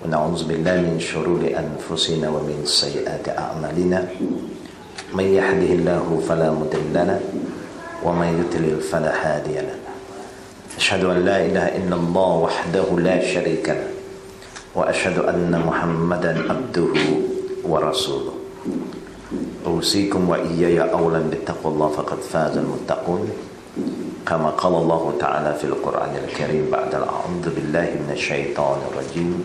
ونعوذ بالله من شرور أنفسنا ومن سيئات أعمالنا. من يهده الله فلا مضل له ومن يضلل فلا هادي له. أشهد أن لا إله إلا الله وحده لا شريك له وأشهد أن محمدا عبده ورسوله. أوصيكم وإياي أولا بتقوى الله فقد فاز المتقون. كما قال الله تعالى في القرآن الكريم بعد الأعوذ بالله من الشيطان الرجيم.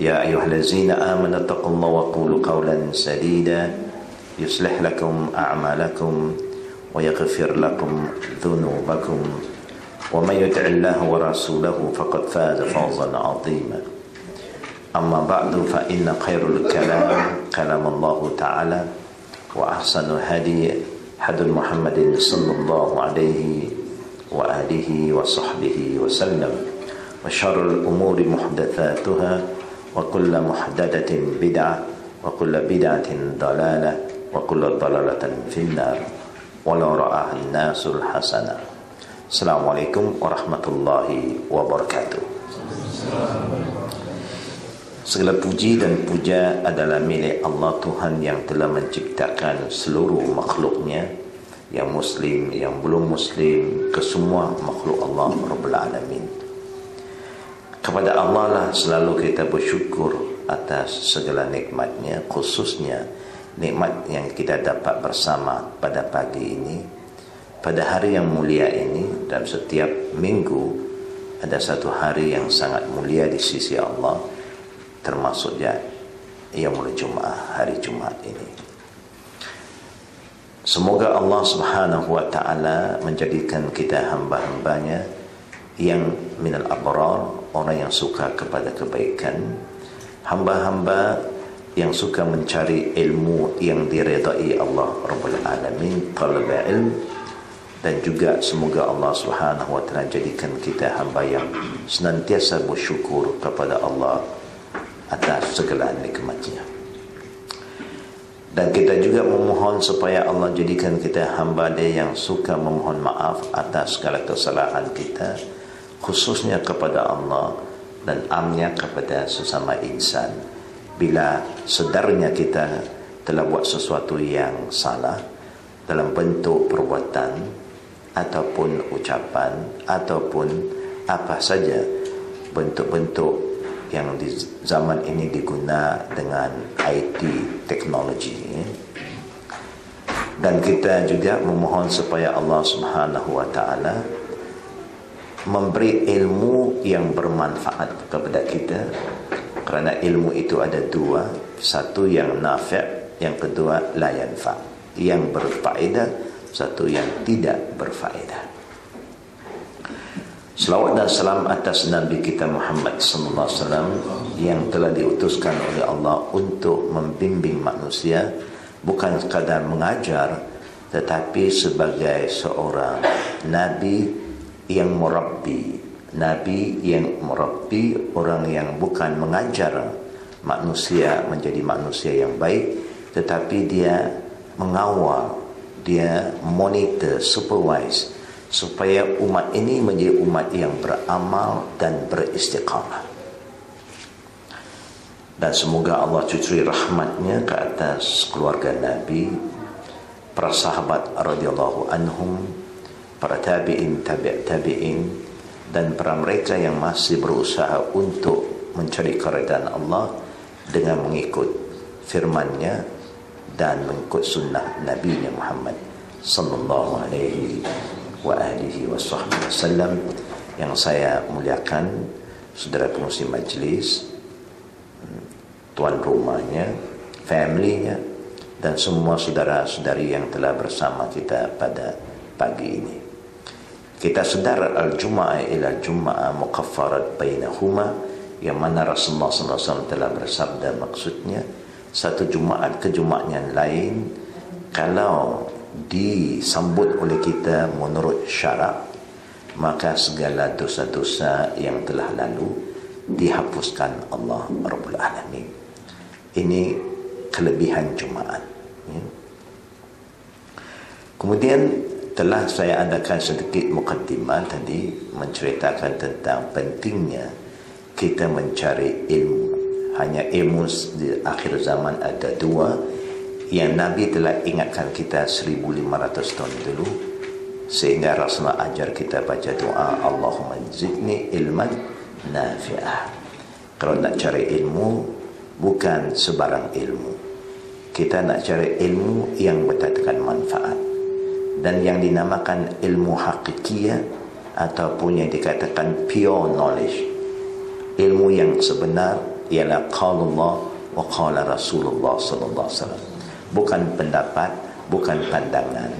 يا أيها الذين آمنوا اتقوا الله وقولوا قولا سديدا يصلح لكم أعمالكم ويغفر لكم ذنوبكم ومن يطع الله ورسوله فقد فاز فوزا عظيما. أما بعد فإن خير الكلام كلام الله تعالى وأحسن الهدي هدي محمد صلى الله عليه وآله وصحبه وسلم وشر الأمور محدثاتها وكل محدثة بدعة وكل بدعة ضلالة وكل ضلالة في النار ولو رآها الناس الحسنة السلام عليكم ورحمة الله وبركاته Segala puji dan puja adalah milik Allah Tuhan yang telah menciptakan seluruh makhluknya yang muslim, yang belum muslim, ke semua makhluk Allah Rabbul Alamin. Kepada Allah lah selalu kita bersyukur atas segala nikmatnya, khususnya nikmat yang kita dapat bersama pada pagi ini, pada hari yang mulia ini, dan setiap minggu ada satu hari yang sangat mulia di sisi Allah, termasuk ya Yaumul Jumaah hari Jumaat ini. Semoga Allah Subhanahu wa taala menjadikan kita hamba-hambanya yang minal abrar, orang yang suka kepada kebaikan, hamba-hamba yang suka mencari ilmu yang diredai Allah Rabbul Alamin, talab ilm dan juga semoga Allah Subhanahu wa taala jadikan kita hamba yang senantiasa bersyukur kepada Allah atas segala nikmatnya. Dan kita juga memohon supaya Allah jadikan kita hamba dia yang suka memohon maaf atas segala kesalahan kita, khususnya kepada Allah dan amnya kepada sesama insan. Bila sedarnya kita telah buat sesuatu yang salah dalam bentuk perbuatan ataupun ucapan ataupun apa saja bentuk-bentuk yang di zaman ini diguna dengan IT teknologi dan kita juga memohon supaya Allah Subhanahu wa taala memberi ilmu yang bermanfaat kepada kita. Kerana ilmu itu ada dua. Satu yang nafi' yang kedua la yanfa' yang berfaedah satu yang tidak berfaedah. Selawat dan salam atas Nabi kita Muhammad sallallahu alaihi wasallam yang telah diutuskan oleh Allah untuk membimbing manusia bukan sekadar mengajar tetapi sebagai seorang nabi yang merabbi, nabi yang merabbi orang yang bukan mengajar manusia menjadi manusia yang baik tetapi dia mengawal, dia monitor, supervise supaya umat ini menjadi umat yang beramal dan beristiqamah. Dan semoga Allah cucuri rahmatnya ke atas keluarga Nabi, para sahabat radhiyallahu anhum, para tabi'in, tabi' tabi'in, dan para mereka yang masih berusaha untuk mencari keredaan Allah dengan mengikut firman-Nya dan mengikut sunnah Nabi Muhammad sallallahu alaihi wa alihi wasallam yang saya muliakan saudara pengurusi majlis tuan rumahnya familynya dan semua saudara-saudari yang telah bersama kita pada pagi ini kita sedar al-jum'ah ila jum'ah muqaffarat bainahuma yang mana Rasulullah SAW telah bersabda maksudnya satu Jumaat ke Jumaat yang lain kalau disambut oleh kita menurut syarak maka segala dosa-dosa yang telah lalu dihapuskan Allah Rabbul Alamin ini kelebihan Jumaat ya. kemudian telah saya adakan sedikit mukaddimah tadi menceritakan tentang pentingnya kita mencari ilmu. Hanya ilmu di akhir zaman ada dua. Yang Nabi telah ingatkan kita 1500 tahun dulu. Sehingga Rasulullah ajar kita baca doa Allahumma zidni ilman nafi'ah. Kalau nak cari ilmu bukan sebarang ilmu. Kita nak cari ilmu yang berkaitan manfaat dan yang dinamakan ilmu hakikiyah ataupun yang dikatakan pure knowledge. Ilmu yang sebenar ialah qala Allah wa qala Rasulullah sallallahu alaihi wasallam. Bukan pendapat, bukan pandangan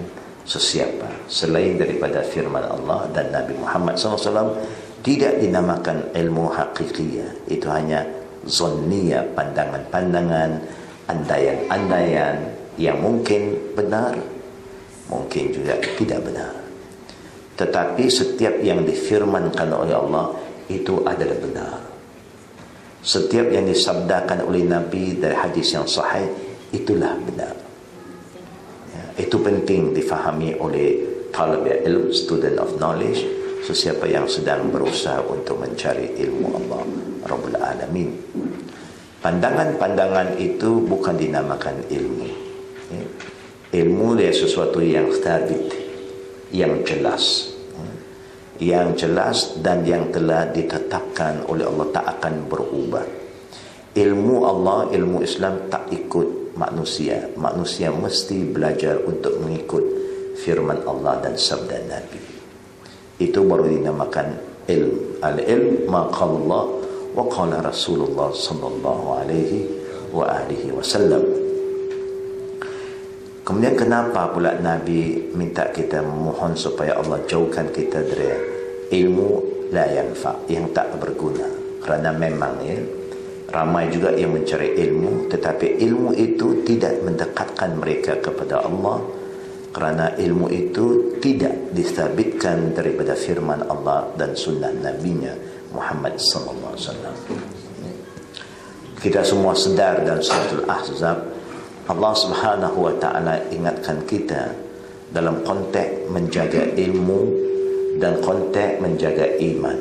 sesiapa. Selain daripada firman Allah dan Nabi Muhammad SAW tidak dinamakan ilmu hakikiyah itu hanya zonnia pandangan-pandangan andaian-andaian yang mungkin benar mungkin juga tidak benar. Tetapi setiap yang difirmankan oleh Allah itu adalah benar. Setiap yang disabdakan oleh Nabi dari hadis yang sahih itulah benar. Ya, itu penting difahami oleh talib ilmu student of knowledge sesiapa yang sedang berusaha untuk mencari ilmu Allah Rabbul Alamin. Pandangan-pandangan itu bukan dinamakan ilmu. Ya. Ilmu dia sesuatu yang thabit yang jelas yang jelas dan yang telah ditetapkan oleh Allah tak akan berubah. Ilmu Allah, ilmu Islam tak ikut manusia. Manusia mesti belajar untuk mengikut firman Allah dan sabda Nabi. Itu baru dinamakan ilm. Al-ilm ma qala Allah wa qala Rasulullah sallallahu alaihi wa alihi wasallam. Kemudian kenapa pula Nabi minta kita mohon supaya Allah jauhkan kita dari ilmu la yanfa yang tak berguna. Kerana memang ya ramai juga yang mencari ilmu tetapi ilmu itu tidak mendekatkan mereka kepada Allah kerana ilmu itu tidak disabitkan daripada firman Allah dan sunnah nabinya Muhammad sallallahu alaihi wasallam. Kita semua sedar dan suratul Ahzab Allah Subhanahu wa taala ingatkan kita dalam konteks menjaga ilmu dan konteks menjaga iman.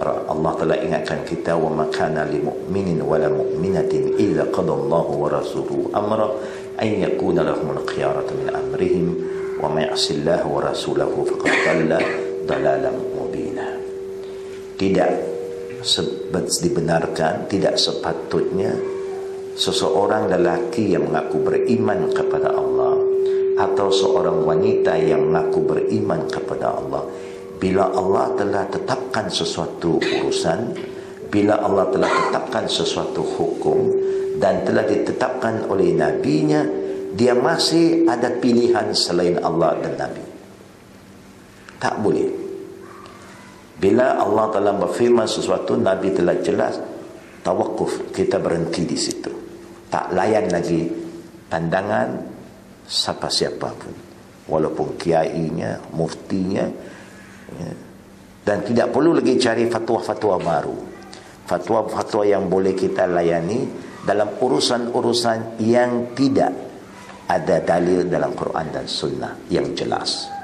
Allah telah ingatkan kita wa makana lil mu'minin wa la mu'minatin illa qada Allahu wa rasuluhu amra an yakuna lahum al-khiyaratu min amrihim wa may ya'si Allah wa rasulahu faqad dhalla dalalan mubina. Tidak dibenarkan, tidak sepatutnya seseorang lelaki yang mengaku beriman kepada Allah atau seorang wanita yang mengaku beriman kepada Allah. Bila Allah telah tetapkan sesuatu urusan bila Allah telah tetapkan sesuatu hukum dan telah ditetapkan oleh nabinya dia masih ada pilihan selain Allah dan nabi. Tak boleh. Bila Allah telah berfirman sesuatu nabi telah jelas tawakuf kita berhenti di situ tak layan lagi pandangan siapa-siapa pun walaupun kiainya muftinya ya. dan tidak perlu lagi cari fatwa-fatwa baru fatwa-fatwa yang boleh kita layani dalam urusan-urusan yang tidak ada dalil dalam Quran dan Sunnah yang jelas.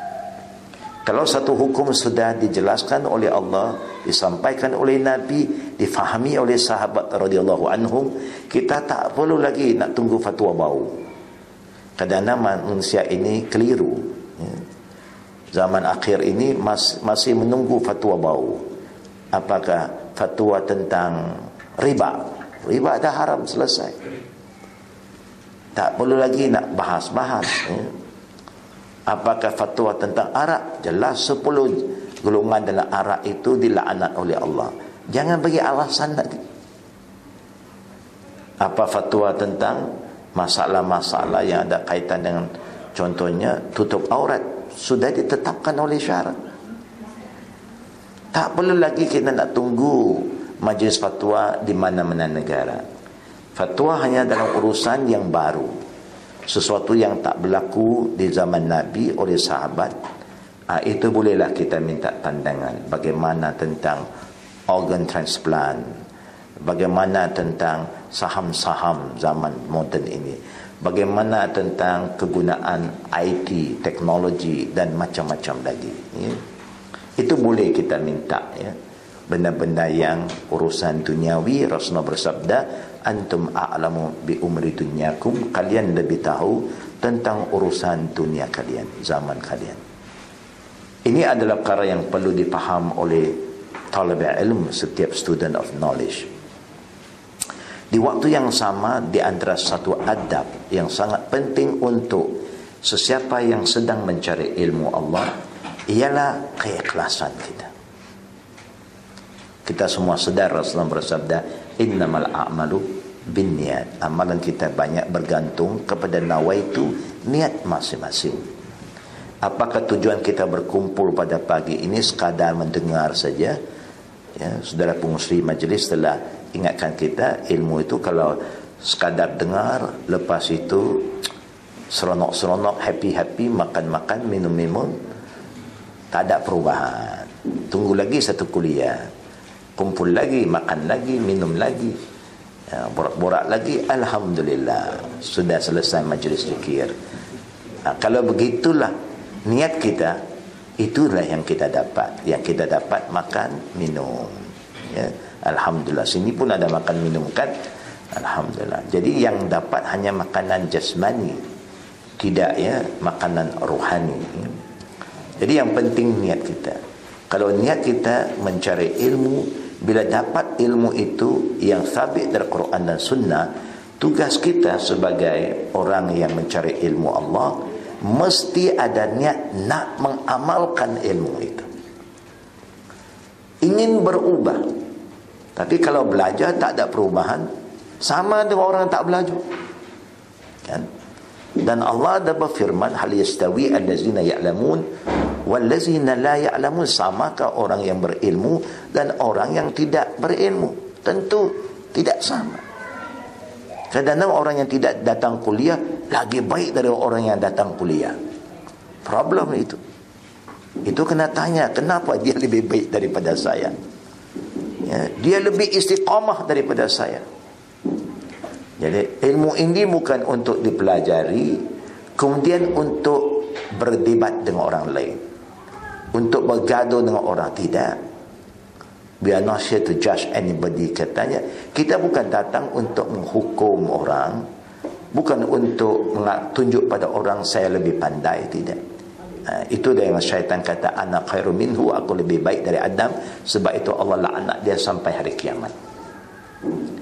Kalau satu hukum sudah dijelaskan oleh Allah, disampaikan oleh Nabi, difahami oleh sahabat radhiyallahu anhum, kita tak perlu lagi nak tunggu fatwa bau. Kadang-kadang manusia ini keliru. Ya. Zaman akhir ini masih menunggu fatwa bau. Apakah fatwa tentang riba? Riba dah haram selesai. Tak perlu lagi nak bahas-bahas. Ya. Apakah fatwa tentang arak? Jelas 10 golongan dalam arak itu dilaknat oleh Allah. Jangan bagi alasan lagi. Apa fatwa tentang masalah-masalah yang ada kaitan dengan contohnya tutup aurat sudah ditetapkan oleh syarat. Tak perlu lagi kita nak tunggu majlis fatwa di mana-mana negara. Fatwa hanya dalam urusan yang baru sesuatu yang tak berlaku di zaman Nabi oleh sahabat uh, itu bolehlah kita minta pandangan bagaimana tentang organ transplant bagaimana tentang saham-saham zaman moden ini bagaimana tentang kegunaan IT teknologi dan macam-macam lagi ya. itu boleh kita minta ya benda-benda yang urusan duniawi Rasulullah bersabda antum a'lamu bi umri dunyakum. Kalian lebih tahu tentang urusan dunia kalian zaman kalian. Ini adalah perkara yang perlu dipaham oleh talib ilmu setiap student of knowledge. Di waktu yang sama di antara satu adab yang sangat penting untuk sesiapa yang sedang mencari ilmu Allah ialah keikhlasan kita. Kita semua sedar Rasulullah bersabda innamal a'malu bin niat amalan kita banyak bergantung kepada nawaitu niat masing-masing. Apakah tujuan kita berkumpul pada pagi ini? Sekadar mendengar saja. Ya saudara pengusri majlis telah ingatkan kita ilmu itu kalau sekadar dengar lepas itu seronok-seronok happy-happy makan-makan minum-minum tak ada perubahan. Tunggu lagi satu kuliah kumpul lagi, makan lagi, minum lagi ya, borak-borak lagi Alhamdulillah sudah selesai majlis zikir. Nah, kalau begitulah niat kita itulah yang kita dapat. Yang kita dapat makan, minum ya. Alhamdulillah sini pun ada makan minum kan? Alhamdulillah. Jadi yang dapat hanya makanan jasmani tidak ya makanan rohani jadi yang penting niat kita. Kalau niat kita mencari ilmu bila dapat ilmu itu yang sabit dari Quran dan Sunnah tugas kita sebagai orang yang mencari ilmu Allah mesti ada niat nak mengamalkan ilmu itu. Ingin berubah. Tapi kalau belajar tak ada perubahan sama dengan orang yang tak belajar. Kan dan Allah ada berfirman hal yastawi allazina ya'lamun? Wallazina la ya'lamun? Samakah orang yang berilmu dan orang yang tidak berilmu? Tentu tidak sama. Kadang-kadang orang yang tidak datang kuliah lagi baik dari orang yang datang kuliah. Problem itu. Itu kena tanya kenapa dia lebih baik daripada saya? Ya, dia lebih istiqamah daripada saya jadi ilmu ini bukan untuk dipelajari kemudian untuk berdebat dengan orang lain. Untuk bergaduh dengan orang tidak. We are not here to judge anybody katanya. Kita bukan datang untuk menghukum orang. Bukan untuk tunjuk pada orang saya lebih pandai tidak. Uh, itu dia yang syaitan kata anak khairu minhu aku lebih baik dari Adam sebab itu Allah laknat dia sampai hari kiamat.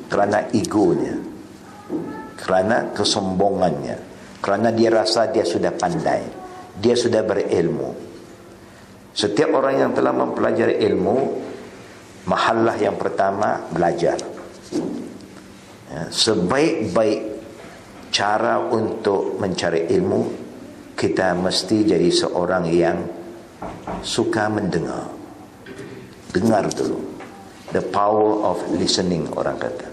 Kerana egonya kerana kesombongannya. Kerana dia rasa dia sudah pandai. Dia sudah berilmu. Setiap orang yang telah mempelajari ilmu mahallah yang pertama belajar. Ya, sebaik-baik cara untuk mencari ilmu kita mesti jadi seorang yang suka mendengar. Dengar dulu. The power of listening orang kata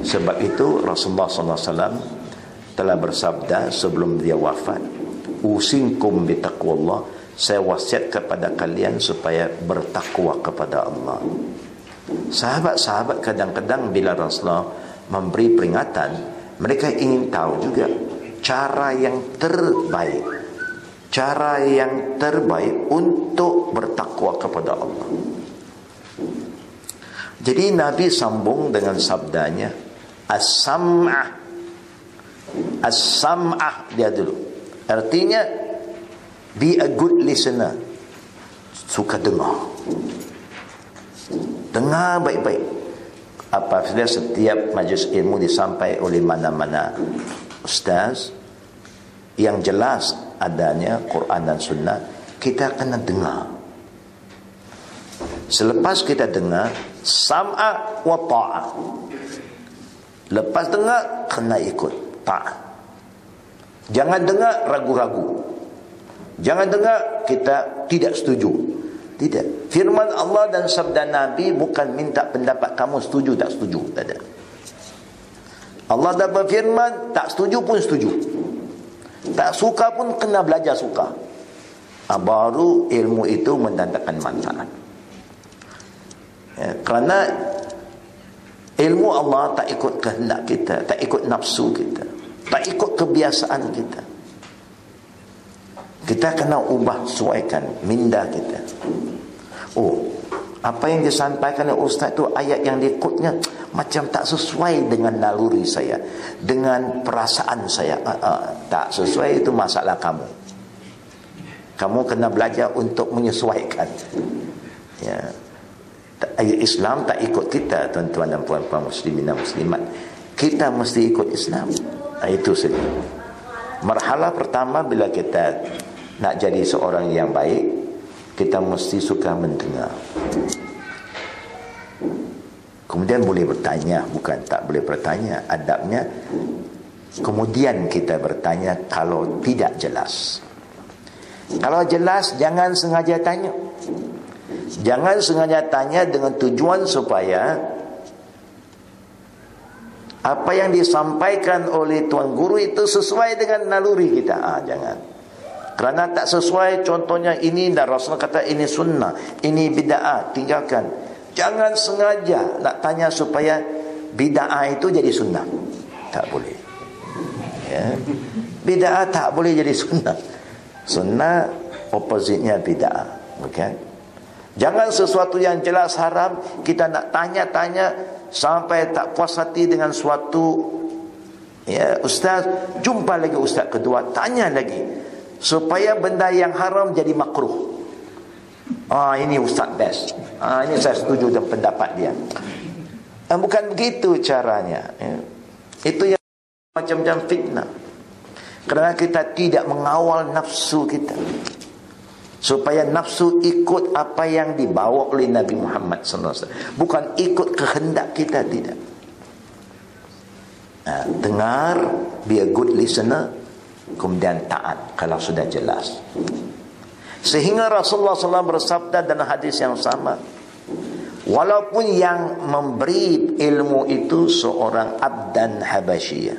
sebab itu Rasulullah SAW telah bersabda sebelum dia wafat, "Usinkum bi taqwallah." Saya wasiat kepada kalian supaya bertakwa kepada Allah. Sahabat-sahabat kadang-kadang bila Rasulullah memberi peringatan, mereka ingin tahu juga cara yang terbaik. Cara yang terbaik untuk bertakwa kepada Allah. Jadi Nabi sambung dengan sabdanya As-sam'ah As-sam'ah dia dulu. Artinya Be a good listener. Suka dengar. Dengar baik-baik. Apabila setiap majlis ilmu disampai oleh mana-mana Ustaz yang jelas adanya Quran dan Sunnah kita kena dengar selepas kita dengar sam'a wa ta'ah lepas dengar kena ikut ta'ah jangan dengar ragu-ragu. Jangan dengar kita tidak setuju. Tidak. Firman Allah dan sabda Nabi bukan minta pendapat kamu setuju tak setuju. Tak ada. Allah dah berfirman tak setuju pun setuju. Tak suka pun kena belajar suka. Ha, baru ilmu itu mendatangkan manfaat. Ya, kerana ilmu Allah tak ikut kehendak kita, tak ikut nafsu kita, tak ikut kebiasaan kita. Kita kena ubah sesuaikan minda kita. Oh, apa yang disampaikan oleh ustaz itu ayat yang diikutnya macam tak sesuai dengan naluri saya dengan perasaan saya uh, uh, tak sesuai itu masalah kamu kamu kena belajar untuk menyesuaikan ya ayat Islam tak ikut kita tuan-tuan dan puan-puan muslimin dan muslimat. Kita mesti ikut Islam. Nah, itu saja. Marhala pertama bila kita nak jadi seorang yang baik kita mesti suka mendengar. Kemudian boleh bertanya bukan tak boleh bertanya. Adabnya kemudian kita bertanya kalau tidak jelas. Kalau jelas jangan sengaja tanya jangan sengaja tanya dengan tujuan supaya apa yang disampaikan oleh tuan guru itu sesuai dengan naluri kita ah jangan kerana tak sesuai contohnya ini dan Rasul kata ini sunnah, ini bid'ah, tinggalkan. Jangan sengaja nak tanya supaya bid'ah itu jadi sunnah. Tak boleh. Ya. Bid'ah tak boleh jadi sunnah. Sunnah opposite-nya bid'ah. Bukan? Jangan sesuatu yang jelas haram kita nak tanya-tanya sampai tak puas hati dengan suatu ya ustaz jumpa lagi ustaz kedua tanya lagi supaya benda yang haram jadi makruh. Ah ini ustaz best. Ah ini saya setuju dengan pendapat dia. Ah, bukan begitu caranya. Ya. Itu yang macam-macam fitnah. Kerana kita tidak mengawal nafsu kita. Supaya nafsu ikut apa yang dibawa oleh Nabi Muhammad SAW. Bukan ikut kehendak kita, tidak. Nah, dengar, be a good listener, kemudian taat kalau sudah jelas sehingga Rasulullah SAW bersabda dalam hadis yang sama walaupun yang memberi ilmu itu seorang abdan habasyiyah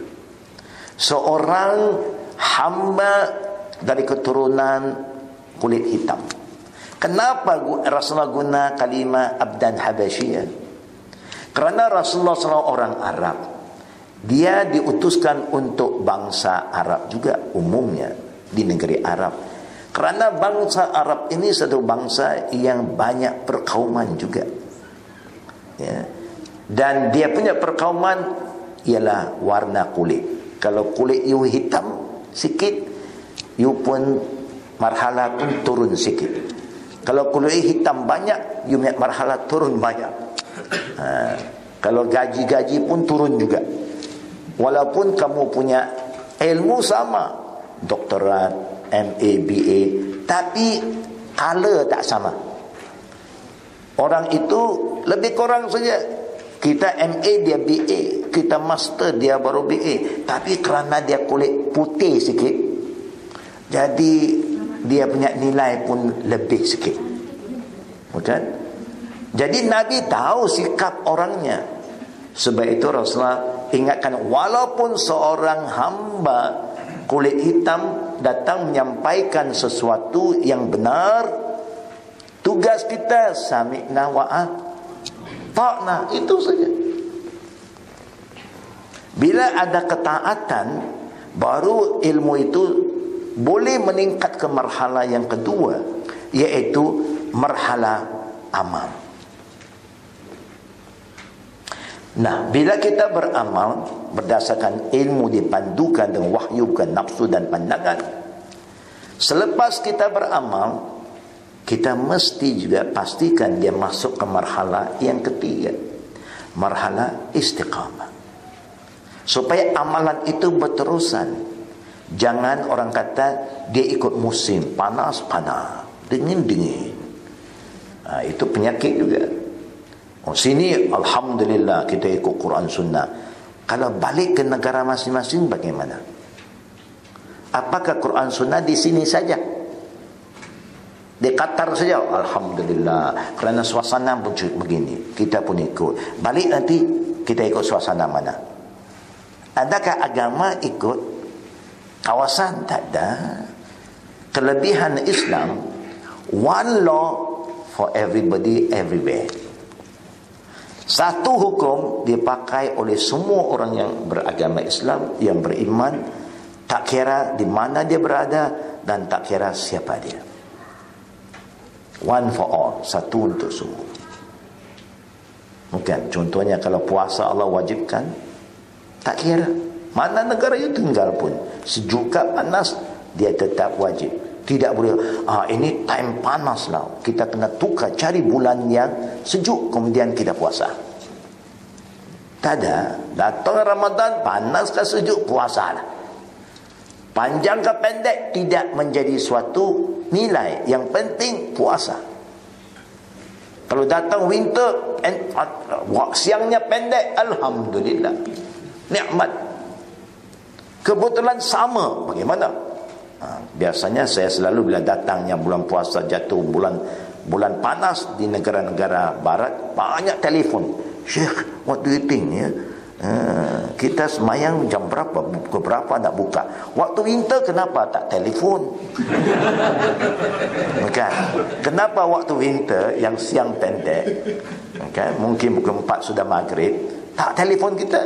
seorang hamba dari keturunan kulit hitam kenapa Rasulullah guna kalimah abdan habasyiyah kerana Rasulullah SAW orang Arab dia diutuskan untuk bangsa Arab juga umumnya di negeri Arab. Kerana bangsa Arab ini satu bangsa yang banyak perkauman juga. Ya. Dan dia punya perkauman ialah warna kulit. Kalau kulit you hitam sikit, you pun marhala turun sikit. Kalau kulit hitam banyak, you marhala turun banyak. Ha. Kalau gaji-gaji pun turun juga walaupun kamu punya ilmu sama doktorat MA BA tapi color tak sama orang itu lebih kurang saja kita MA dia BA kita master dia baru BA tapi kerana dia kulit putih sikit jadi dia punya nilai pun lebih sikit. Bukan? Jadi Nabi tahu sikap orangnya. Sebab itu Rasulullah ingatkan walaupun seorang hamba kulit hitam datang menyampaikan sesuatu yang benar tugas kita sami'na wa'ah ta'na itu saja. Bila ada ketaatan baru ilmu itu boleh meningkat ke marhala yang kedua iaitu marhala amal Nah, bila kita beramal berdasarkan ilmu dipandukan dengan wahyu bukan nafsu dan pandangan. Selepas kita beramal, kita mesti juga pastikan dia masuk ke marhala yang ketiga. Marhala istiqamah. Supaya amalan itu berterusan Jangan orang kata dia ikut musim panas panas, dingin dingin. Ha, itu penyakit juga. Oh, sini alhamdulillah kita ikut Quran Sunnah. Kalau balik ke negara masing-masing bagaimana? Apakah Quran Sunnah di sini saja? Di Qatar saja alhamdulillah kerana suasana begini kita pun ikut. Balik nanti kita ikut suasana mana? Adakah agama ikut kawasan tak ada. Kelebihan Islam one law for everybody everywhere. Satu hukum dipakai oleh semua orang yang beragama Islam yang beriman tak kira di mana dia berada dan tak kira siapa dia. One for all satu untuk semua. Mungkin contohnya kalau puasa Allah wajibkan tak kira mana negara itu tinggal pun. Sejuk ke panas dia tetap wajib. Tidak boleh ah ini time panas lah. Kita kena tukar cari bulan yang sejuk kemudian kita puasa. Tak ada. Datang Ramadan panas ke sejuk puasa lah. Panjang ke pendek tidak menjadi suatu nilai. Yang penting puasa. Kalau datang winter siangnya pendek Alhamdulillah. Nikmat kebetulan sama. Bagaimana? Ha, biasanya saya selalu bila datangnya bulan puasa jatuh bulan bulan panas di negara-negara barat banyak telefon. Syekh what do you think? Ya. Uh, kita semayang jam berapa? Pukul berapa nak buka? Waktu winter kenapa tak telefon? Kan kenapa waktu winter yang siang pendek? Kan mungkin pukul 4 sudah maghrib. Tak telefon kita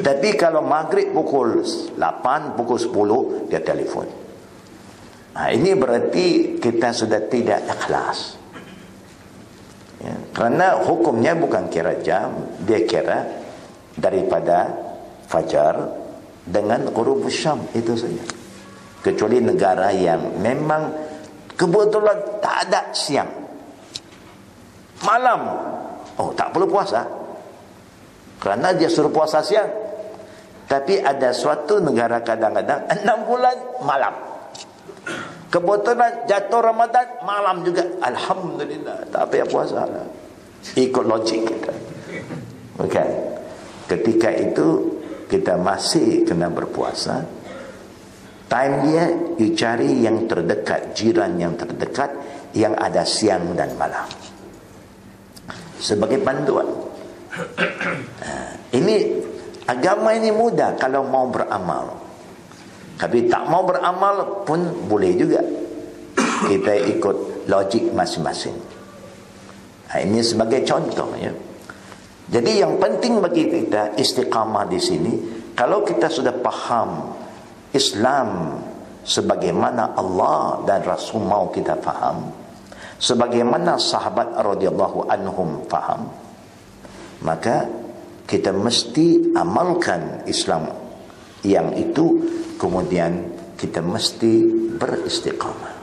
tapi kalau maghrib pukul 8, pukul 10, dia telefon. Ha, ini berarti kita sudah tidak ikhlas. Ya, kerana hukumnya bukan kira jam, dia kira daripada fajar dengan qurub syam itu saja. Kecuali negara yang memang kebetulan tak ada siang. Malam. Oh, tak perlu puasa. Kerana dia suruh puasa siang. Tapi ada suatu negara kadang-kadang enam bulan malam. Kebetulan jatuh Ramadan malam juga. Alhamdulillah. Tak payah puasa lah. Ikut logik kita. Bukan? Ketika itu kita masih kena berpuasa. Time dia, you cari yang terdekat, jiran yang terdekat, yang ada siang dan malam. Sebagai panduan. Ini agama ini mudah kalau mau beramal. Tapi tak mau beramal pun boleh juga. Kita ikut logik masing-masing. Ha, ini sebagai contoh ya. Jadi yang penting bagi kita istiqamah di sini kalau kita sudah faham Islam sebagaimana Allah dan Rasul mau kita faham sebagaimana sahabat radhiyallahu anhum faham maka kita mesti amalkan Islam yang itu kemudian kita mesti beristiqamah.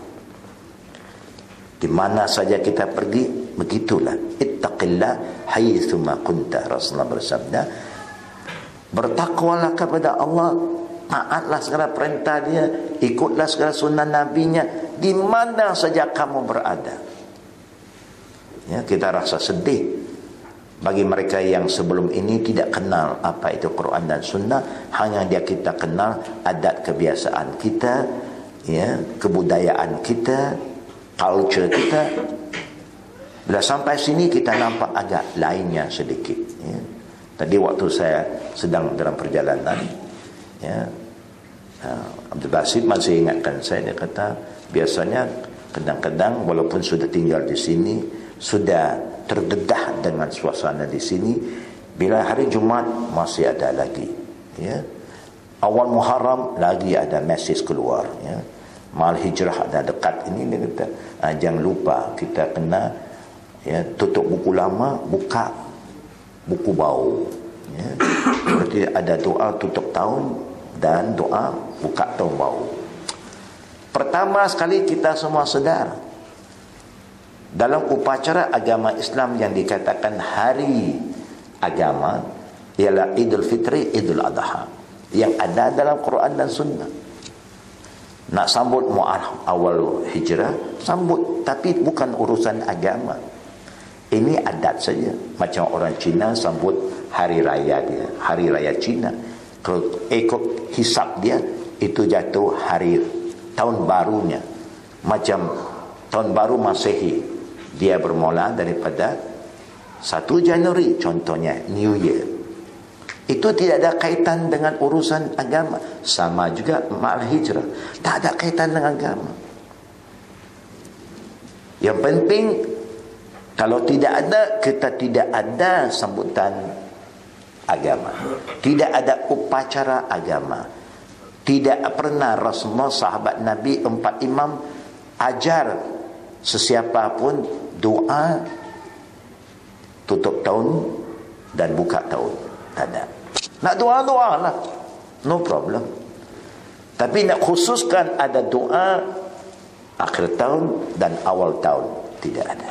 Di mana saja kita pergi begitulah. Ittaqillah haitsu ma kunta Rasulullah bersabda. Bertakwalah kepada Allah taatlah segala perintah dia ikutlah segala sunnah nabinya di mana saja kamu berada. Ya kita rasa sedih bagi mereka yang sebelum ini tidak kenal apa itu Quran dan Sunnah hanya dia kita kenal adat kebiasaan kita ya kebudayaan kita culture kita bila sampai sini kita nampak agak lainnya sedikit ya. tadi waktu saya sedang dalam perjalanan ya uh, Abdul Basit masih ingatkan saya dia kata biasanya kadang-kadang walaupun sudah tinggal di sini sudah terdedah dengan suasana di sini. Bila hari Jumat masih ada lagi ya. Awal Muharram lagi ada mesej keluar ya. Mal hijrah ada dekat ini dia kata ah, jangan lupa kita kena ya tutup buku lama buka buku baru ya. Berarti ada doa tutup tahun dan doa buka tahun baru pertama sekali kita semua sedar dalam upacara agama Islam yang dikatakan hari agama ialah Idul Fitri, Idul Adha yang ada dalam Quran dan Sunnah. nak sambut mu'ah awal hijrah sambut tapi bukan urusan agama. Ini adat saja. Macam orang Cina sambut hari raya dia hari raya Cina. Kalau ikut hisap dia itu jatuh hari tahun barunya. Macam tahun baru masehi dia bermula daripada 1 Januari contohnya New Year itu tidak ada kaitan dengan urusan agama. Sama juga ma'al hijrah. Tak ada kaitan dengan agama. Yang penting, kalau tidak ada, kita tidak ada sambutan agama. Tidak ada upacara agama. Tidak pernah Rasulullah sahabat Nabi empat imam ajar sesiapa pun doa tutup tahun dan buka tahun. Tak ada. Nak doa-doa lah. No problem. Tapi nak khususkan ada doa akhir tahun dan awal tahun. Tidak ada.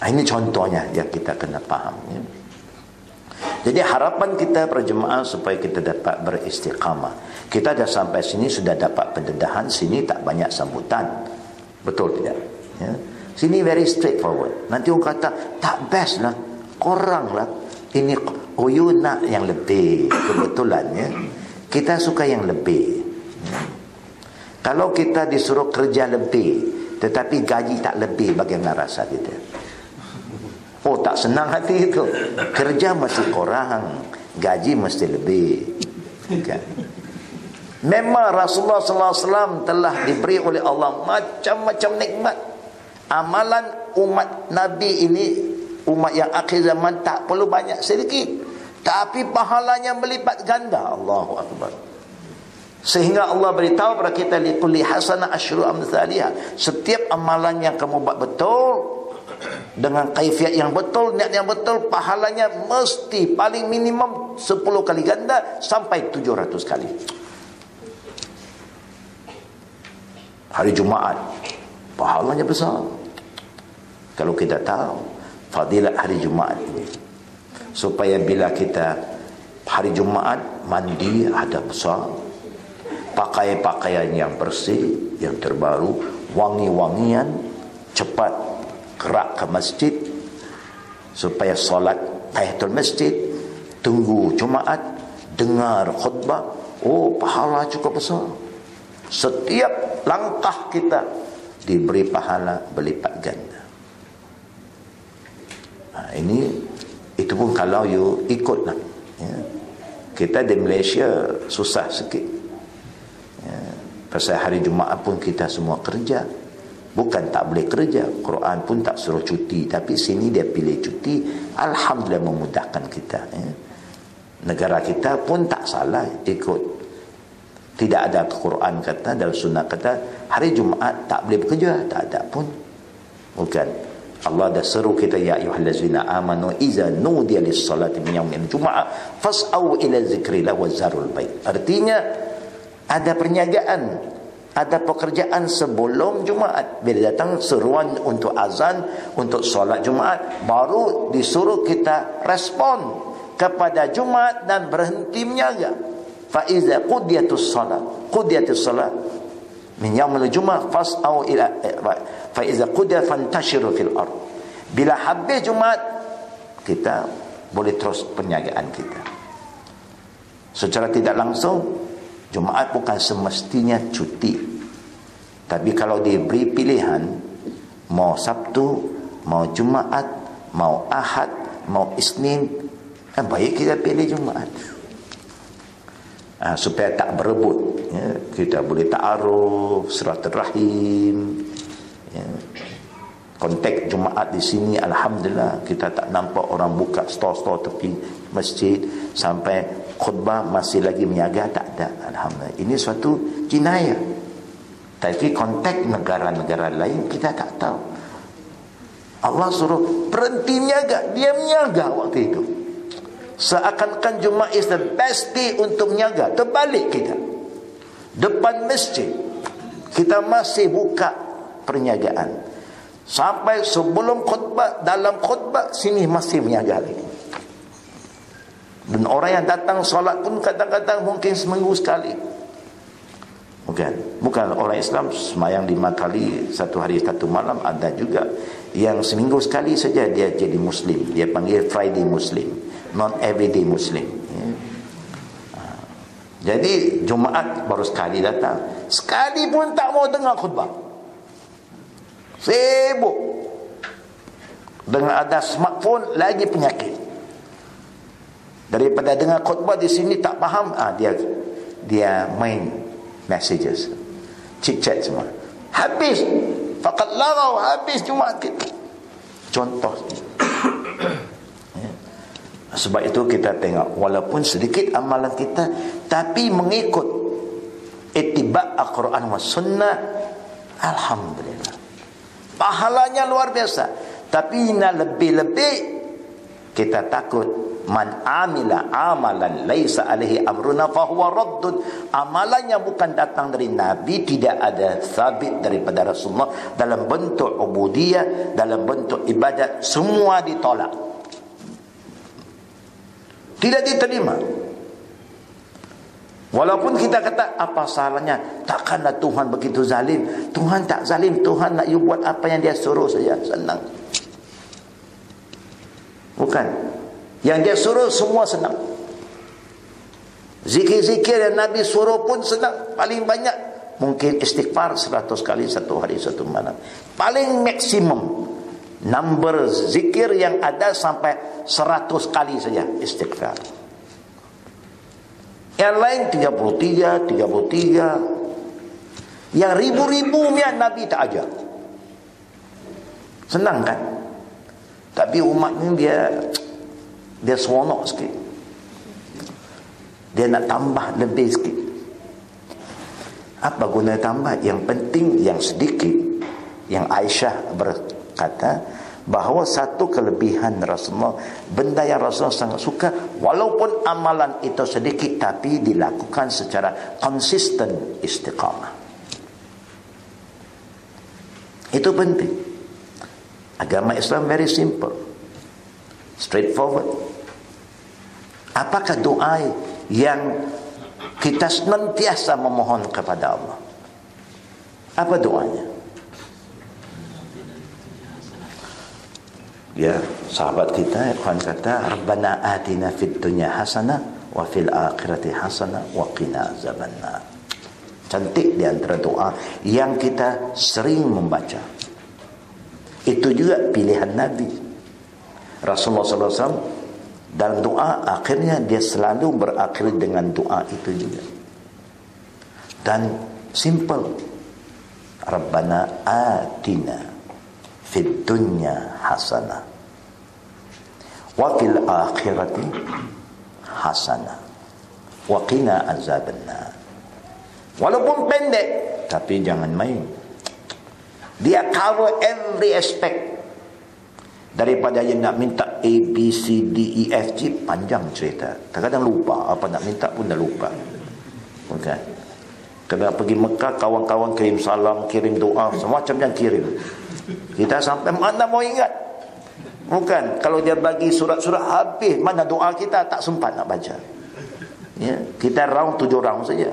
Ah, ini contohnya yang kita kena faham. Ya. Jadi harapan kita perjemaah supaya kita dapat beristiqamah. Kita dah sampai sini sudah dapat pendedahan. Sini tak banyak sambutan. Betul tidak? Ya. Sini very straightforward. Nanti orang kata tak best lah. Korang lah ini you nak yang lebih kebetulan ya kita suka yang lebih kalau kita disuruh kerja lebih tetapi gaji tak lebih bagaimana rasa kita oh tak senang hati itu kerja mesti kurang gaji mesti lebih kan memang Rasulullah SAW telah diberi oleh Allah macam-macam nikmat. Amalan umat Nabi ini umat yang akhir zaman tak perlu banyak sedikit. Tapi pahalanya melipat ganda. Allahu akbar. Sehingga Allah beritahu kepada kita likulli hasana asyru amsalihah setiap amalan yang kamu buat betul dengan kaifiat yang betul niat yang betul pahalanya mesti paling minimum 10 kali ganda sampai 700 kali hari Jumaat. Pahalanya besar. Kalau kita tahu fadilat hari Jumaat ini. Supaya bila kita hari Jumaat mandi ada besar. Pakai pakaian yang bersih yang terbaru wangi-wangian cepat gerak ke masjid. Supaya solat tahiyatul masjid tunggu Jumaat dengar khutbah. Oh pahala cukup besar. Setiap langkah kita diberi pahala berlipat ganda Ha, ini itu pun kalau you ikut lah. Ya. Kita di Malaysia susah sikit. Ya. Pasal hari Jumaat pun kita semua kerja. Bukan tak boleh kerja. Quran pun tak suruh cuti. Tapi sini dia pilih cuti. Alhamdulillah memudahkan kita. Ya. Negara kita pun tak salah ikut. Tidak ada Quran kata dalam sunnah kata hari Jumaat tak boleh bekerja. Tak ada pun. Bukan. Allah dah seru kita ya ayyuhallazina amanu iza nudiya lis-salati min yaumil jumu'ah fas'au ila zikrillah wa zarul bait. Artinya ada perniagaan, ada pekerjaan sebelum Jumaat. Bila datang seruan untuk azan, untuk solat Jumaat, baru disuruh kita respon kepada Jumaat dan berhenti menjaga. Fa iza qudiyatus salat, qudiyatus salat. Min yaumil jumu'ah fas'au ila fa iza qudiya fantashiru fil ard. Bila habis jumaat kita boleh terus perniagaan kita. Secara tidak langsung jumaat bukan semestinya cuti. Tapi kalau diberi pilihan mau sabtu mau jumaat mau ahad mau isnin eh, baik kita pilih jumaat ha, supaya tak berebut ya, kita boleh ta'aruf rahim ya. konteks Jumaat di sini Alhamdulillah kita tak nampak orang buka store-store tepi masjid sampai khutbah masih lagi menyaga tak ada Alhamdulillah. Ini suatu jinayah tapi konteks negara-negara lain kita tak tahu. Allah suruh berhenti menyaga dia menyaga waktu itu seakan-akan Jumaat is the best day untuk menyaga. Terbalik kita. Depan masjid kita masih buka perniagaan. Sampai sebelum khutbah dalam khutbah sini masih berniaga lagi. Dan orang yang datang solat pun kadang-kadang mungkin seminggu sekali. Bukan. Bukan orang Islam semayang lima kali satu hari satu malam ada juga yang seminggu sekali saja dia jadi Muslim. Dia panggil Friday Muslim, not everyday Muslim. Ya. Ha. Jadi Jumaat baru sekali datang. Sekali pun tak mau dengar khutbah. Sibuk. Dengan ada smartphone lagi penyakit. Daripada dengar khutbah di sini tak faham, ah dia dia main messages chit chat semua habis fakat larau habis cuma contoh ya. Sebab itu kita tengok walaupun sedikit amalan kita tapi mengikut itibak Al-Quran wa sunnah Alhamdulillah. Pahalanya luar biasa. Tapi nak lebih-lebih kita takut man amila amalan laisa alaihi amruna fahuwa raddun. Amalannya bukan datang dari nabi tidak ada sabit daripada Rasulullah. Dalam bentuk ubudiyah dalam bentuk ibadat semua ditolak tidak diterima. Walaupun kita kata apa salahnya? Takkanlah Tuhan begitu zalim. Tuhan tak zalim. Tuhan nak you buat apa yang dia suruh saja. Senang. Bukan. Yang dia suruh semua senang. Zikir-zikir yang Nabi suruh pun senang. Paling banyak mungkin istighfar seratus kali satu hari satu malam. Paling maksimum number zikir yang ada sampai seratus kali saja istighfar. Yang lain tiga puluh tiga, tiga puluh tiga. Yang ribu-ribu Nabi tak ajar. Senang kan? Tapi umat ni dia dia seronok sikit dia nak tambah lebih sikit apa guna tambah yang penting yang sedikit yang Aisyah berkata bahawa satu kelebihan Rasulullah benda yang Rasulullah sangat suka walaupun amalan itu sedikit tapi dilakukan secara konsisten istiqamah itu penting agama Islam very simple straightforward Apakah doa yang kita senantiasa memohon kepada Allah? Apa doanya? Ya, sahabat kita Ikhwan kata, Rabbana atina fid dunya hasanah wa fil akhirati hasanah wa qina azabannar. Cantik di antara doa yang kita sering membaca. Itu juga pilihan Nabi. Rasulullah SAW dalam doa akhirnya dia selalu berakhir dengan doa itu juga dan simple Rabbana atina fid dunya hasanah wa fil akhirati hasanah wa qina azabannar. Walaupun pendek tapi jangan main. Dia cover every aspect. Daripada yang nak minta A, B, C, D, E, F, G panjang cerita. Kadang-kadang lupa apa nak minta pun dah lupa. Bukan? Kena pergi Mekah kawan-kawan kirim salam kirim doa semacam yang kirim. Kita sampai mana mau ingat bukan. Kalau dia bagi surat-surat habis. Mana doa kita tak sempat nak baca. Ya kita round tujuh round saja.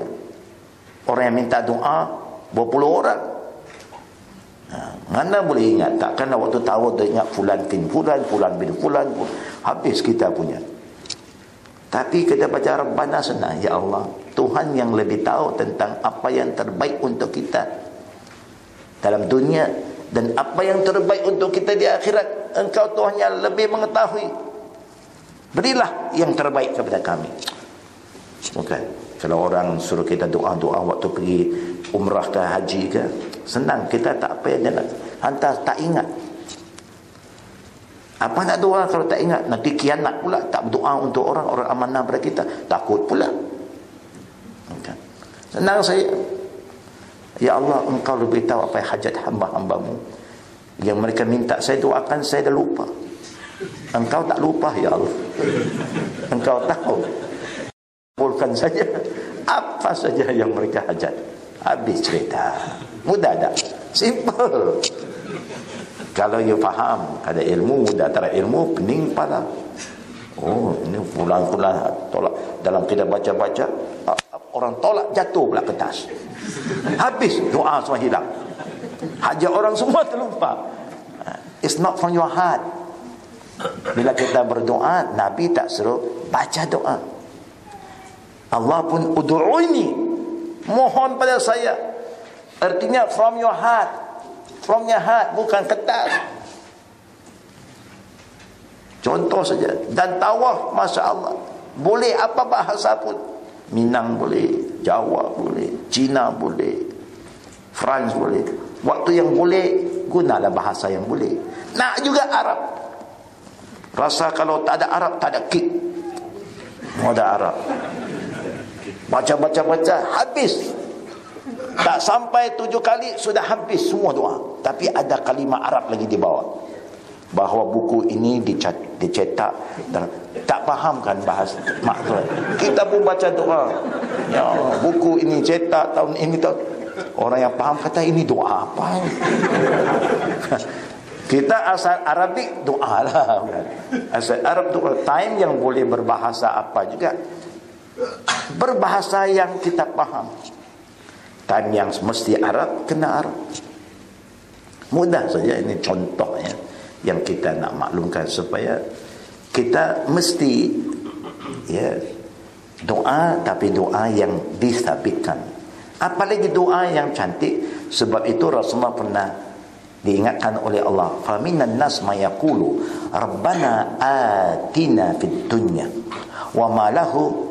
Orang yang minta doa berpuluh orang. Ha, mana boleh ingat? Takkan waktu tahu dia ingat fulan bin fulan fulan bin fulan. Habis kita punya. Tapi kita baca Rabbana senang. Ya Allah Tuhan yang lebih tahu tentang apa yang terbaik untuk kita. Dalam dunia dan apa yang terbaik untuk kita di akhirat engkau Tuhan yang lebih mengetahui berilah yang terbaik kepada kami bukan kalau orang suruh kita doa-doa waktu pergi umrah ke haji ke Senang kita tak payah jalan. Hantar tak ingat. Apa nak doa kalau tak ingat? Nanti kianat pula. Tak berdoa untuk orang. Orang amanah pada kita. Takut pula. Senang saya. Ya Allah engkau lebih tahu apa hajat hamba-hambamu. Yang mereka minta saya doakan saya dah lupa. Engkau tak lupa ya Allah. Engkau tahu. Pulkan saja. Apa saja yang mereka hajat. Habis cerita. Mudah tak? Simple. Kalau you faham, ada ilmu mudah, tak ilmu pening pada. Oh, ini pulang-pulang tolak. Dalam kita baca-baca orang tolak jatuh pula kertas habis doa semua hilang. Hajat orang semua terlupa. It's not from your heart. Bila kita berdoa Nabi tak suruh baca doa. Allah pun udu'uni mohon pada saya. Artinya from your heart. From your heart bukan kertas contoh saja. Dan tawaf Masya Allah boleh apa bahasa pun. Minang boleh Jawa boleh Cina boleh France boleh. Waktu yang boleh gunalah bahasa yang boleh. Nak juga Arab. Rasa kalau tak ada Arab tak ada kick. Mau ada Arab. Baca-baca-baca habis. Tak sampai tujuh kali sudah habis semua doa. Tapi ada kalimah Arab lagi di bawah bahawa buku ini dicetak dan tak faham kan bahasa maksud kita pun baca doa. Ya buku ini cetak tahun ini tahun orang yang faham kata ini doa apa? Kita asal Arabik doa lah. Asal Arab doa. Time yang boleh berbahasa apa juga? Berbahasa yang kita faham. Time yang mesti Arab kena Arab. Mudah saja ini contohnya yang kita nak maklumkan supaya kita mesti ya doa tapi doa yang disabitkan. Apalagi doa yang cantik sebab itu Rasulullah pernah diingatkan oleh Allah faminan nas mayaqulu rabbana atina fid dunya wa ma lahu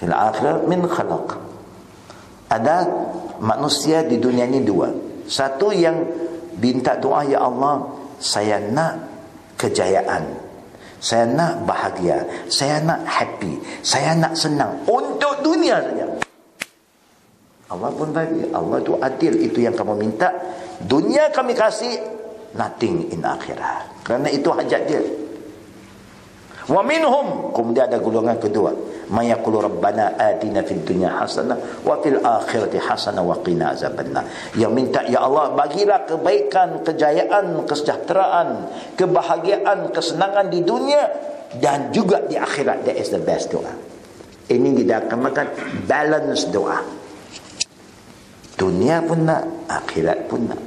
fil akhirah min khalaq. Ada manusia di dunia ini dua. Satu yang minta doa ya Allah saya nak kejayaan. Saya nak bahagia. Saya nak happy. Saya nak senang untuk dunia saja. Allah pun bagi. Allah itu adil. Itu yang kamu minta. Dunia kami kasih nothing in akhirah kerana itu hajat dia wa minhum. Kemudian ada golongan kedua. Man yaqulu rabbana atina fid dunya hasanah wa fil akhirati hasanah wa qina azabannar. Yang minta ya Allah bagilah kebaikan kejayaan kesejahteraan kebahagiaan kesenangan di dunia dan juga di akhirat. That is the best doa. Ini kita makan balance doa. Dunia pun nak akhirat pun nak.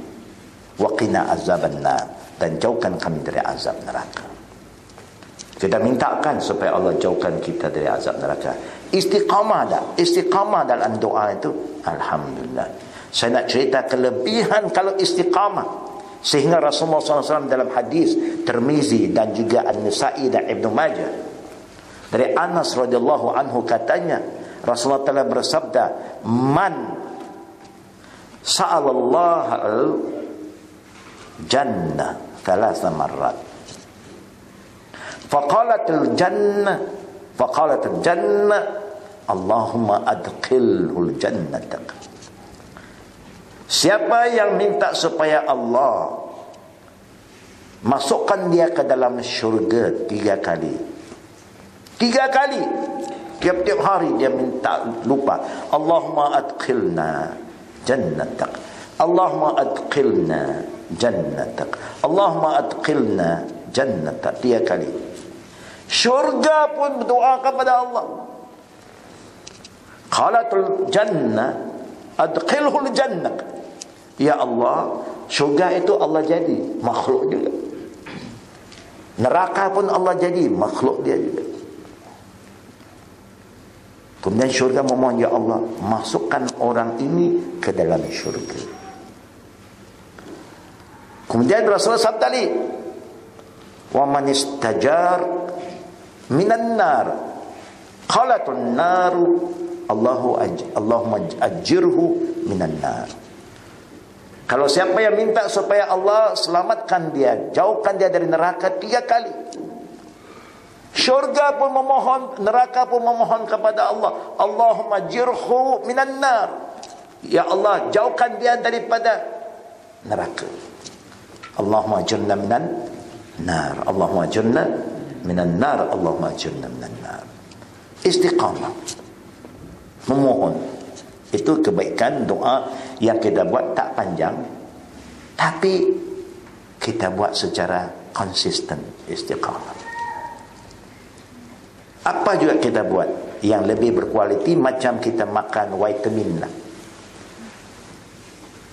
Wa qina azabannar. Dan jauhkan kami dari azab neraka kita mintakan supaya Allah jauhkan kita dari azab neraka. Istiqamah dah. Istiqamah dalam doa itu. Alhamdulillah. Saya nak cerita kelebihan kalau istiqamah. Sehingga Rasulullah SAW dalam hadis Termizi dan juga An-Nisai dan Ibn Majah. Dari Anas radhiyallahu anhu katanya. Rasulullah telah bersabda. Man sa'alallah al-jannah thalatha marrat faqalatil jannah faqalatil jannah Allahumma adqilul jannatak Siapa yang minta supaya Allah masukkan dia ke dalam syurga tiga kali? Tiga kali. Tiap-tiap hari dia minta lupa. Allahumma adqilna jannatak. Allahumma adqilna jannatak. Allahumma adqilna jannatak. Tiga kali. Syurga pun berdoa kepada Allah. Qalatul jannah adkhilhul jannah. Ya Allah, syurga itu Allah jadi makhluk juga. Neraka pun Allah jadi makhluk dia juga. Kemudian syurga memohon ya Allah, masukkan orang ini ke dalam syurga. Kemudian Rasulullah sabda lagi, "Wa man istajar minan nar qalatun naru. Allahu aj Allahumma ajirhu minan nar kalau siapa yang minta supaya Allah selamatkan dia jauhkan dia dari neraka tiga kali. Syurga pun memohon neraka pun memohon kepada Allah. Allahumma jirhu minan nar ya Allah jauhkan dia daripada neraka. Allahumma ajirna minan nar Allahumma ajirna minan nar Allahumma ajirna minan nar istiqamah. Memohon. Itu kebaikan doa yang kita buat tak panjang. Tapi kita buat secara konsisten istiqamah. Apa juga kita buat yang lebih berkualiti macam kita makan vitamin lah.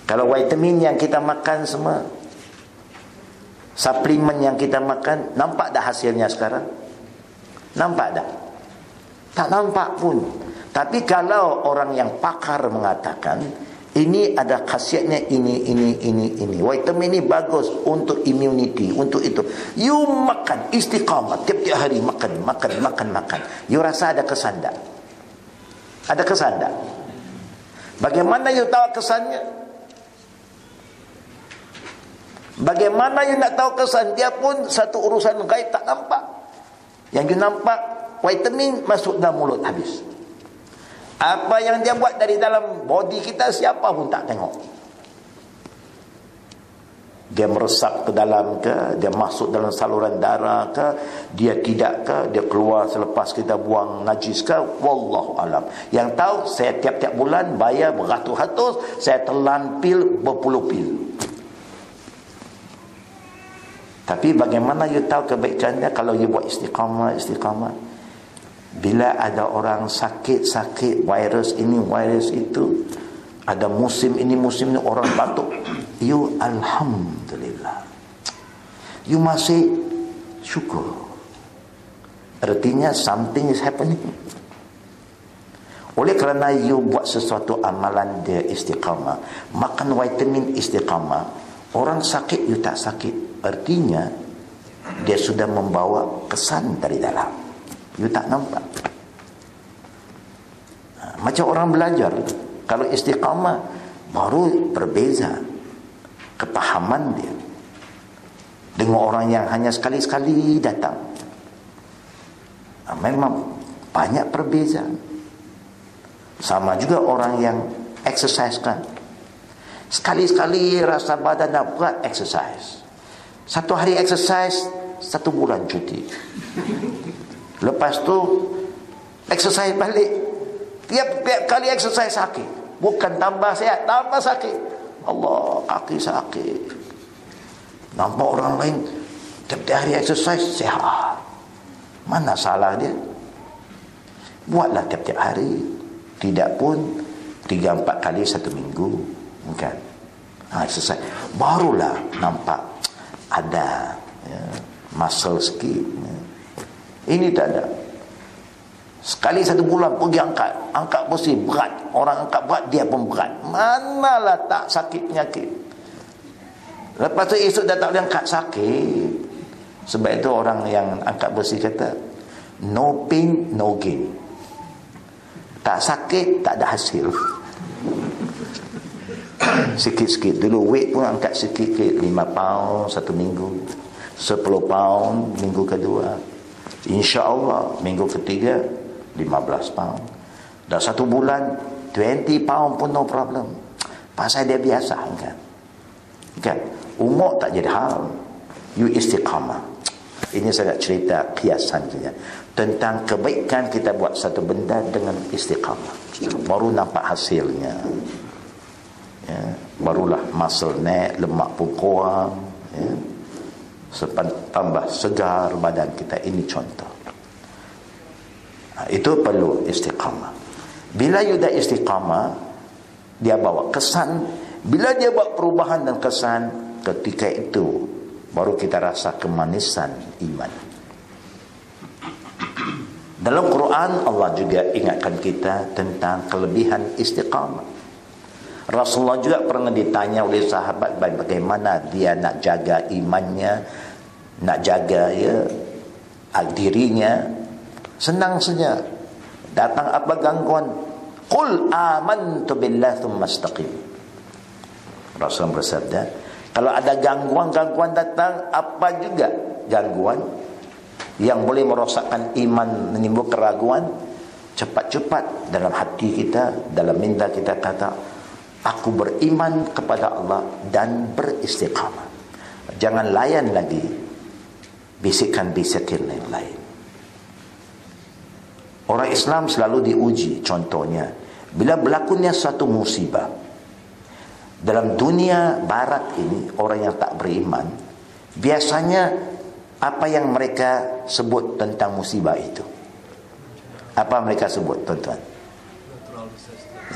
Kalau vitamin yang kita makan semua suplemen yang kita makan nampak dah hasilnya sekarang? Nampak dah? Tak nampak pun. Tapi kalau orang yang pakar mengatakan ini ada khasiatnya ini ini ini ini. Vitamin ini bagus untuk immunity untuk itu. You makan istiqamah tiap-tiap hari makan makan makan makan. You rasa ada kesan tak? Ada kesan tak? Bagaimana you tahu kesannya bagaimana you nak tahu kesan dia pun satu urusan gaib tak nampak yang you nampak vitamin masuk dalam mulut habis apa yang dia buat dari dalam body kita siapa pun tak tengok. Dia meresap ke dalam ke, dia masuk dalam saluran darah ke, dia tidak ke, dia keluar selepas kita buang najis ke, wallahu alam. Yang tahu saya tiap-tiap bulan bayar beratus-ratus, saya telan pil berpuluh pil. Tapi bagaimana you tahu kebaikannya kalau you buat istiqamah, istiqamah? bila ada orang sakit-sakit virus ini virus itu ada musim ini musim ini orang batuk you alhamdulillah. You masih syukur. Artinya something is happening. Oleh kerana you buat sesuatu amalan dia istiqamah. Makan vitamin istiqamah. Orang sakit you tak sakit artinya dia sudah membawa kesan dari dalam You tak nampak. Ha, macam orang belajar. Kalau istiqamah, baru berbeza. Kepahaman dia. Dengan orang yang hanya sekali-sekali datang. Ha, memang banyak perbezaan. Sama juga orang yang exercise kan. Sekali-sekali rasa badan nak buat exercise. Satu hari exercise, satu bulan cuti. Lepas tu exercise balik. Tiap-tiap kali exercise sakit. Bukan tambah sihat, tambah sakit. Allah, kaki sakit. Nampak orang lain tiap-tiap hari exercise sihat. Mana salah dia? Buatlah tiap-tiap hari. Tidak pun tiga empat kali satu minggu. Bukan. Ha, exercise. Barulah nampak ada ya, muscle sikit. Ya. Ini tak ada. Sekali satu bulan pergi angkat. Angkat besi berat. Orang angkat berat dia pun berat. Manalah tak sakit penyakit. Lepas tu esok dah tak boleh angkat sakit. Sebab itu orang yang angkat besi kata. No pain, no gain. Tak sakit, tak ada hasil. Sikit-sikit. Dulu weight pun angkat sikit-sikit. 5 pound satu minggu. 10 pound minggu kedua. Insya Allah minggu ketiga 15 pound. Dah satu bulan 20 pound pun no problem. Pasal dia biasa kan. Kan? Umur tak jadi hal. You istiqamah. Ini saya nak cerita kiasan saja. Tentang kebaikan kita buat satu benda dengan istiqamah. Baru nampak hasilnya. Ya. Barulah muscle naik, lemak pun kurang. Ya tambah segar badan kita. Ini contoh. Ha, itu perlu istiqamah. Bila yuda istiqamah dia bawa kesan. Bila dia buat perubahan dan kesan ketika itu baru kita rasa kemanisan iman. Dalam Quran Allah juga ingatkan kita tentang kelebihan istiqamah Rasulullah juga pernah ditanya oleh sahabat bagaimana dia nak jaga imannya, nak jaga ya dirinya. Senang saja. Datang apa gangguan? Qul amantu billahi thumma istaqim. Rasulullah bersabda, kalau ada gangguan-gangguan datang, apa juga gangguan yang boleh merosakkan iman, menimbulkan keraguan, cepat-cepat dalam hati kita, dalam minda kita kata, Aku beriman kepada Allah dan beristiqamah. Jangan layan lagi bisikan-bisikan yang lain. Orang Islam selalu diuji contohnya bila berlakunya satu musibah dalam dunia barat ini orang yang tak beriman biasanya apa yang mereka sebut tentang musibah itu Apa mereka sebut tuan-tuan?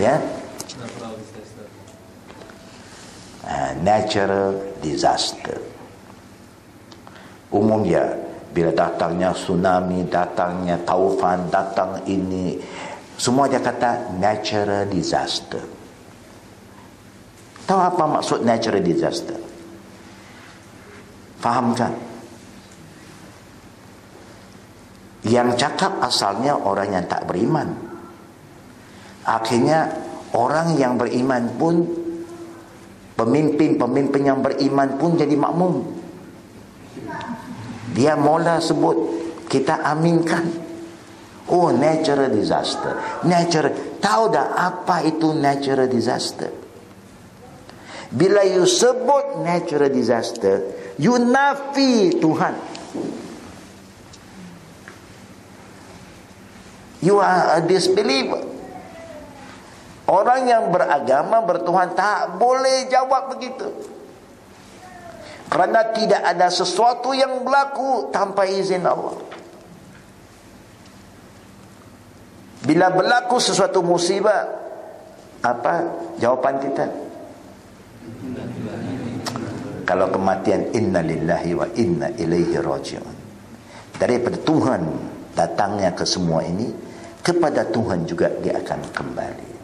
Ya? Natural disaster. Umumnya bila datangnya tsunami, datangnya taufan, datang ini semua dia kata natural disaster. Tahu apa maksud natural disaster? Faham kan? Yang cakap asalnya orang yang tak beriman. Akhirnya orang yang beriman pun pemimpin-pemimpin yang beriman pun jadi makmum. Dia mula sebut kita aminkan. Oh natural disaster. Natural. Tahu dah apa itu natural disaster? Bila you sebut natural disaster, you nafi Tuhan. You are a disbeliever. Orang yang beragama bertuhan tak boleh jawab begitu. Kerana tidak ada sesuatu yang berlaku tanpa izin Allah. Bila berlaku sesuatu musibah, apa jawapan kita? Kalau kematian inna lillahi wa inna ilaihi raji'un. Daripada Tuhan datangnya ke semua ini, kepada Tuhan juga dia akan kembali.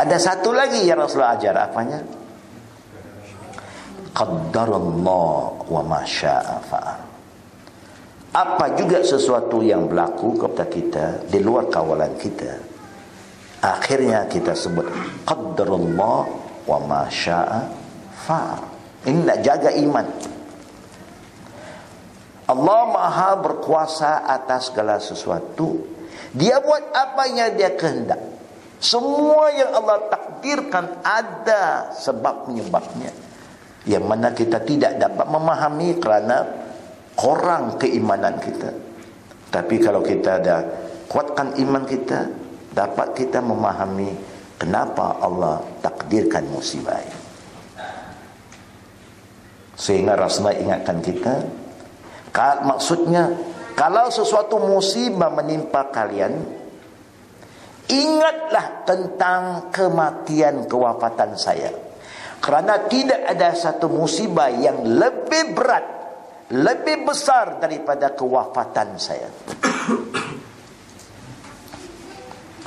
Ada satu lagi yang Rasulullah ajar apanya? Qaddarallah wa ma syaa. Apa juga sesuatu yang berlaku kepada kita di luar kawalan kita. Akhirnya kita sebut qaddarallah wa ma syaa. Ini nak jaga iman. Allah maha berkuasa atas segala sesuatu. Dia buat apa yang dia kehendak. Semua yang Allah takdirkan ada sebab penyebabnya. Yang mana kita tidak dapat memahami kerana kurang keimanan kita. Tapi kalau kita ada kuatkan iman kita, dapat kita memahami kenapa Allah takdirkan musibah. Sehingga Rasulullah ingatkan kita, Maksudnya Kalau sesuatu musibah menimpa kalian Ingatlah tentang kematian kewafatan saya. Kerana tidak ada satu musibah yang lebih berat Lebih besar daripada kewafatan saya.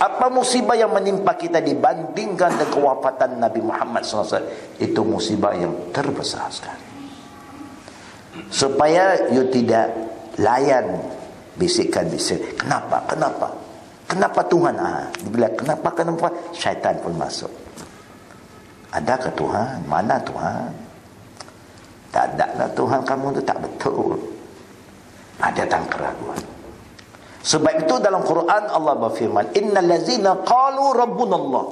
Apa musibah yang menimpa kita dibandingkan dengan kewafatan Nabi Muhammad SAW Itu musibah yang terbesar sekali. Supaya you tidak layan bisikan-bisikan. Kenapa? Kenapa kenapa Tuhan? Ah bila kenapa kenapa? Syaitan pun masuk. Adakah Tuhan? Mana Tuhan? Tak ada lah Tuhan kamu tu tak betul. Ada tang keraguan. Sebab itu dalam Quran Allah berfirman innal ladzina qalu rabbunallah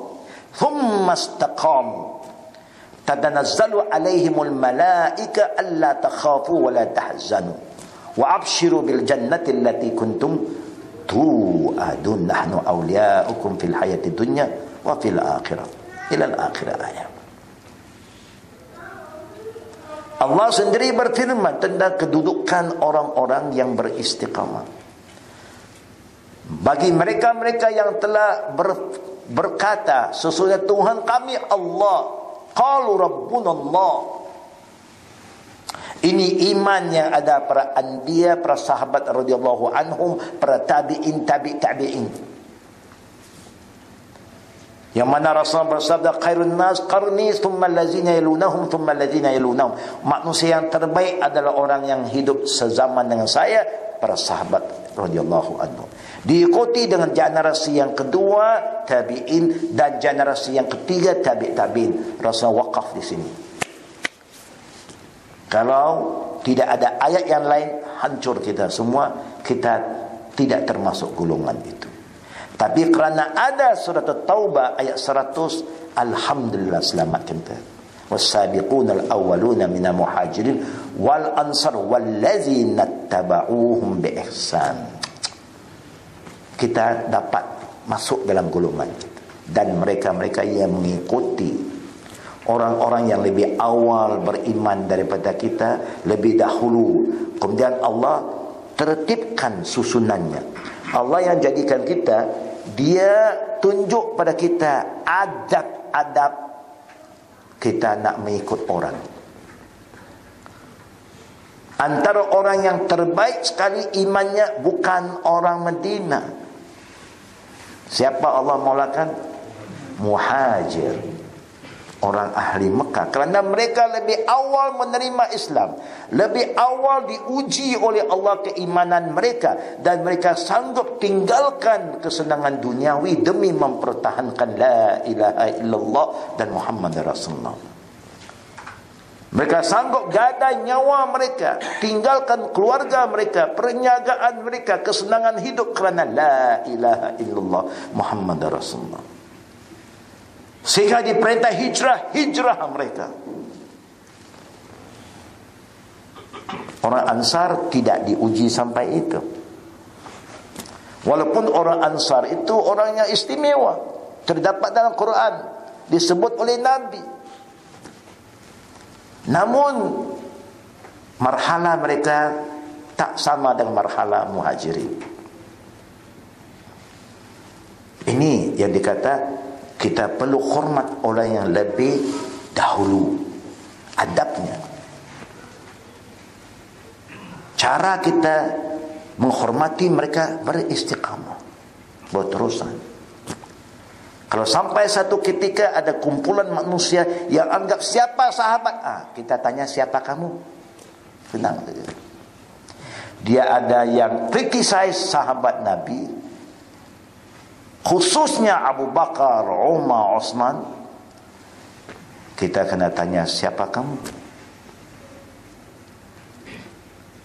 thumma istaqamu tatanazzalu alaihimul malaika alla takhafu wa la tahzanu wa abshiru bil jannati allati kuntum tu'adun nahnu awliya'ukum fil hayati dunya wa fil akhirah. Ila al akhirah ayat. Allah sendiri berfirman tentang kedudukan orang-orang yang beristiqamah. Bagi mereka-mereka yang telah ber, berkata, sesungguhnya Tuhan kami Allah. Qalu rabbuna Allah ini iman yang ada para anbiya, para sahabat radhiyallahu anhum, para tabi'in, tabi' tabi'in. Yang mana Rasulullah bersabda khairun nas qarni thumma allazina yalunahum thumma allazina yalunahum. Manusia yang terbaik adalah orang yang hidup sezaman dengan saya, para sahabat radhiyallahu anhum. Diikuti dengan generasi yang kedua tabi'in dan generasi yang ketiga tabi' tabi'in. Rasa wakaf di sini. Kalau tidak ada ayat yang lain hancur kita semua kita tidak termasuk golongan itu. Tapi kerana ada surat Taubah ayat 100 alhamdulillah selamat kita. والسابقون الأولون من المهاجرين والأنصار والذين اتبعوهم بإحسان kita dapat masuk dalam golongan dan mereka-mereka yang mengikuti orang-orang yang lebih awal beriman daripada kita lebih dahulu. Kemudian Allah tertibkan susunannya. Allah yang jadikan kita dia tunjuk pada kita adab-adab kita nak mengikut orang. Antara orang yang terbaik sekali imannya bukan orang Medina siapa Allah maulakan? Muhajir orang ahli Mekah. Kerana mereka lebih awal menerima Islam lebih awal diuji oleh Allah keimanan mereka dan mereka sanggup tinggalkan kesenangan duniawi demi mempertahankan la ilaha illallah dan Muhammad Rasulullah. Mereka sanggup gadai nyawa mereka tinggalkan keluarga mereka perniagaan mereka kesenangan hidup kerana la ilaha illallah Muhammad Rasulullah Sehingga diperintah hijrah, hijrah mereka. Orang Ansar tidak diuji sampai itu. Walaupun orang Ansar itu orang yang istimewa. Terdapat dalam Quran. Disebut oleh Nabi. Namun, marhala mereka tak sama dengan marhala muhajirin. Ini yang dikata kita perlu hormat orang yang lebih dahulu. Adabnya. Cara kita menghormati mereka beristiqamah. Berterusan. Kalau sampai satu ketika ada kumpulan manusia yang anggap siapa sahabat ah kita tanya siapa kamu? Tenang saja. Dia ada yang criticize sahabat nabi khususnya Abu Bakar, Umar, Osman kita kena tanya siapa kamu?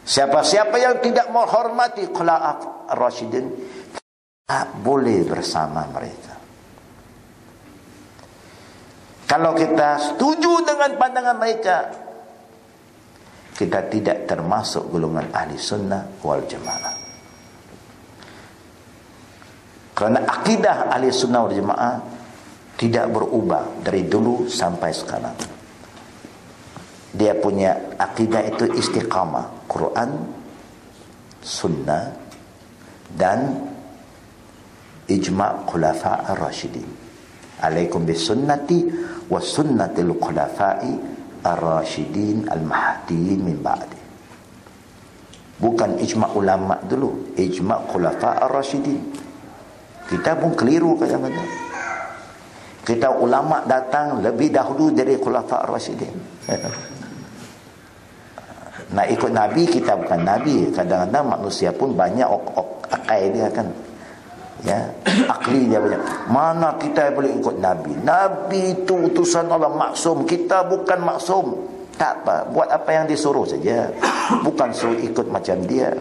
Siapa-siapa yang tidak menghormati Khula'af Rashidin tak boleh bersama mereka. Kalau kita setuju dengan pandangan mereka kita tidak termasuk golongan ahli sunnah wal jamaah kerana akidah ahli sunnah wal jemaah tidak berubah dari dulu sampai sekarang. Dia punya akidah itu istiqamah. Quran, sunnah dan ijma' khulafa ar-rashidin. Alaikum bisunnati wa sunnatil khulafa'i ar-rashidin al-mahdiin min ba'di. Bukan ijma' ulama dulu, ijma' khulafa ar-rashidin. Kita pun keliru kadang-kadang. Kita ulama datang lebih dahulu dari khulafa ar-rasyidin. Nak ikut Nabi kita bukan Nabi. Kadang-kadang manusia pun banyak ok ok akai dia kan. Ya, akli dia banyak. Mana kita boleh ikut Nabi? Nabi itu utusan Allah maksum. Kita bukan maksum. Tak apa. Buat apa yang disuruh saja. Bukan suruh ikut macam dia.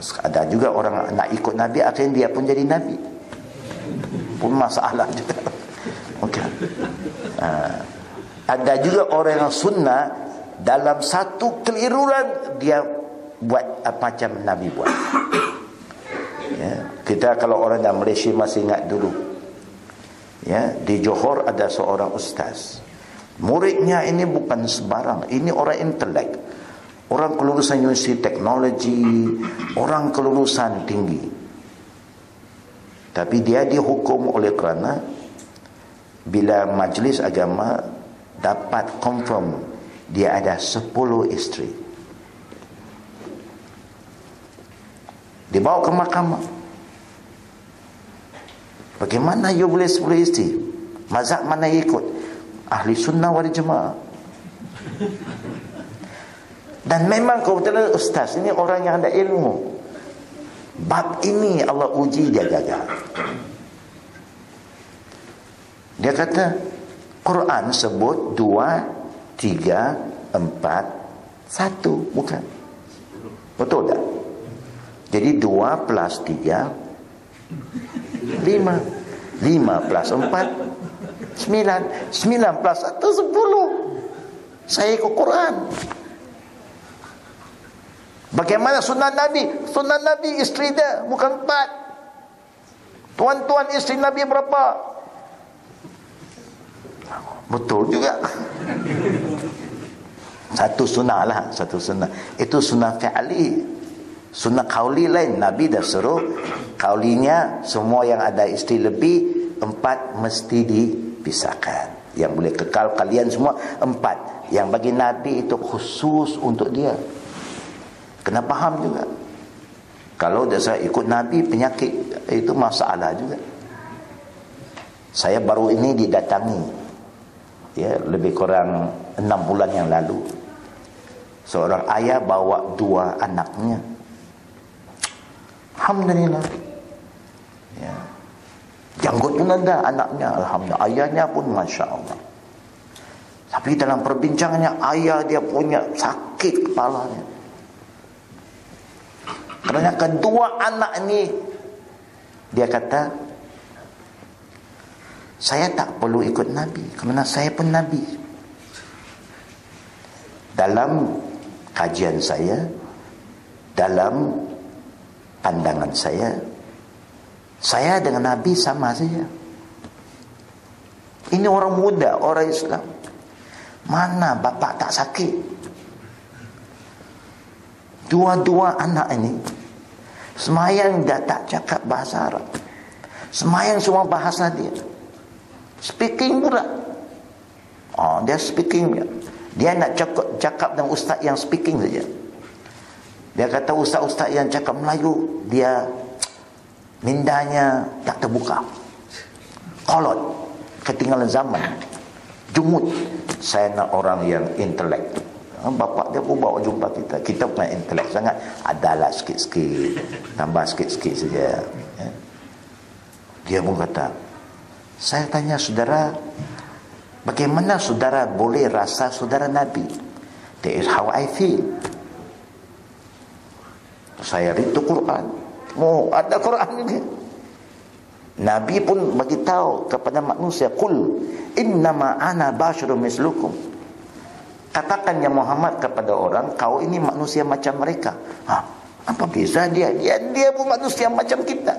Ada juga orang nak ikut Nabi akhirnya dia pun jadi Nabi. Pun masalah juga. Okay. Ha. Ada juga orang yang sunnah dalam satu keliruan dia buat apa macam Nabi buat. Ya. Kita kalau orang dalam Malaysia masih ingat dulu. Ya, di Johor ada seorang ustaz. Muridnya ini bukan sebarang, ini orang intelek orang kelulusan universiti teknologi, orang kelulusan tinggi. Tapi dia dihukum oleh kerana bila majlis agama dapat confirm dia ada 10 isteri. Dibawa ke mahkamah. Bagaimana you boleh 10 isteri? Mazhab mana ikut? Ahli sunnah wal jemaah. Dan memang kebetulan ustaz ini orang yang ada ilmu. Bab ini Allah uji dia gagal. Dia kata Quran sebut dua, tiga, empat, satu, bukan? Betul tak? Jadi dua plus tiga, lima. Lima plus empat, sembilan. Sembilan plus satu, sepuluh. Saya ikut Quran. Bagaimana sunnah Nabi? Sunnah Nabi isteri dia bukan empat. Tuan-tuan isteri Nabi berapa? Betul juga. Satu sunnah lah. Satu sunnah. Itu sunnah fi'ali. Sunnah kauli lain. Nabi dah suruh kaulinya semua yang ada isteri lebih empat mesti dipisahkan. Yang boleh kekal kalian semua empat. Yang bagi Nabi itu khusus untuk dia. Kena faham juga. Kalau dia saya ikut Nabi penyakit itu masalah juga. Saya baru ini didatangi ya lebih kurang enam bulan yang lalu. Seorang ayah bawa dua anaknya Alhamdulillah. Ya. Janggut ada anaknya. Alhamdulillah. Ayahnya pun Masya Allah. Tapi dalam perbincangannya ayah dia punya sakit kepalanya. Kerana kedua anak ini dia kata saya tak perlu ikut Nabi. Kerana saya pun Nabi. Dalam kajian saya dalam pandangan saya saya dengan Nabi sama saja. Ini orang muda orang Islam. Mana bapak tak sakit? Dua-dua anak ini semayang dah tak cakap bahasa Arab semayang semua bahasa dia speaking pula oh, dia speaking dia nak cakap, cakap dengan ustaz yang speaking saja dia kata ustaz-ustaz yang cakap Melayu dia mindanya tak terbuka. Kolot ketinggalan zaman. Jumut. Saya nak orang yang intelek. Bapak dia pun bawa jumpa kita. Kita punya intelek sangat. Adalah sikit-sikit. Tambah sikit-sikit saja. Ya. Dia pun kata, saya tanya saudara, bagaimana saudara boleh rasa saudara Nabi? That is how I feel saya rindu Quran oh ada Quran juga Nabi pun bagi tahu kepada manusia kul innama ana basyarum mislukum katakan ya Muhammad kepada orang kau ini manusia macam mereka ha apa beza dia dia dia pun manusia macam kita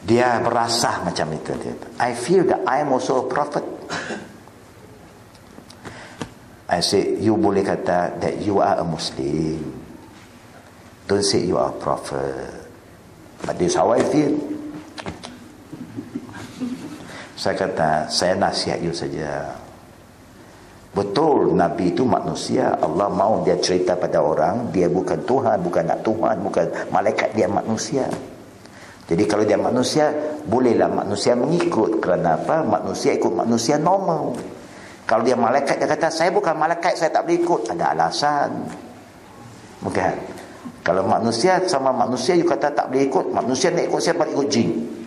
dia berasa macam itu. I feel that I am also a prophet I say you boleh kata that you are a Muslim. Don't say you are a prophet. But this how I feel. Saya kata, saya nasihat you saja. Betul Nabi itu manusia. Allah mau dia cerita pada orang, dia bukan Tuhan, bukan nak Tuhan, bukan malaikat, dia manusia. Jadi kalau dia manusia, bolehlah manusia mengikut. Kerana apa? Manusia ikut manusia normal. Kalau dia malaikat dia kata saya bukan malaikat saya tak boleh ikut ada alasan. Bukan. Kalau manusia sama manusia you kata tak boleh ikut, manusia nak ikut siapa ikut jin.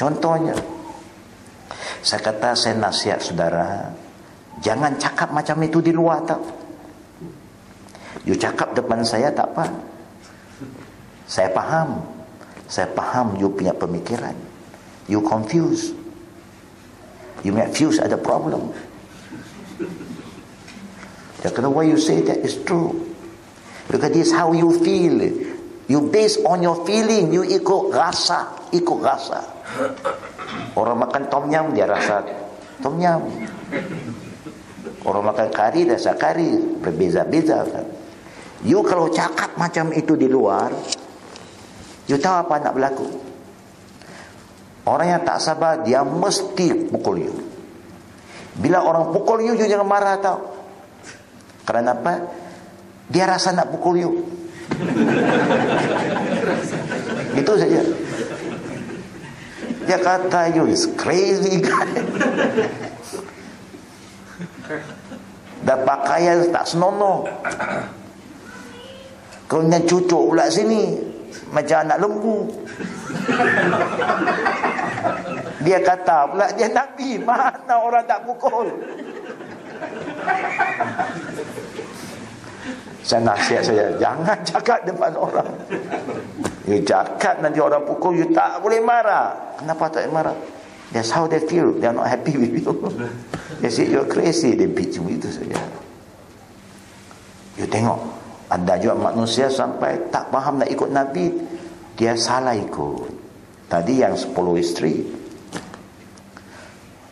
Contohnya saya kata saya nasihat saudara jangan cakap macam itu di luar tau. You cakap depan saya tak apa. Saya faham. Saya faham you punya pemikiran. You confused. You might feel ada problem. Dia kata, why you say that is true. Because this how you feel. You base on your feeling. You ikut rasa. Ikut rasa. Orang makan tom yum, dia rasa tom yum. Orang makan kari, dia rasa kari. Berbeza-beza kan. You kalau cakap macam itu di luar, you tahu apa nak berlaku? Orang yang tak sabar dia mesti pukul you. Bila orang pukul you, you jangan marah tau. Kerana apa? Dia rasa nak pukul you. Itu saja. Dia kata you is crazy guy. Dah pakaian tak senonoh. Kau nak cucuk pula sini. Macam anak lembu. Dia kata pula dia Nabi. Mana orang tak pukul? Saya nasihat saya. Jangan cakap depan orang. You cakap nanti orang pukul. You tak boleh marah. Kenapa tak boleh marah? That's how they feel. They are not happy with you. They say you're crazy. They beat you itu saja. You tengok. Ada juga manusia sampai tak faham nak ikut Nabi. Dia salah ikut. Tadi yang 10 isteri.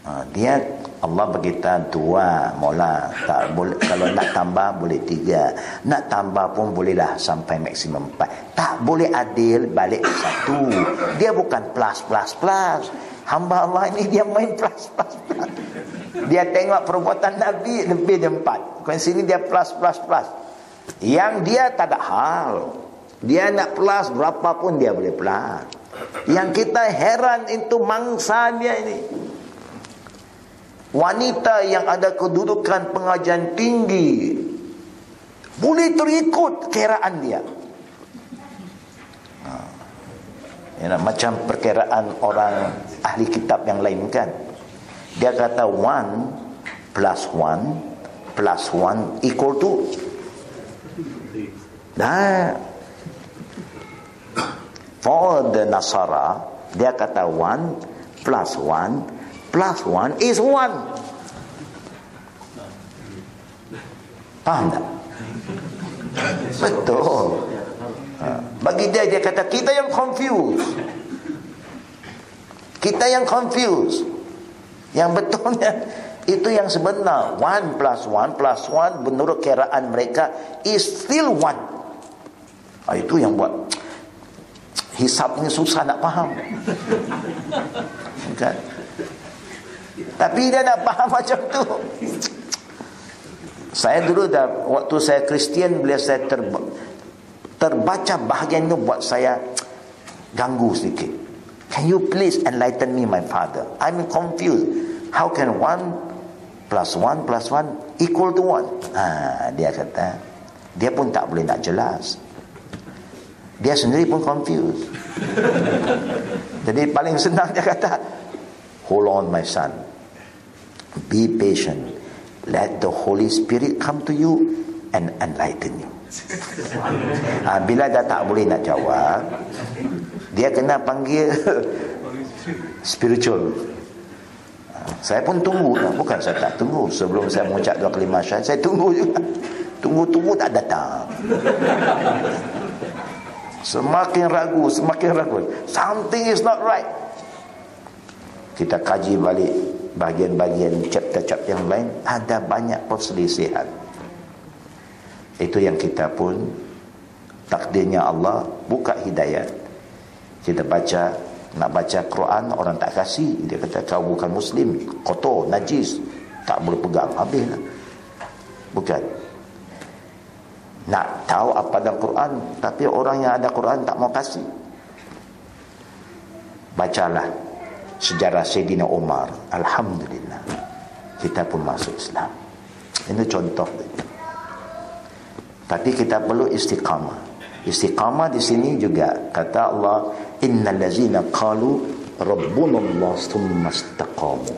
Ha, dia Allah berkata dua mola. Tak boleh kalau nak tambah boleh tiga. Nak tambah pun bolehlah sampai maksimum empat. Tak boleh adil balik satu. Dia bukan plus plus plus. Hamba Allah ini dia main plus plus plus. Dia tengok perbuatan Nabi lebih dari empat. Kan sini dia plus plus plus. Yang dia tak ada hal. Dia nak plus berapa pun dia boleh plus. Yang kita heran itu mangsa dia ini wanita yang ada kedudukan pengajian tinggi boleh terikut keraan dia. Ha. ya, macam perkiraan orang ahli kitab yang lain kan dia kata one plus one plus one equal to nah for the Nasara dia kata one plus one plus one is one. Faham tak? Betul. Ha. Bagi dia, dia kata, kita yang confused. Kita yang confused. Yang betulnya, itu yang sebenar. One plus one plus one, menurut kiraan mereka, is still one. Ha, itu yang buat hisapnya susah nak faham. Kan? Tapi dia nak faham macam tu. Saya dulu dah waktu saya Kristian bila saya terba, terbaca bahagian itu buat saya ganggu sedikit. Can you please enlighten me my father? I'm confused. How can one plus one plus one equal to one? Ha, dia kata dia pun tak boleh nak jelas. Dia sendiri pun confused. Jadi paling senang dia kata hold on my son Be patient. Let the Holy Spirit come to you and enlighten you. ha, bila dah tak boleh nak jawab, dia kena panggil spiritual. Ha, saya pun tunggu. Bukan saya tak tunggu. Sebelum saya mengucap dua kelima syahadat, saya tunggu juga. Tunggu-tunggu tak datang. Semakin ragu, semakin ragu. Something is not right. Kita kaji balik bagian-bagian chapter-chapter yang lain ada banyak perselisihan. Itu yang kita pun takdirnya Allah buka hidayat. Kita baca nak baca Quran orang tak kasih. Dia kata kau bukan muslim kotor najis tak boleh pegang. Habislah bukan. Nak tahu apa dalam Quran tapi orang yang ada Quran tak mau kasih. Bacalah sejarah Sayyidina Umar Alhamdulillah. Kita pun masuk Islam. Ini contoh tapi kita perlu istiqamah. Istiqamah di sini juga kata Allah innal ladzina qalu rabbunallah thumma istaqamu.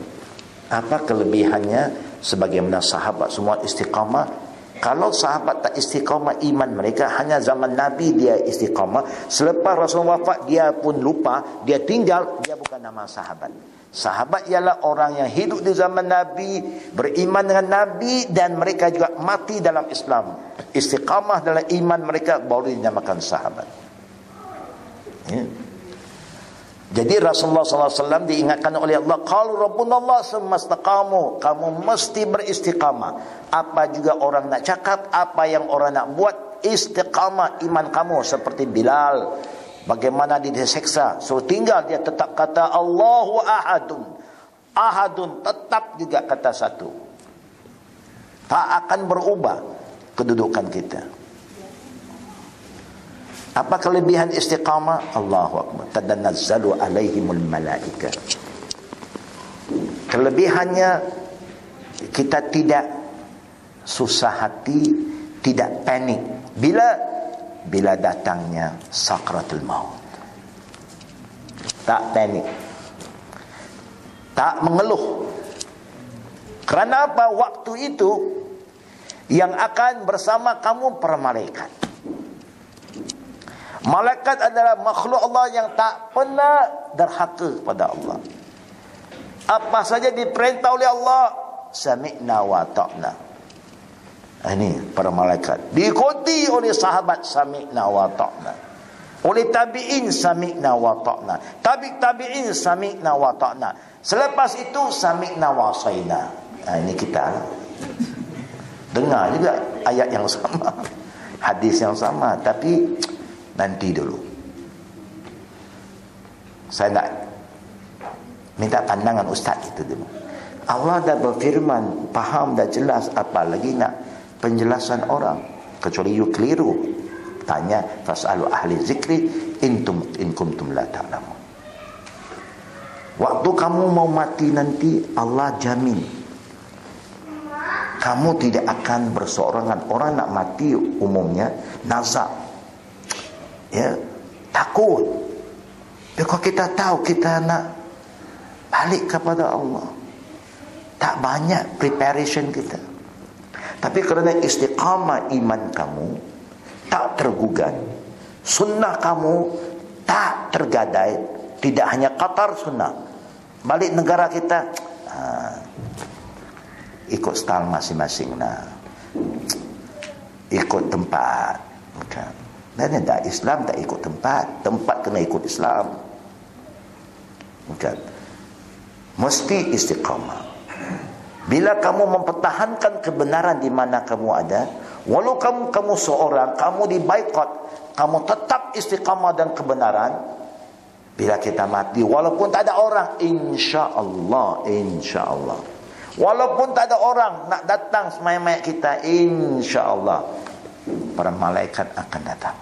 Apa kelebihannya? Sebagaimana sahabat semua istiqamah kalau sahabat tak istiqamah iman mereka hanya zaman Nabi dia istiqamah. Selepas Rasul wafat dia pun lupa. Dia tinggal. Dia bukan nama sahabat. Sahabat ialah orang yang hidup di zaman Nabi. Beriman dengan Nabi. Dan mereka juga mati dalam Islam. Istiqamah dalam iman mereka baru dinamakan sahabat. Ya. Jadi Rasulullah SAW diingatkan oleh Allah, "Qalu Rabbuna Allah semastaqamu." Kamu mesti beristiqamah. Apa juga orang nak cakap, apa yang orang nak buat, istiqamah iman kamu seperti Bilal. Bagaimana dia diseksa, so tinggal dia tetap kata Allahu ahadun. Ahadun tetap juga kata satu. Tak akan berubah kedudukan kita. Apa kelebihan istiqamah? Allahu Akbar. Tadanazzalu alaihimul malaika. Kelebihannya kita tidak susah hati, tidak panik. Bila bila datangnya sakratul maut. Tak panik. Tak mengeluh. Kerana apa? Waktu itu yang akan bersama kamu para malaikat. Malaikat adalah makhluk Allah yang tak pernah derhaka kepada Allah. Apa saja diperintah oleh Allah, sami'na wa ta'na. Ini para malaikat. Diikuti oleh sahabat sami'na wa ta'na. Oleh tabi'in sami'na wa ta'na. Tabi' tabi'in sami'na wa ta'na. Selepas itu sami'na wa sayna. Nah, ini kita. Dengar juga ayat yang sama. Hadis yang sama. Tapi nanti dulu. Saya nak minta pandangan ustaz itu dulu. Allah dah berfirman, faham dah jelas apa lagi nak penjelasan orang. Kecuali you keliru tanya fasalu ahli zikri intum in kuntum la ta'lamun waktu kamu mau mati nanti Allah jamin kamu tidak akan berseorangan orang nak mati umumnya nazak ya takut. Ya, kalau kita tahu kita nak balik kepada Allah tak banyak preparation kita. Tapi kerana istiqamah iman kamu tak tergugat sunnah kamu tak tergadai tidak hanya Qatar sunnah balik negara kita ha, ikut style masing-masing nah. ikut tempat bukan dan tak Islam tak ikut tempat tempat kena ikut Islam bukan mesti istiqamah bila kamu mempertahankan kebenaran di mana kamu ada Walau kamu kamu seorang, kamu di baikot, kamu tetap istiqamah dan kebenaran. Bila kita mati, walaupun tak ada orang, insya Allah, insya Allah. Walaupun tak ada orang nak datang semayat-mayat kita, insya Allah. Para malaikat akan datang.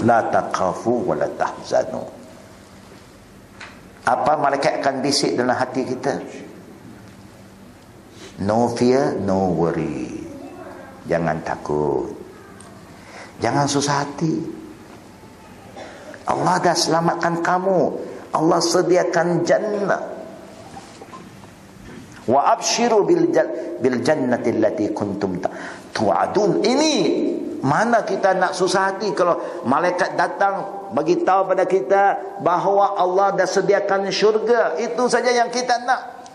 La taqafu wa la tahzanu. Apa malaikat akan bisik dalam hati kita? No fear, no worry. Jangan takut. Jangan susah hati. Allah dah selamatkan kamu. Allah sediakan jannah. Wa abshiru bil jannati allati kuntum tu'adun. Ini mana kita nak susah hati kalau malaikat datang bagi tahu pada kita bahawa Allah dah sediakan syurga. Itu saja yang kita nak.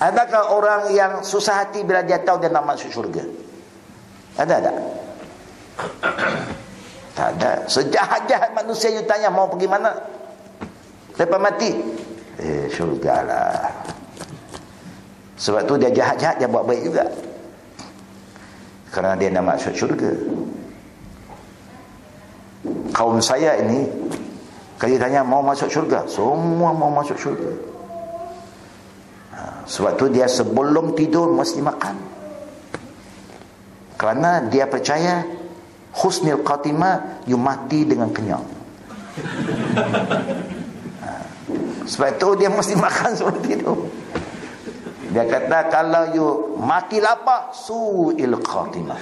Adakah orang yang susah hati bila dia tahu dia nak masuk syurga? Ada tak? Tak ada. Sejahat-jahat manusia you tanya mau pergi mana? Lepas mati? Eh, syurga lah. Sebab tu dia jahat-jahat dia buat baik juga. Kerana dia nak masuk syurga. Kaum saya ini, kalau tanya mau masuk syurga, semua mau masuk syurga. Sebab tu dia sebelum tidur mesti makan. Kerana dia percaya husnul khatimah you mati dengan kenyang. Ha. Sebab tu dia mesti makan sebelum tidur. Dia kata kalau you mati lapar su'il khatimah.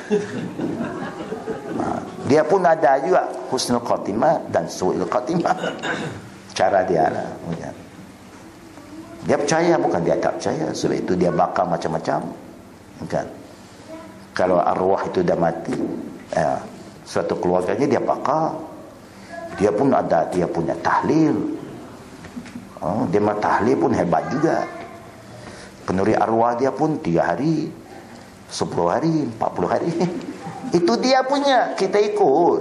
Ha. Dia pun ada juga husnul khatimah dan su'il khatimah. Cara dia lah. Dia percaya bukan dia tak percaya Sebab itu dia bakar macam-macam Kan Kalau arwah itu dah mati eh, Suatu keluarganya dia bakar Dia pun ada Dia punya tahlil oh, Dia mah tahlil pun hebat juga Penuri arwah dia pun Tiga hari Sepuluh hari Empat puluh hari. Itu dia punya. Kita ikut.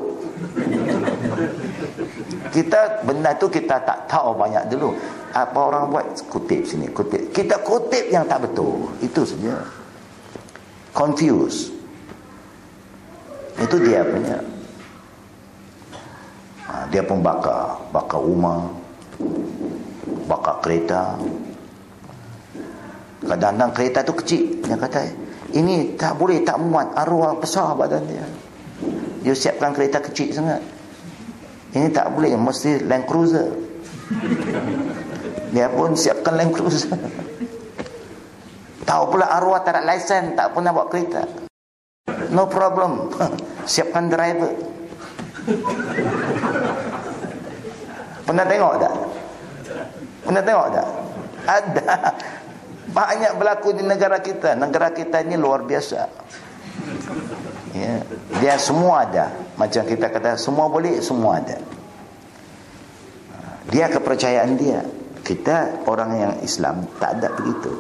Kita Benda tu kita tak tahu banyak dulu. Apa orang buat? Kutip sini kutip. Kita kutip yang tak betul. Itu saja. Confuse itu dia punya. Ha, dia pun bakar. Bakar rumah. Bakar kereta kadang-kadang kereta tu kecil dia kata ini tak boleh tak muat arwah besar badan dia dia siapkan kereta kecil sangat ini tak boleh mesti Land Cruiser dia pun siapkan Land Cruiser. Tahu pula arwah tak ada lesen, tak pernah bawa kereta. No problem. siapkan driver. Pernah tengok tak? Pernah tengok tak? Ada. Banyak berlaku di negara kita. Negara kita ini luar biasa. Ya. Dia semua ada. Macam kita kata, semua boleh, semua ada. Dia kepercayaan dia kita orang yang Islam tak ada begitu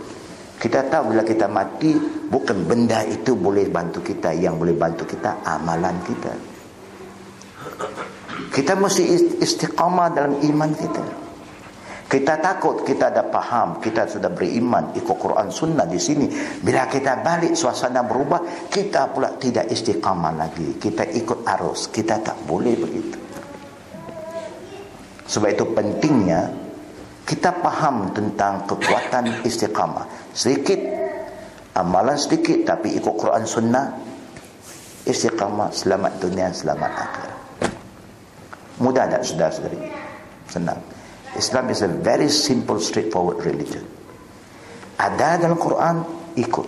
kita tahu bila kita mati bukan benda itu boleh bantu kita yang boleh bantu kita amalan kita Kita mesti istiqamah dalam iman kita. Kita takut kita ada faham, kita sudah beriman ikut Quran Sunnah di sini. Bila kita balik suasana berubah, kita pula tidak istiqamah lagi. Kita ikut arus, kita tak boleh begitu. Sebab itu pentingnya kita faham tentang kekuatan istiqamah. Sedikit amalan sedikit tapi ikut Quran Sunnah istiqamah selamat dunia selamat akhirat. Mudah tak saudara-saudari? Senang. Islam is a very simple, straightforward religion. Ada dalam Quran, ikut.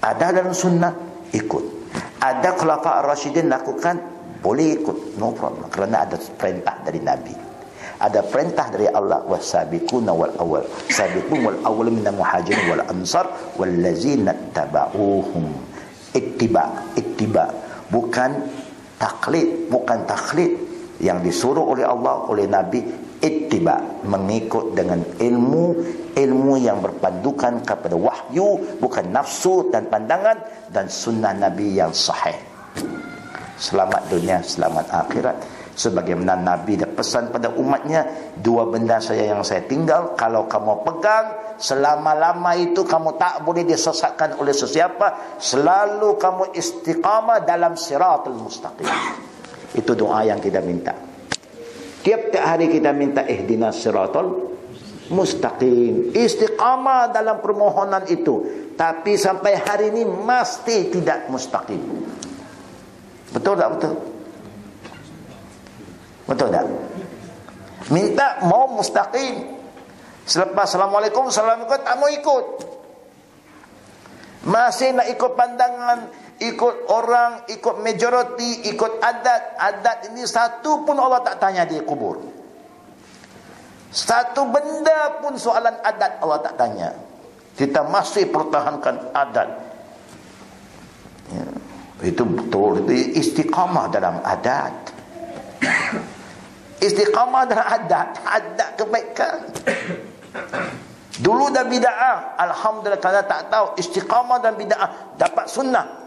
Ada dalam sunnah, ikut. Ada khulafa ar-rasyidin lakukan, boleh ikut. No problem. Kerana ada perintah dari Nabi. Ada perintah dari Allah wasabiquna wal awal. Sabiqun wal awal min muhajirin wal ansar wal ladzina tabauhum. Ittiba, ittiba. Bukan taklid, bukan taklid yang disuruh oleh Allah oleh Nabi ittiba mengikut dengan ilmu ilmu yang berpandukan kepada wahyu bukan nafsu dan pandangan dan sunnah nabi yang sahih. Selamat dunia selamat akhirat. Sebagaimana nabi dah pesan pada umatnya dua benda saya yang saya tinggal kalau kamu pegang selama-lama itu kamu tak boleh disesatkan oleh sesiapa selalu kamu istiqamah dalam siratul mustaqim. Itu doa yang kita minta Tiap-tiap hari kita minta ihdinas siratal mustaqim. Istiqamah dalam permohonan itu. Tapi sampai hari ini mesti tidak mustaqim. Betul tak betul? Betul tak? Minta mau mustaqim. Selepas Assalamualaikum, Assalamualaikum, tak mau ikut. Masih nak ikut pandangan ikut orang, ikut majoriti, ikut adat. Adat ini satu pun Allah tak tanya di kubur. Satu benda pun soalan adat Allah tak tanya. Kita masih pertahankan adat. Ya. Itu betul. Itu istiqamah dalam adat. Istiqamah dalam adat. Adat kebaikan. Dulu dah bida'ah. Alhamdulillah kalau tak tahu istiqamah dan bida'ah. Dapat sunnah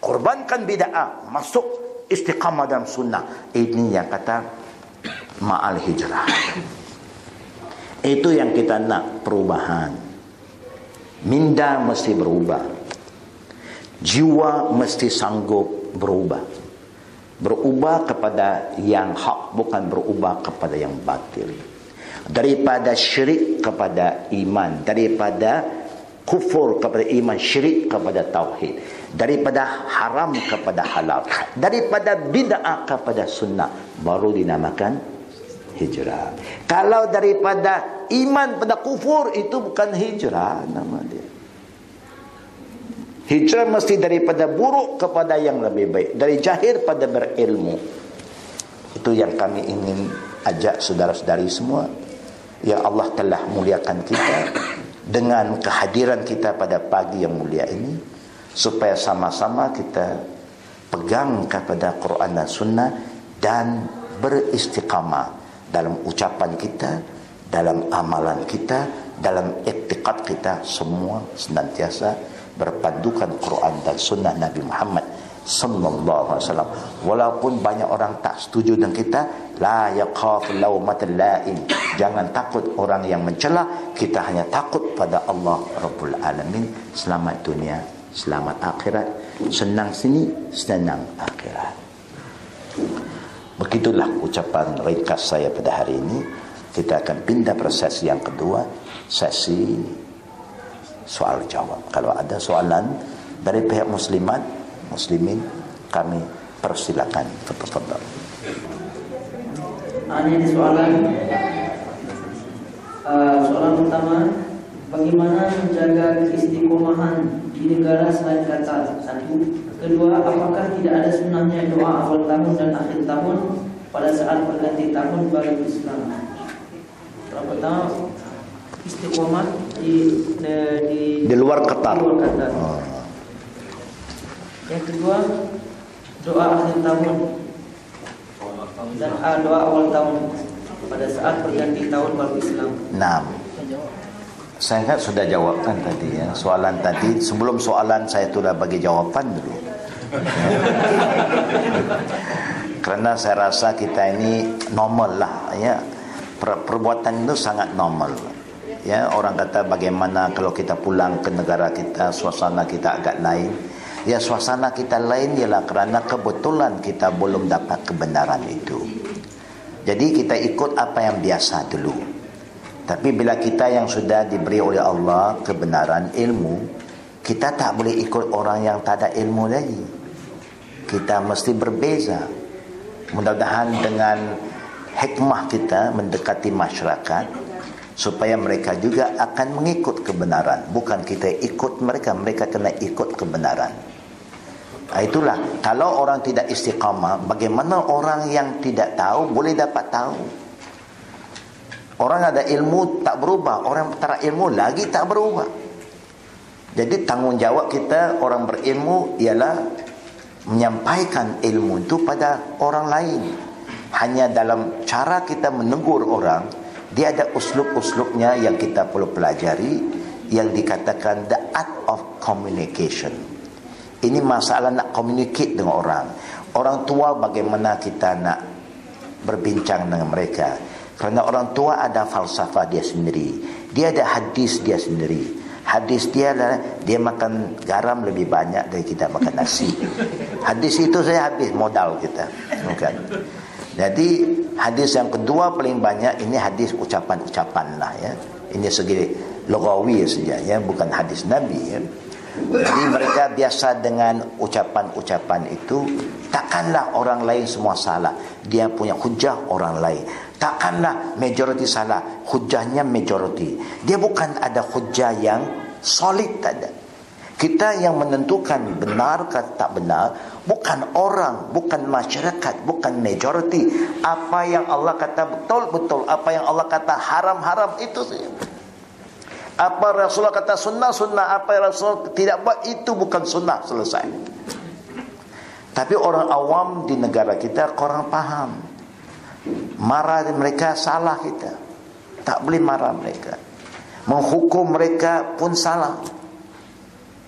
korbankan bid'ah masuk istiqamah dalam sunnah. Ini yang kata ma'al hijrah. Itu yang kita nak perubahan. Minda mesti berubah. Jiwa mesti sanggup berubah. Berubah kepada yang hak bukan berubah kepada yang batil. Daripada syirik kepada iman. Daripada kufur kepada iman. Syirik kepada tauhid daripada haram kepada halal daripada bid'ah kepada sunnah baru dinamakan hijrah. Kalau daripada iman pada kufur itu bukan hijrah nama dia. Hijrah mesti daripada buruk kepada yang lebih baik dari jahil pada berilmu. Itu yang kami ingin ajak saudara-saudari semua. Ya Allah telah muliakan kita dengan kehadiran kita pada pagi yang mulia ini supaya sama-sama kita pegang kepada Quran dan Sunnah dan beristiqamah dalam ucapan kita, dalam amalan kita, dalam etikat kita semua senantiasa berpandukan Quran dan Sunnah Nabi Muhammad sallallahu alaihi wasallam. Walaupun banyak orang tak setuju dengan kita la yaqaf lawmatal la'in. Jangan takut orang yang mencela kita hanya takut pada Allah Rabbul Alamin. Selamat dunia selamat akhirat. Senang sini senang akhirat. Begitulah ucapan ringkas saya pada hari ini. Kita akan pindah proses yang kedua sesi soal jawab. Kalau ada soalan dari pihak muslimat muslimin kami persilakan tafadhal ini soalan. Uh, soalan pertama bagaimana menjaga keistiqomahan di negara selain Qatar. Satu, kedua, apakah tidak ada sunnahnya doa awal tahun dan akhir tahun pada saat berganti tahun bagi Islam? Yang pertama, istiqomah di, di di luar Qatar. Di luar Qatar. Oh. Yang kedua, doa akhir tahun dan ah, doa awal tahun pada saat berganti tahun baru Islam. Enam. Saya ingat sudah jawabkan tadi ya. Soalan tadi sebelum soalan saya sudah bagi jawapan dulu. kerana saya rasa kita ini normal lah ya. Per- perbuatan itu sangat normal ya. Orang kata bagaimana kalau kita pulang ke negara kita suasana kita agak lain. Ya suasana kita lain ialah kerana kebetulan kita belum dapat kebenaran itu. Jadi kita ikut apa yang biasa dulu tapi bila kita yang sudah diberi oleh Allah kebenaran ilmu kita tak boleh ikut orang yang tak ada ilmu lagi. Kita mesti berbeza. Mudah-mudahan dengan hikmah kita mendekati masyarakat supaya mereka juga akan mengikut kebenaran. Bukan kita ikut mereka mereka kena ikut kebenaran. Ah, itulah. Kalau orang tidak istiqamah bagaimana orang yang tidak tahu boleh dapat tahu orang ada ilmu tak berubah orang tak ilmu lagi tak berubah jadi tanggungjawab kita orang berilmu ialah menyampaikan ilmu itu pada orang lain hanya dalam cara kita menegur orang dia ada uslub-uslubnya yang kita perlu pelajari yang dikatakan the art of communication ini masalah nak communicate dengan orang. Orang tua bagaimana kita nak berbincang dengan mereka. Kerana orang tua ada falsafah dia sendiri. Dia ada hadis dia sendiri. Hadis dia adalah dia makan garam lebih banyak dari kita makan nasi. Hadis itu saya habis modal kita. Bukan. Jadi hadis yang kedua paling banyak ini hadis ucapan-ucapan lah ya. Ini segi logawi saja ya, bukan hadis Nabi ya. Jadi mereka biasa dengan ucapan-ucapan itu Takkanlah orang lain semua salah Dia punya hujah orang lain Takkanlah majoriti salah Hujahnya majoriti Dia bukan ada hujah yang solid tak ada kita yang menentukan benar atau tak benar bukan orang, bukan masyarakat, bukan majoriti. Apa yang Allah kata betul betul, apa yang Allah kata haram haram itu saja. Apa Rasulullah kata sunnah, sunnah. Apa yang Rasulullah tidak buat, itu bukan sunnah. Selesai. Tapi orang awam di negara kita, kurang faham. Marah mereka, salah kita. Tak boleh marah mereka. Menghukum mereka pun salah.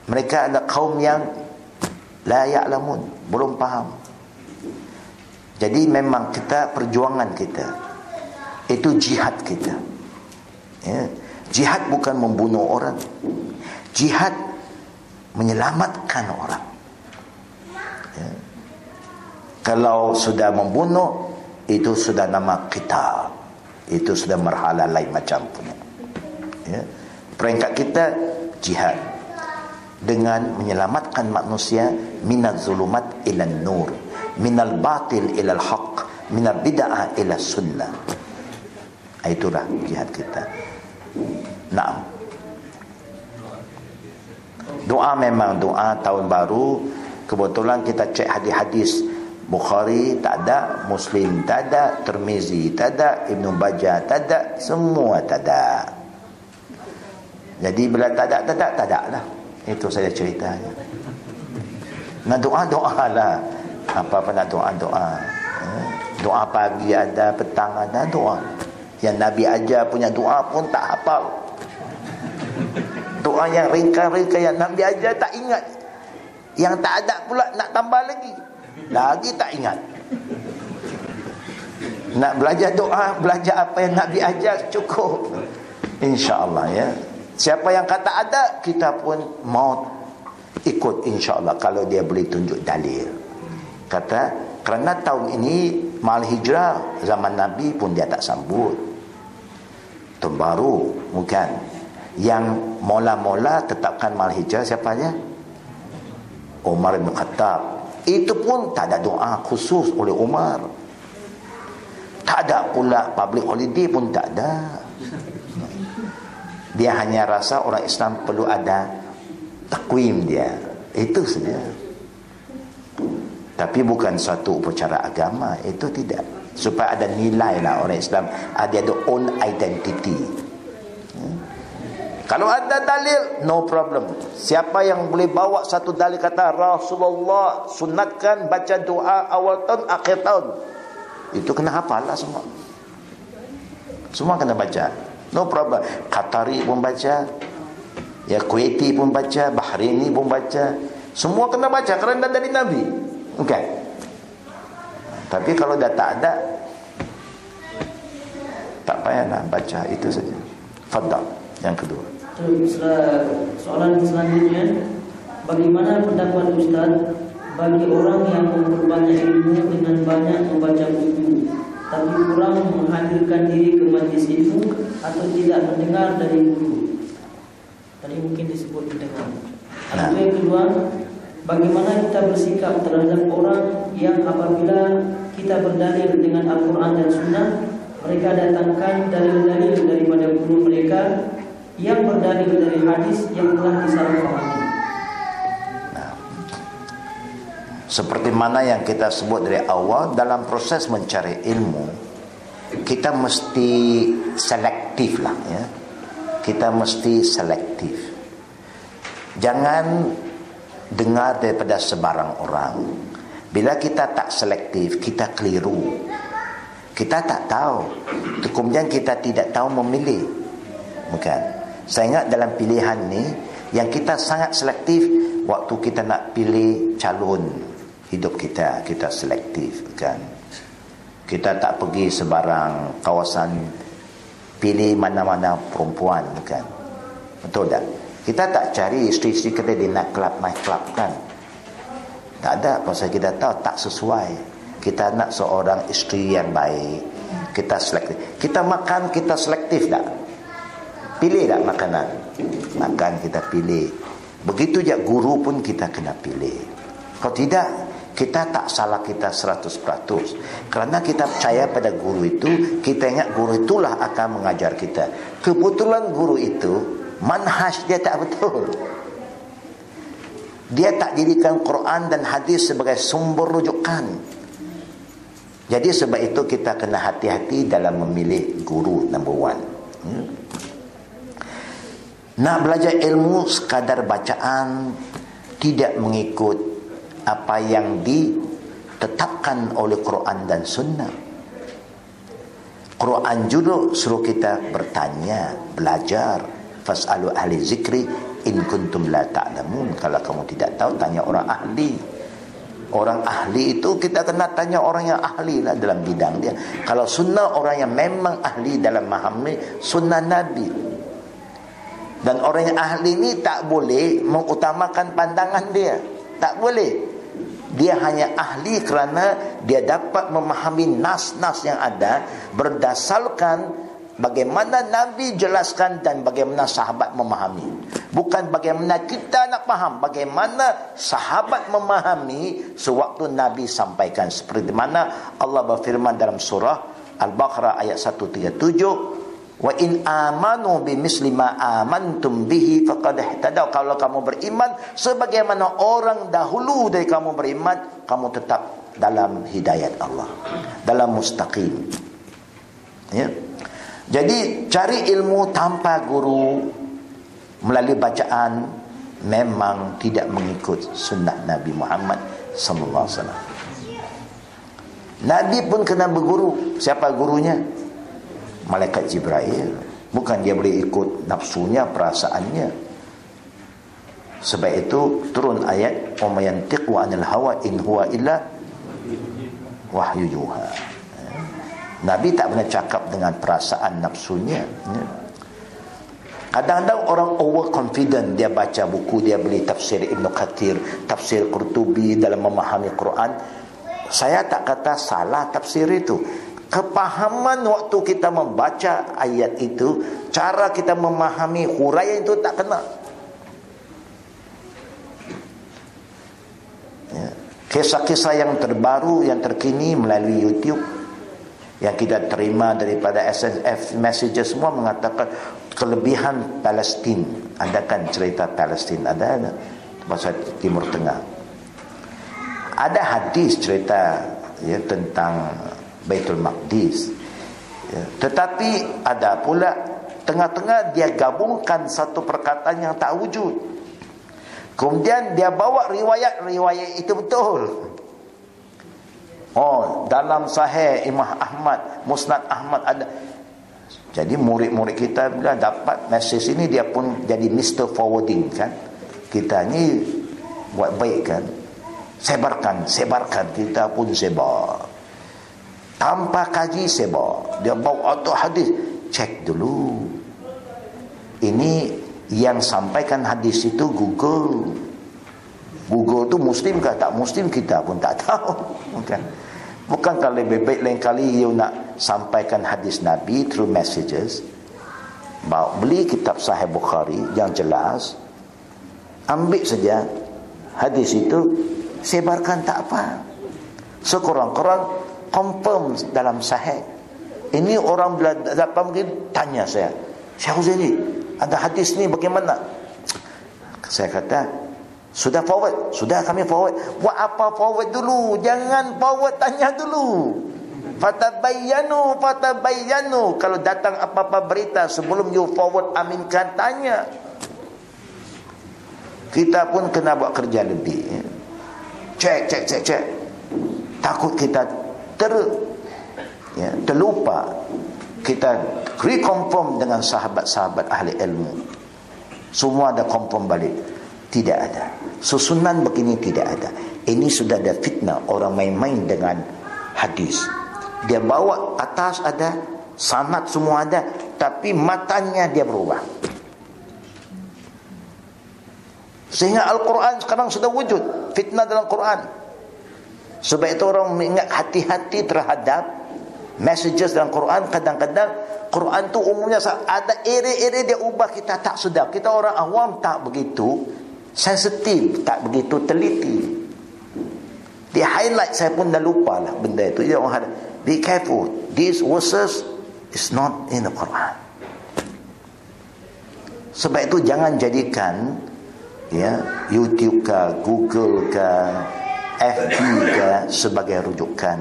Mereka adalah kaum yang layak lamun. Belum faham. Jadi memang kita, perjuangan kita. Itu jihad kita. Ya. Jihad bukan membunuh orang. Jihad menyelamatkan orang. Ya. Kalau sudah membunuh, itu sudah nama kita. Itu sudah merhala lain macam punya. Ya. Peringkat kita, jihad. Dengan menyelamatkan manusia, minal zulumat ilan nur. Minal batil ilal haq. Minal bida'ah ila sunnah. Itulah jihad kita. Naam. Doa memang doa tahun baru. Kebetulan kita cek hadis-hadis Bukhari tak ada, Muslim tak ada, Tirmizi tak ada, Ibn Bajah tak ada, semua tak ada. Jadi bila tak ada, tak ada, tak ada lah. Itu saya ceritanya. Nak doa-doa lah. Apa-apa nak doa-doa. Eh, doa pagi ada, petang ada, doa. Yang Nabi ajar punya doa pun tak hafal. Doa yang ringkas-ringkas yang Nabi ajar tak ingat. Yang tak ada pula nak tambah lagi. Lagi tak ingat. Nak belajar doa, belajar apa yang Nabi ajar cukup. InsyaAllah ya. Siapa yang kata ada, kita pun mau ikut insyaAllah. Kalau dia boleh tunjuk dalil. Kata, kerana tahun ini mal hijrah zaman Nabi pun dia tak sambut terbaru bukan yang mula-mula tetapkan mal hijrah siapa aja Umar bin Khattab itu pun tak ada doa khusus oleh Umar. Tak ada pula public holiday pun tak ada. Dia hanya rasa orang Islam perlu ada takwim dia. Itu saja. Tapi bukan satu upacara agama. Itu tidak. Supaya ada nilai lah orang Islam. Ada ada own identity. Kalau ada dalil no problem. Siapa yang boleh bawa satu dalil kata Rasulullah sunatkan baca doa awal tahun akhir tahun. Itu kena hafal lah semua. Semua kena baca. No problem. Qatari pun baca. Ya Kuwaiti pun baca. Bahraini pun baca. Semua kena baca kerana dari Nabi. Okay Tapi kalau dah tak ada tak payah nak baca itu saja. Fadal yang kedua. Soalan selanjutnya Bagaimana pendapat Ustaz Bagi orang yang memperbanyak ilmu dengan banyak membaca buku Tapi kurang menghadirkan diri ke majlis ilmu Atau tidak mendengar dari guru Tadi mungkin disebut mendengar Nah. Yang kedua Bagaimana kita bersikap terhadap orang yang apabila kita berdalil dengan Al-Quran dan Sunnah Mereka datangkan dalil-dalil daripada guru mereka Yang berdalil dari hadis yang telah disalahfahami Seperti mana yang kita sebut dari awal dalam proses mencari ilmu kita mesti selektif lah ya. Kita mesti selektif. Jangan dengar daripada sebarang orang. Bila kita tak selektif, kita keliru. Kita tak tahu. Kemudian kita tidak tahu memilih. Bukan. Saya ingat dalam pilihan ni yang kita sangat selektif waktu kita nak pilih calon hidup kita, kita selektif kan. Kita tak pergi sebarang kawasan pilih mana-mana perempuan kan. Betul tak? Kita tak cari isteri-isteri kita di night club, night club kan. Tak ada pasal kita tahu tak sesuai. Kita nak seorang isteri yang baik. Kita selektif. Kita makan, kita selektif tak? Pilih tak makanan? Makan kita pilih. Begitu je guru pun kita kena pilih. Kalau tidak, kita tak salah kita 100%. Kerana kita percaya pada guru itu, kita ingat guru itulah akan mengajar kita. Kebetulan guru itu, manhaj dia tak betul. Dia tak jadikan Quran dan hadis sebagai sumber rujukan. Jadi sebab itu kita kena hati-hati dalam memilih guru number one. Hmm. Nak belajar ilmu sekadar bacaan tidak mengikut apa yang ditetapkan oleh Quran dan Sunnah. Quran juga suruh kita bertanya, belajar. Fas'alu ahli zikri in kuntum la ta'lamun. Kalau kamu tidak tahu, tanya orang ahli. Orang ahli itu kita kena tanya orang yang ahli lah dalam bidang dia. Kalau sunnah orang yang memang ahli dalam memahami sunnah Nabi. Dan orang yang ahli ni tak boleh mengutamakan pandangan dia. Tak boleh. Dia hanya ahli kerana dia dapat memahami nas-nas yang ada berdasarkan bagaimana Nabi jelaskan dan bagaimana sahabat memahami. Bukan bagaimana kita nak faham, bagaimana sahabat memahami sewaktu Nabi sampaikan. Seperti mana Allah berfirman dalam surah Al-Baqarah ayat 137 wa in amanu bimisli ma amantum bihi faqad ihtadaw. Kalau kamu beriman sebagaimana orang dahulu dari kamu beriman kamu tetap dalam hidayat Allah dalam mustaqim. Ya. Jadi cari ilmu tanpa guru melalui bacaan memang tidak mengikut sunnah Nabi Muhammad sallallahu alaihi wasallam. Nabi pun kena berguru. Siapa gurunya malaikat Jibril bukan dia boleh ikut nafsunya perasaannya. Sebab itu turun ayat umayantiq wa anil hawa in huwa illa wahyu yuha. Nabi tak pernah cakap dengan perasaan nafsunya. Kadang-kadang orang overconfident dia baca buku dia beli tafsir Ibn Kathir tafsir Qurtubi dalam memahami Quran. Saya tak kata salah tafsir itu kepahaman waktu kita membaca ayat itu cara kita memahami huraian itu tak kena. Ya. kisah-kisah yang terbaru yang terkini melalui YouTube. Yang kita terima daripada SNF messages semua mengatakan kelebihan Palestin. Ada kan cerita Palestin. Ada. Pasal Timur Tengah. Ada hadis cerita ya tentang Baitul Maqdis. Ya. tetapi ada pula tengah-tengah dia gabungkan satu perkataan yang tak wujud. Kemudian dia bawa riwayat-riwayat itu betul. Oh dalam sahih Imam Ahmad Musnad Ahmad ada. Jadi murid-murid kita bila dapat mesej ini dia pun jadi Mr. Forwarding kan? Kita ni buat baik kan? Sebarkan sebarkan. Kita pun sebar tanpa kaji bawa. Dia bawa auto hadis. Cek dulu. Ini yang sampaikan hadis itu Google. Google tu muslim ke tak muslim kita pun tak tahu. Bukan. Bukan kalau lebih baik lain kali you nak sampaikan hadis Nabi through messages. Bawa beli kitab sahih Bukhari yang jelas. Ambil saja hadis itu. Sebarkan tak apa. Sekurang-kurang confirm dalam sahih. Ini orang bila dapat mungkin tanya saya Syekh Huzaini ada hadis ni bagaimana? Saya kata sudah forward sudah kami forward. Buat apa forward dulu? Jangan forward tanya dulu. Fatabayyanu fatabayyanu. Kalau datang apa-apa berita sebelum you forward aminkan tanya. Kita pun kena buat kerja lebih. Cek cek cek cek. Takut kita ter ya, terlupa kita reconfirm dengan sahabat-sahabat ahli ilmu. Semua ada confirm balik. Tidak ada. Susunan begini tidak ada. Ini sudah ada fitnah. Orang main-main dengan hadis. Dia bawa atas ada sanat semua ada tapi matanya dia berubah. Sehingga Al-Quran sekarang sudah wujud. Fitnah dalam Quran. Sebab itu orang mengingat hati-hati terhadap messages dalam Quran. Kadang-kadang Quran tu umumnya ada area-area dia ubah kita tak sedap. Kita orang awam tak begitu sensitif, tak begitu teliti. Di highlight saya pun dah lupa lah benda itu. Dia orang be careful. These verses is not in the Quran. Sebab itu jangan jadikan ya YouTube ke Google ke FB ke sebagai rujukan.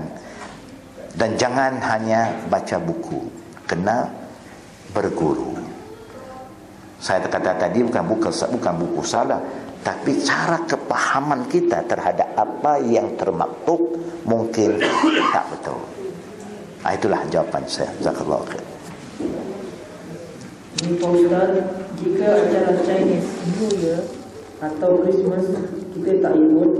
Dan jangan hanya baca buku kena berguru. Saya kata tadi bukan buku bukan buku salah tapi cara kepahaman kita terhadap apa yang termaktub mungkin tak betul. Nah, itulah jawapan saya. Jazakallahu khair. Jika acara Chinese New Year atau Christmas kita tak ikut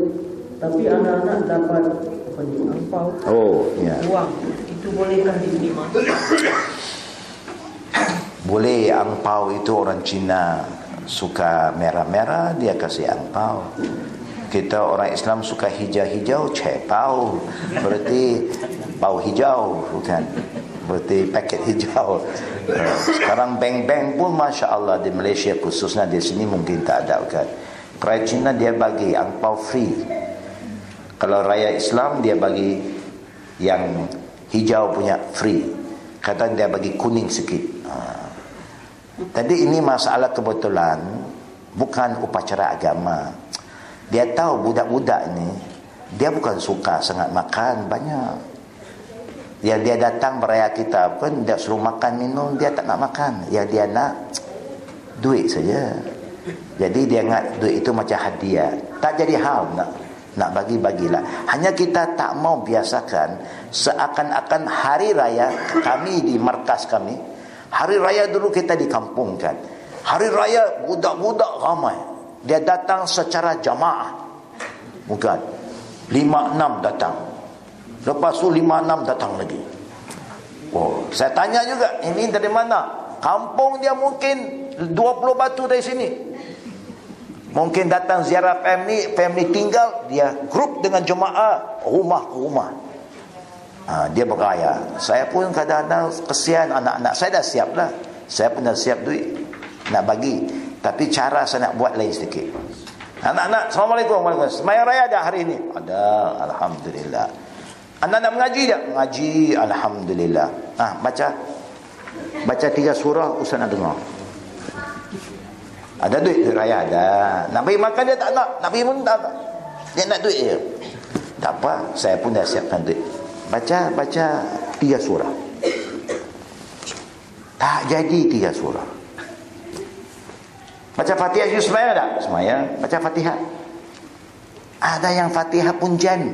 tapi anak-anak dapat apa ni angpau oh ya. uang itu bolehkah diterima? Boleh angpau itu orang Cina suka merah-merah dia kasih angpau. Kita orang Islam suka hijau-hijau cepau berarti bau hijau bukan? Berarti paket hijau. Sekarang bank-bank pun Masya Allah di Malaysia khususnya di sini mungkin tak ada kan Raya Cina dia bagi angpau free. Kalau raya Islam dia bagi yang hijau punya free. Kadang dia bagi kuning sikit. Ha. Tadi ini masalah kebetulan bukan upacara agama. Dia tahu budak-budak ini dia bukan suka sangat makan banyak. Yang dia datang beraya kita pun dia suruh makan minum dia tak nak makan. Yang dia nak duit saja. Jadi dia ingat duit itu macam hadiah. Tak jadi hal nak nak bagi-bagilah. Hanya kita tak mau biasakan seakan-akan hari raya kami di markas kami. Hari raya dulu kita di kampung kan. Hari raya budak-budak ramai. Dia datang secara jamaah. Bukan. Lima enam datang. Lepas tu lima enam datang lagi. Oh, saya tanya juga, ini dari mana? Kampung dia mungkin 20 batu dari sini. Mungkin datang ziarah family, family tinggal, dia grup dengan jemaah rumah ke rumah. Ha, dia beraya. Saya pun kadang-kadang kesian anak-anak. Saya dah siap lah. Saya pun dah siap duit. Nak bagi. Tapi cara saya nak buat lain sedikit. Anak-anak, Assalamualaikum. Semayang raya ada hari ini? Ada. Alhamdulillah. Anak-anak mengaji tak? Mengaji. Alhamdulillah. Ah, baca. Baca tiga surah, Ustaz nak dengar. Ada duit raya ada. Nak bagi makan dia tak nak. Nak bagi pun tak nak. Dia nak duit je. Tak apa. Saya pun dah siapkan duit. Baca, baca tiga surah. Tak jadi tiga surah. Baca fatihah you semaya tak? Semaya. Baca fatihah. Ada yang fatihah pun jan.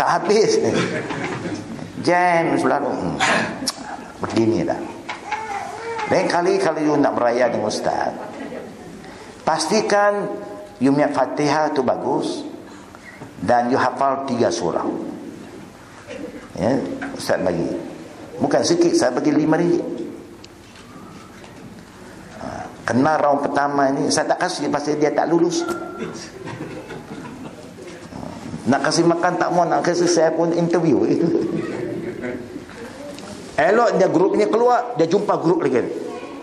tak habis. Jan selalu. Hmm. Begini dah. Lain kali kalau you nak beraya dengan ustaz Pastikan You punya fatihah tu bagus Dan you hafal tiga surah. Ya ustaz bagi. Bukan sikit saya bagi lima ringgit. Ha, kena round pertama ni saya tak kasih pasal dia tak lulus. Ha, nak kasih makan tak mau nak kasih saya pun interview elok dia grup ni keluar dia jumpa grup lagi.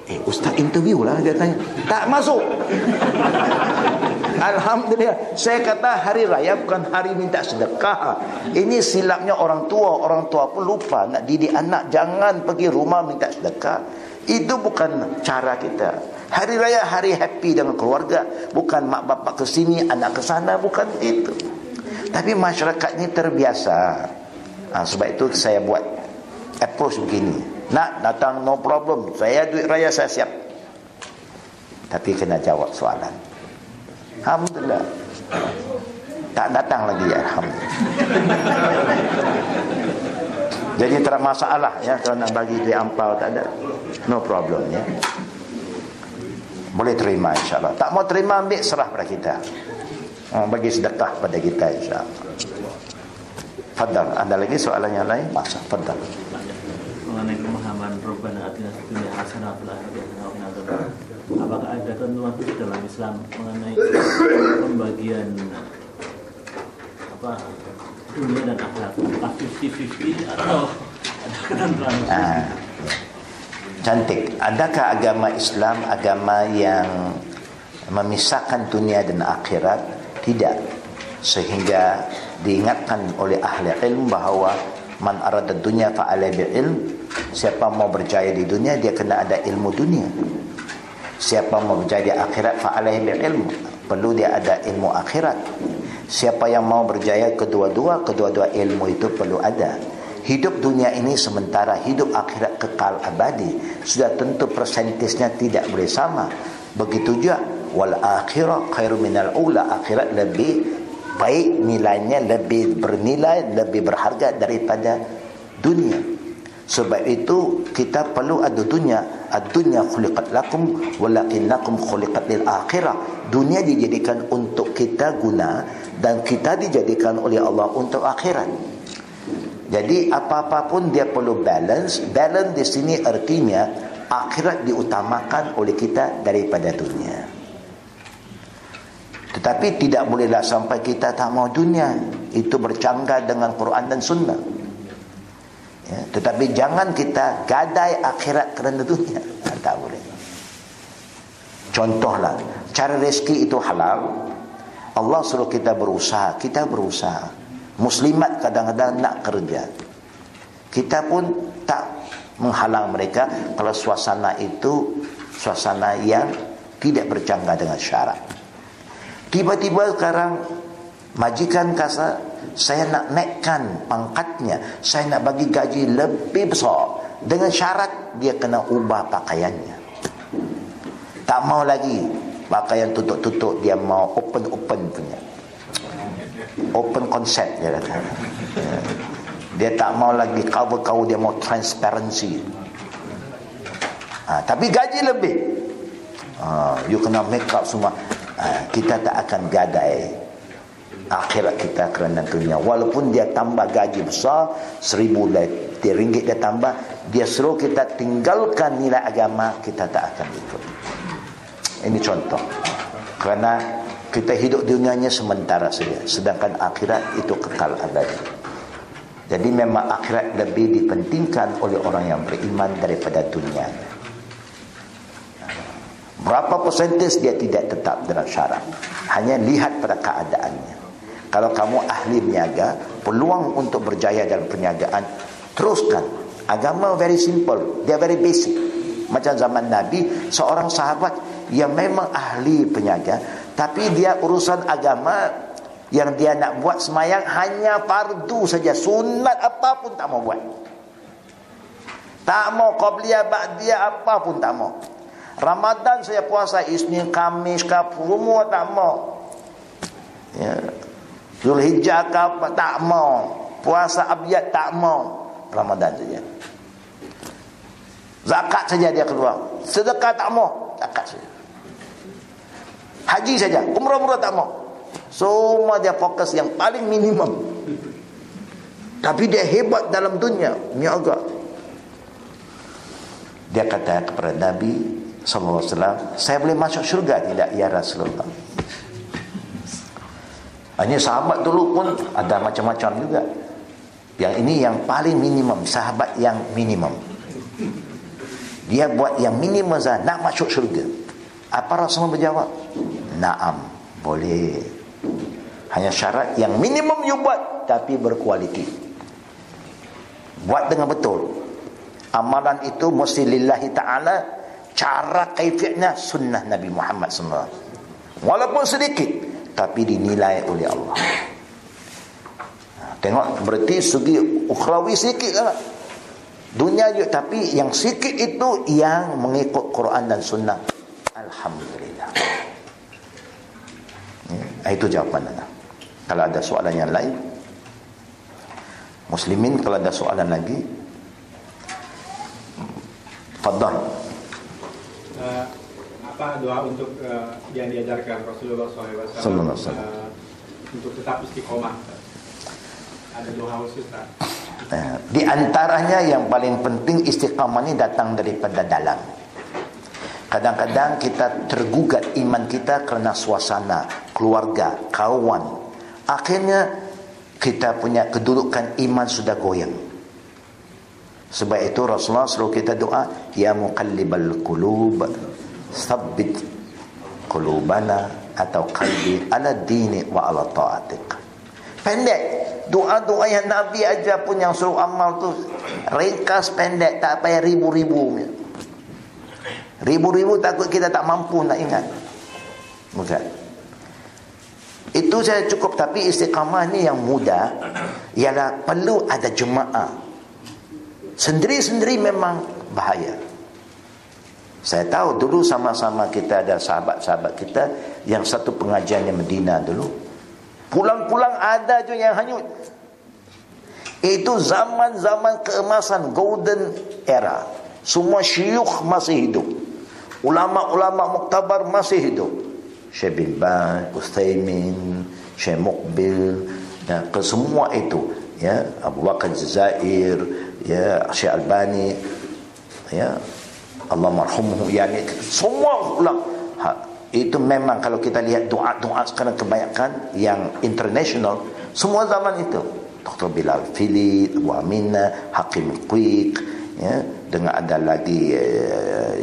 Eh ustaz interview lah dia tanya. Tak masuk. Alhamdulillah. Saya kata hari raya bukan hari minta sedekah. Ini silapnya orang tua. Orang tua pun lupa nak didik anak. Jangan pergi rumah minta sedekah. Itu bukan cara kita. Hari raya hari happy dengan keluarga. Bukan mak bapak ke sini Anak ke sana. Bukan itu. Tapi masyarakat ini terbiasa. Ha, Sebab itu saya buat Approach begini. Nak datang no problem. Saya duit raya saya siap. Tapi kena jawab soalan. Alhamdulillah. Tak datang lagi Alhamdulillah. Jadi tak masalah ya. Kalau nak bagi duit ampau tak ada. No problem ya. Boleh terima insyaAllah Tak mau terima ambil serah pada kita. Oh, Bagi sedekah pada kita insyaAllah Fadal. Ada lagi soalan yang lain? Masa Fadal. Mengenai pemahaman Rabbana atina dunia hasanah fil akhirati hasanah apakah ada ketentuan khusus dalam Islam mengenai pembagian apa dunia dan akhirat? Apakah 50-50 atau ada ketentuan khusus? Ah, cantik. Adakah agama Islam agama yang memisahkan dunia dan akhirat? Tidak sehingga diingatkan oleh ahli ilmu bahawa man arada dunia fa'ala ilm siapa mau berjaya di dunia dia kena ada ilmu dunia Siapa mau berjaya di akhirat fa'alaihi bil ilmu. Perlu dia ada ilmu akhirat. Siapa yang mau berjaya kedua-dua, kedua-dua ilmu itu perlu ada. Hidup dunia ini sementara hidup akhirat kekal abadi. Sudah tentu persentisnya tidak boleh sama. Begitu juga wal akhirah khairu minal ula. Akhirat lebih baik nilainya, lebih bernilai, lebih berharga daripada dunia. Sebab itu kita perlu ada dunia. Ad-dunya khuliqat lakum walakinnakum khuliqat lil akhirah. Dunia dijadikan untuk kita guna dan kita dijadikan oleh Allah untuk akhirat. Jadi apa-apa pun dia perlu balance. Balance di sini artinya akhirat diutamakan oleh kita daripada dunia. Tetapi tidak bolehlah sampai kita tak mau dunia. Itu bercanggah dengan Quran dan Sunnah. Ya, tetapi jangan kita gadai akhirat kerana dunia. Tak boleh. Contohlah cara rezeki itu halal. Allah suruh kita berusaha kita berusaha. Muslimat kadang-kadang nak kerja. Kita pun tak menghalang mereka kalau suasana itu suasana yang tidak bercanggah dengan syarat tiba-tiba sekarang majikan kasa saya nak naikkan pangkatnya saya nak bagi gaji lebih besar. Dengan syarat dia kena ubah pakaiannya. Tak mau lagi pakaian tutup-tutup dia mau open-open punya. Open concept dia kata. Dia tak mau lagi cover-cover dia mau transparency. Ha, tapi gaji lebih. Ha, you kena make up semua ha, kita tak akan gadai akhirat kita kerana dunia. Walaupun dia tambah gaji besar seribu ringgit dia tambah dia suruh kita tinggalkan nilai agama kita tak akan ikut. Ini contoh. Kerana kita hidup dunianya sementara saja sedangkan akhirat itu kekal abadi. Jadi memang akhirat lebih dipentingkan oleh orang yang beriman daripada dunia berapa persentis dia tidak tetap dalam syarat hanya lihat pada keadaannya kalau kamu ahli berniaga, peluang untuk berjaya dalam perniagaan, teruskan. Agama very simple, dia very basic. Macam zaman Nabi, seorang sahabat yang memang ahli peniaga, tapi dia urusan agama yang dia nak buat semayang hanya fardu saja. Sunat apa pun tak mau buat. Tak mau ba'diyah apa pun tak mau. Ramadan saya puasa Isnin, Kamis, Kapu, semua tak mau. Ya, Zulhijjah ke apa tak mau. Puasa abjad tak mau. Ramadan saja. Zakat saja dia keluar. Sedekah tak mau. Zakat saja. Haji saja. Umrah-umrah tak mau. Semua dia fokus yang paling minimum. Tapi dia hebat dalam dunia. Ini agak. Dia kata kepada Nabi wasallam, "Saya boleh masuk syurga tidak ya Rasulullah?" Hanya sahabat dulu pun ada macam-macam juga. Yang ini yang paling minimum, sahabat yang minimum. Dia buat yang minimum saja nak masuk syurga. Apa Rasulullah berjawab? Naam, boleh. Hanya syarat yang minimum you buat tapi berkualiti. Buat dengan betul. Amalan itu mesti lillahi ta'ala cara kaifiatnya sunnah Nabi Muhammad SAW. Walaupun sedikit tapi dinilai oleh Allah. Tengok berarti segi ukhrawi sikit lah. Dunia juga tapi yang sikit itu yang mengikut Quran dan sunnah. Alhamdulillah. Ya, itu jawapan anda. Kalau ada soalan yang lain. Muslimin kalau ada soalan lagi. Fadal. Uh, apa doa untuk uh, yang diajarkan Rasulullah SAW uh, untuk tetap istiqomah? Ada doa khusus tak? Eh, Di antaranya yang paling penting istiqamah ni datang daripada dalam. Kadang-kadang kita tergugat iman kita kerana suasana, keluarga, kawan. Akhirnya kita punya kedudukan iman sudah goyang. Sebab itu Rasulullah selalu kita doa, Ya muqallibal qulub, thabbit qulubana atau qalbi ala dini wa ala ta'atik. Pendek. Doa-doa yang Nabi ajar pun yang suruh amal tu ringkas pendek tak payah ribu-ribu. Ribu-ribu takut kita tak mampu nak ingat. Bukan. Itu saya cukup tapi istiqamah ni yang mudah ialah perlu ada jemaah. Sendiri-sendiri memang bahaya. Saya tahu dulu sama-sama kita ada sahabat-sahabat kita yang satu pengajian di Medina dulu. Pulang-pulang ada je yang hanyut. Itu zaman-zaman keemasan golden era. Semua syuyukh masih hidup. Ulama-ulama muktabar masih hidup. Syekh bin Baz, Uthaymin, Syekh Muqbil dan ke semua itu ya Abu Bakar Jazair ya Syekh Albani. Ya. Allah marhumuhu. Yani semua ulama ha, itu memang kalau kita lihat doa-doa sekarang kebanyakan yang international semua zaman itu. Dr. Bilal Fili, Abu Aminah, Hakim Quick ya. Dengan ada lagi uh,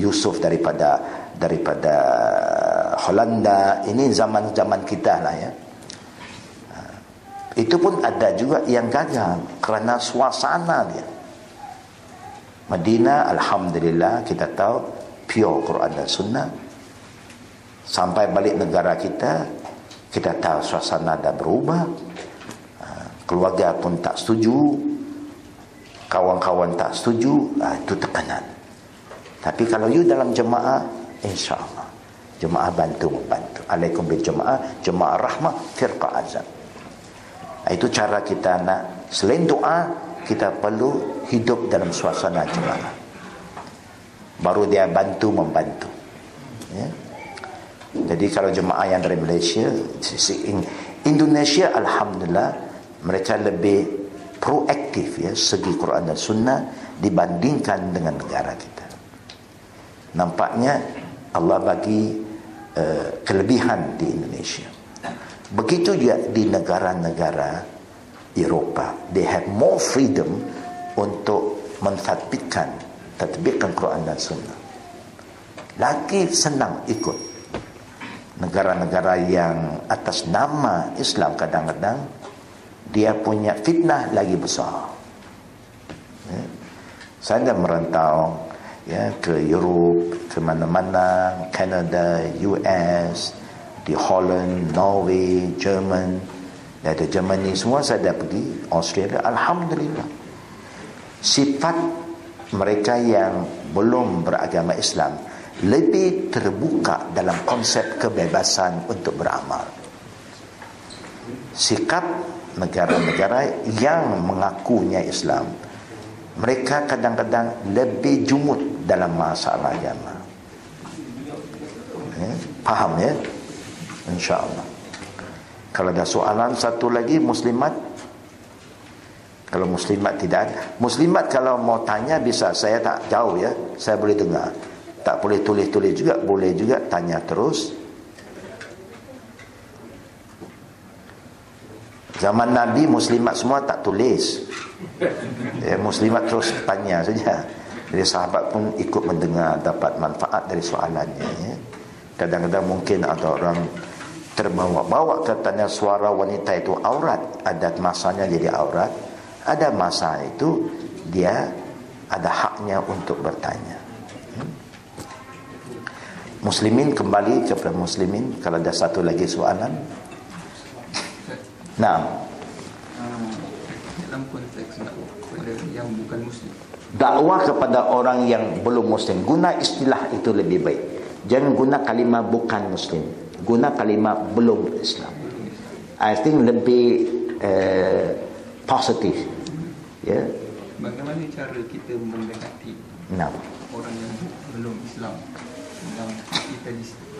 Yusuf daripada daripada Holanda. Ini zaman-zaman kita lah ya itu pun ada juga yang gagal kerana suasana dia. Madinah Alhamdulillah kita tahu pure Quran dan Sunnah. Sampai balik negara kita kita tahu suasana dah berubah. Ha, keluarga pun tak setuju. Kawan-kawan tak setuju. Ha, itu tekanan tapi kalau you dalam jemaah insyaAllah jemaah bantu membantu alaikum bil jemaah jemaah rahmah firqa azab itu cara kita nak selain doa kita perlu hidup dalam suasana jemaah. Baru dia bantu membantu. Ya. jadi kalau jemaah yang dari Malaysia Indonesia Alhamdulillah mereka lebih proaktif ya segi Quran dan Sunnah dibandingkan dengan negara kita. Nampaknya Allah bagi uh, kelebihan di Indonesia Begitu juga di negara-negara Eropah. They have more freedom untuk mentadbikkan tadbikkan Quran dan Sunnah. Lagi senang ikut. Negara-negara yang atas nama Islam kadang-kadang dia punya fitnah lagi besar. Ya. Saya dah merantau ya ke Europe, ke mana-mana, Canada, US, di Holland, Norway, Jerman, ada Germany semua saya dah pergi, Australia, Alhamdulillah. Sifat mereka yang belum beragama Islam lebih terbuka dalam konsep kebebasan untuk beramal. Sikap negara-negara yang mengakunya Islam, mereka kadang-kadang lebih jumut dalam masalah agama. Eh, faham ya? InsyaAllah Kalau ada soalan satu lagi Muslimat Kalau muslimat tidak ada. Muslimat kalau mau tanya bisa. Saya tak jauh ya. Saya boleh dengar. Tak boleh tulis-tulis juga. Boleh juga tanya terus. Zaman Nabi muslimat semua tak tulis. Ya, muslimat terus tanya saja. Jadi sahabat pun ikut mendengar dapat manfaat dari soalannya ya. Kadang-kadang mungkin ada orang terbawa-bawa katanya suara wanita itu aurat. Ada masanya jadi aurat ada masa itu dia ada haknya untuk bertanya. Hmm? muslimin kembali kepada muslimin kalau ada satu lagi soalan. Nah dalam konteks dakwah kepada yang bukan muslim. Dakwah kepada orang yang belum muslim. Guna istilah itu lebih baik. Jangan guna kalimah bukan muslim guna kalimah belum Islam I think lebih uh, positif Ya. Bagaimana cara kita mendekati nah. orang yang belum Islam yang kita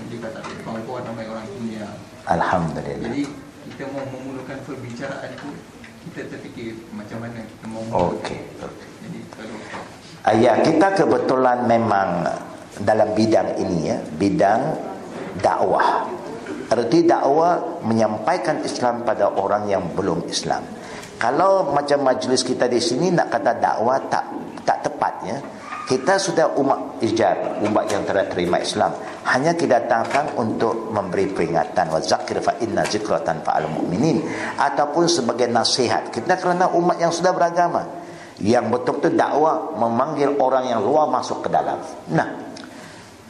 dikata kawan-kawan ramai orang dunia. Alhamdulillah. Jadi kita mau memulakan perbicaraan itu kita terfikir macam mana kita mau Okey. Okay. Jadi kalau Ayah kita kebetulan memang dalam bidang ini ya, bidang dakwah. Arti dakwah menyampaikan Islam pada orang yang belum Islam. Kalau macam majlis kita di sini nak kata dakwah tak tak tepat ya. Kita sudah umat ijab, umat yang telah terima Islam. Hanya kita datang untuk memberi peringatan wa zakir fa inna zikratan fa'al mu'minin ataupun sebagai nasihat. Kita kerana umat yang sudah beragama yang betul-betul dakwah memanggil orang yang luar masuk ke dalam. Nah,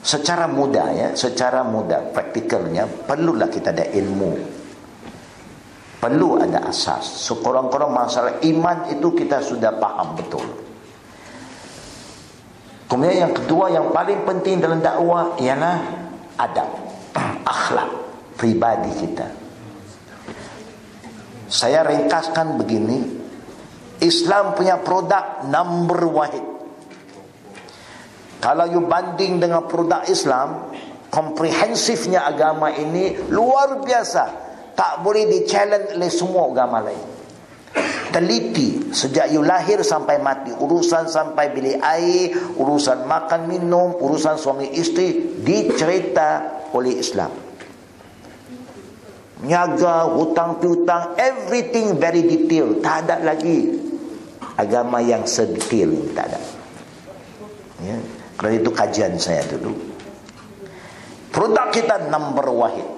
secara mudah ya, secara mudah praktikalnya perlulah kita ada ilmu. Perlu ada asas. Sekurang-kurang masalah iman itu kita sudah paham betul. Kemudian yang kedua yang paling penting dalam dakwah ialah adab akhlak pribadi kita. Saya ringkaskan begini Islam punya produk number wahid kalau you banding dengan produk Islam komprehensifnya agama ini luar biasa. Tak boleh di challenge oleh semua agama lain. Teliti sejak you lahir sampai mati. Urusan sampai bilik air urusan makan minum urusan suami isteri dicerita oleh Islam. Niaga hutang piutang everything very detail tak ada lagi agama yang sedetail tak ada. Ya kerana itu kajian saya dulu. Produk kita number wahid.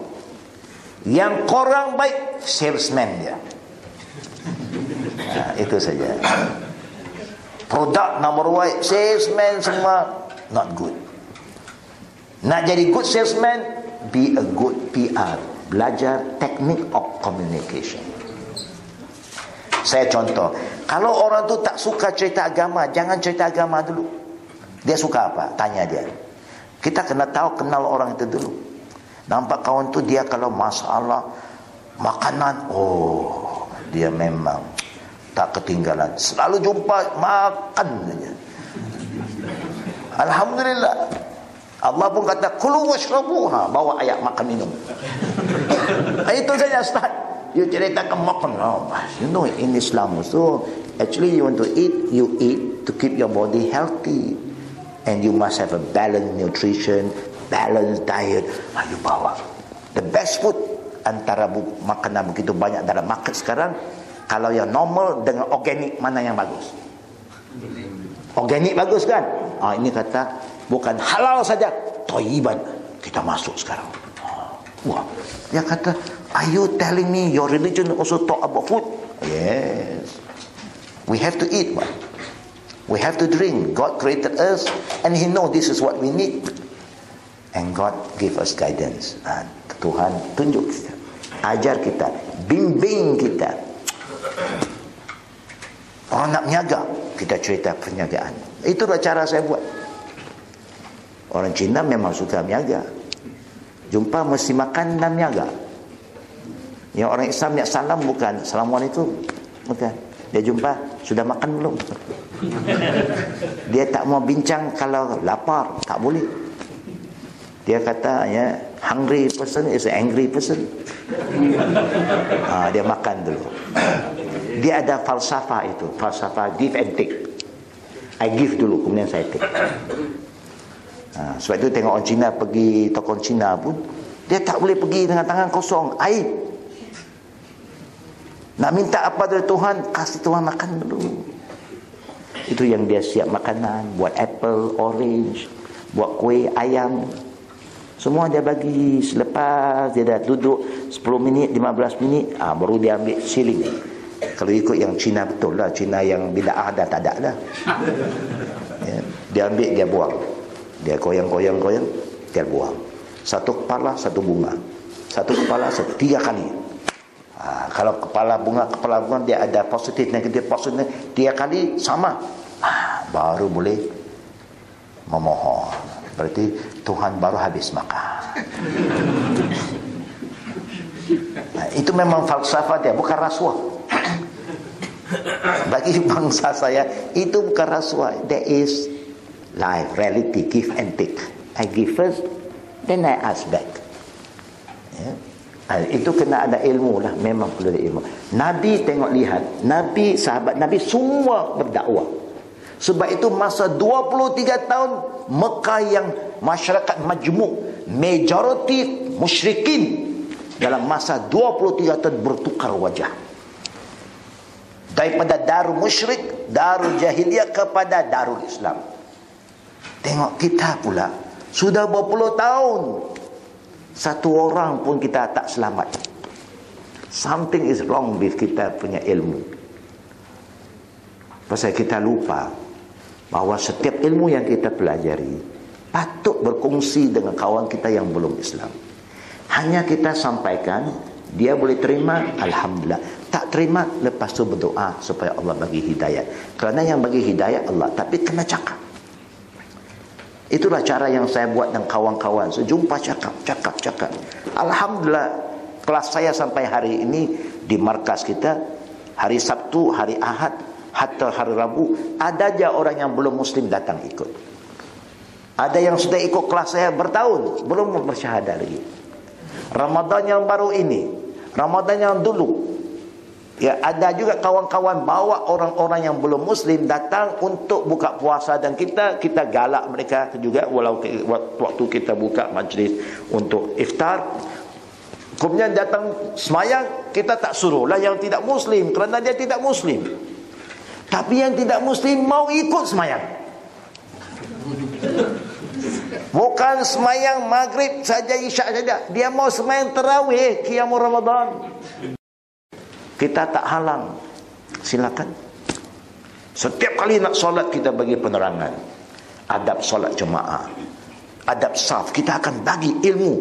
Yang korang baik salesman dia. Nah, itu saja. Produk nomor one salesman semua not good. Nak jadi good salesman be a good PR belajar teknik of communication. Saya contoh kalau orang tu tak suka cerita agama jangan cerita agama dulu dia suka apa tanya dia kita kena tahu kenal orang itu dulu Nampak kawan tu dia kalau masalah makanan, oh dia memang tak ketinggalan. Selalu jumpa makan saja. Alhamdulillah. Allah pun kata kulu washrabu ha bawa ayat makan minum. Itu saja start. You ceritakan makan. Oh, you know in Islam so actually you want to eat, you eat to keep your body healthy. And you must have a balanced nutrition, balanced diet. Ayo bawa. The best food antara makanan begitu banyak dalam market sekarang kalau yang normal dengan organik mana yang bagus? Organik bagus kan? Ah, ini kata bukan halal saja toiban kita masuk sekarang. Ah, wah. Dia kata are you telling me your religion also talk about food? Yes. We have to eat man. We have to drink God created us and he know this is what we need and God give us guidance. Ha, Tuhan tunjuk kita, ajar kita, bimbing kita. Orang nak menyaga, kita cerita perniagaan. Itulah cara saya buat. Orang Cina memang suka menyaga. Jumpa mesti makan dan menyaga. Yang orang Islam yang salam bukan Assalamualaikum. Bukan. Dia jumpa, sudah makan belum? Dia tak mau bincang kalau lapar. Tak boleh. Dia kata ya hungry person is an angry person. ha, dia makan dulu. Dia ada falsafah itu, falsafah give and take. I give dulu, kemudian saya take. Ha, sebab itu tengok orang Cina pergi toko Cina pun, dia tak boleh pergi dengan tangan kosong. Aib. Nak minta apa dari Tuhan, kasih Tuhan makan dulu. Itu yang dia siap makanan, buat apple, orange, buat kuih, ayam. Semua dia bagi selepas dia dah duduk 10 minit, 15 minit, ah baru dia ambil siling. Kalau ikut yang Cina betul lah, Cina yang bida'ah dah tak ada dah. Ya, dia ambil, dia buang. Dia koyang-koyang-koyang, dia buang. Satu kepala, satu bunga. Satu kepala, satu, tiga kali. Ha, kalau kepala bunga, kepala bunga dia ada positif, negatif, positif, tiga kali sama. Baru boleh memohon. Berarti Tuhan baru habis makan. Ha, itu memang falsafah dia, bukan rasuah. Bagi bangsa saya, itu bukan rasuah. There is life, reality, give and take. I give first, then I ask back. Ya. Ha, itu kena ada ilmu lah. Memang perlu ada ilmu. Nabi tengok lihat. Nabi, sahabat Nabi semua berdakwah. Sebab itu masa 23 tahun Mekah yang masyarakat majmuk majority musyrikin dalam masa 23 tahun bertukar wajah. Daripada darul musyrik darul jahiliyah kepada darul Islam. Tengok kita pula sudah berpuluh tahun satu orang pun kita tak selamat. Something is wrong with kita punya ilmu. Pasal kita lupa bahawa setiap ilmu yang kita pelajari patut berkongsi dengan kawan kita yang belum Islam. Hanya kita sampaikan, dia boleh terima, Alhamdulillah. Tak terima, lepas tu berdoa supaya Allah bagi hidayah. Kerana yang bagi hidayah Allah, tapi kena cakap. Itulah cara yang saya buat dengan kawan-kawan. So, jumpa cakap, cakap, cakap. Alhamdulillah, kelas saya sampai hari ini di markas kita, hari Sabtu, hari Ahad, hatta hari Rabu ada aja orang yang belum muslim datang ikut. Ada yang sudah ikut kelas saya bertahun belum bersyahadah lagi. Ramadan yang baru ini Ramadan yang dulu. Ya ada juga kawan-kawan bawa orang-orang yang belum muslim datang untuk buka puasa dan kita kita galak mereka juga walau waktu kita buka majlis untuk iftar. Kemudian datang semayang kita tak suruh lah yang tidak muslim kerana dia tidak muslim tapi yang tidak muslim mau ikut semayang. Bukan semayang maghrib saja isyak saja. Dia mau semayang terawih qiyamul Ramadan. Kita tak halang. Silakan. Setiap kali nak solat kita bagi penerangan. Adab solat jemaah. Adab saf. Kita akan bagi ilmu.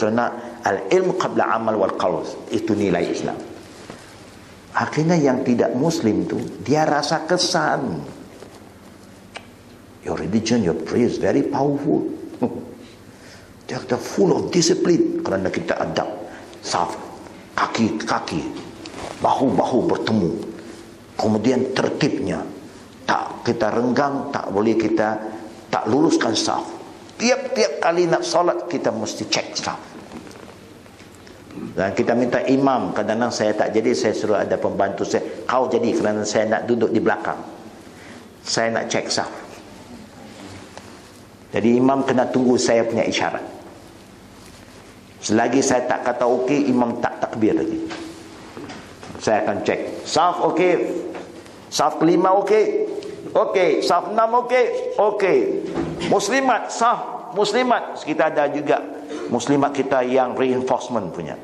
Kerana al-ilmu qabla amal wal qawl. Itu nilai Islam. Akhirnya yang tidak muslim tu Dia rasa kesan. Your religion, your prayer is very powerful. Dia kata full of discipline. Kerana kita adab Saf Kaki-kaki Bahu-bahu bertemu. Kemudian tertibnya Tak kita renggang Tak boleh kita Tak luruskan saf. Tiap-tiap kali nak solat Kita mesti cek saf dan kita minta imam kadang-kadang saya tak jadi saya suruh ada pembantu saya. Kau jadi kerana saya nak duduk di belakang. Saya nak cek sah jadi imam kena tunggu saya punya isyarat. Selagi saya tak kata okey imam tak takbir lagi. Saya akan cek saf okey. Saf kelima okey. Okey. Saf enam okey. Okey. Muslimat saf muslimat. Kita ada juga muslimat kita yang reinforcement punya.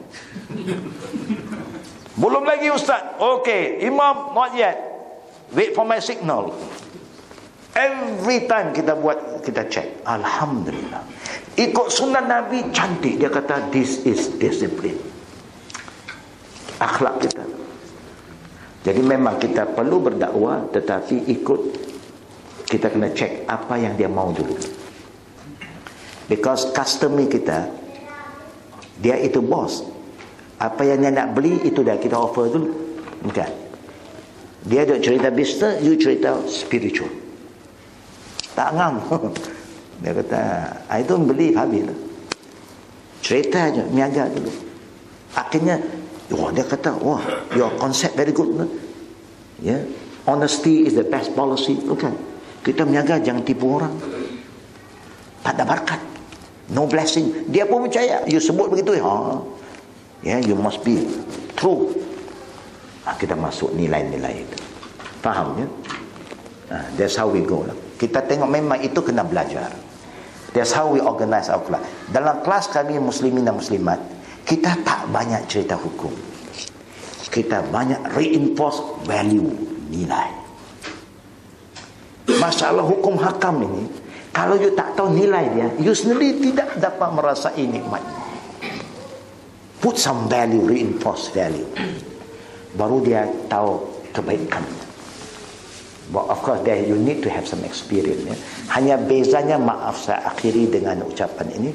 Belum lagi ustaz. Ok imam not yet wait for my signal. Every time kita buat kita check. Alhamdulillah. Ikut sunnah Nabi cantik. Dia kata this is discipline. Akhlak kita. Jadi memang kita perlu berdakwah tetapi ikut kita kena check apa yang dia mau dulu Because customer kita Dia itu bos Apa yang dia nak beli Itu dah kita offer dulu Bukan Dia ada cerita bisnes You cerita spiritual Tak ngam Dia kata I don't believe habis Cerita aja Niaga dulu Akhirnya Wah dia kata Wah your concept very good Ya. Honesty is the best policy. Bukan. Kita menjaga jangan tipu orang. Tak ada berkat. No blessing. Dia pun percaya. You sebut begitu. Ha. Yeah, you must be true. Ha, kita masuk nilai-nilai itu. Faham ya? Ha, that's how we go lah. Kita tengok memang itu kena belajar. That's how we organize our class. Dalam kelas kami muslimin dan muslimat, kita tak banyak cerita hukum. Kita banyak reinforce value, nilai. Masalah hukum hakam ini, kalau you tak tahu nilai dia, you sendiri tidak dapat merasai nikmat. Put some value, reinforce value. Baru dia tahu kebaikan. But of course, there you need to have some experience. Ya. Hanya bezanya, maaf saya akhiri dengan ucapan ini.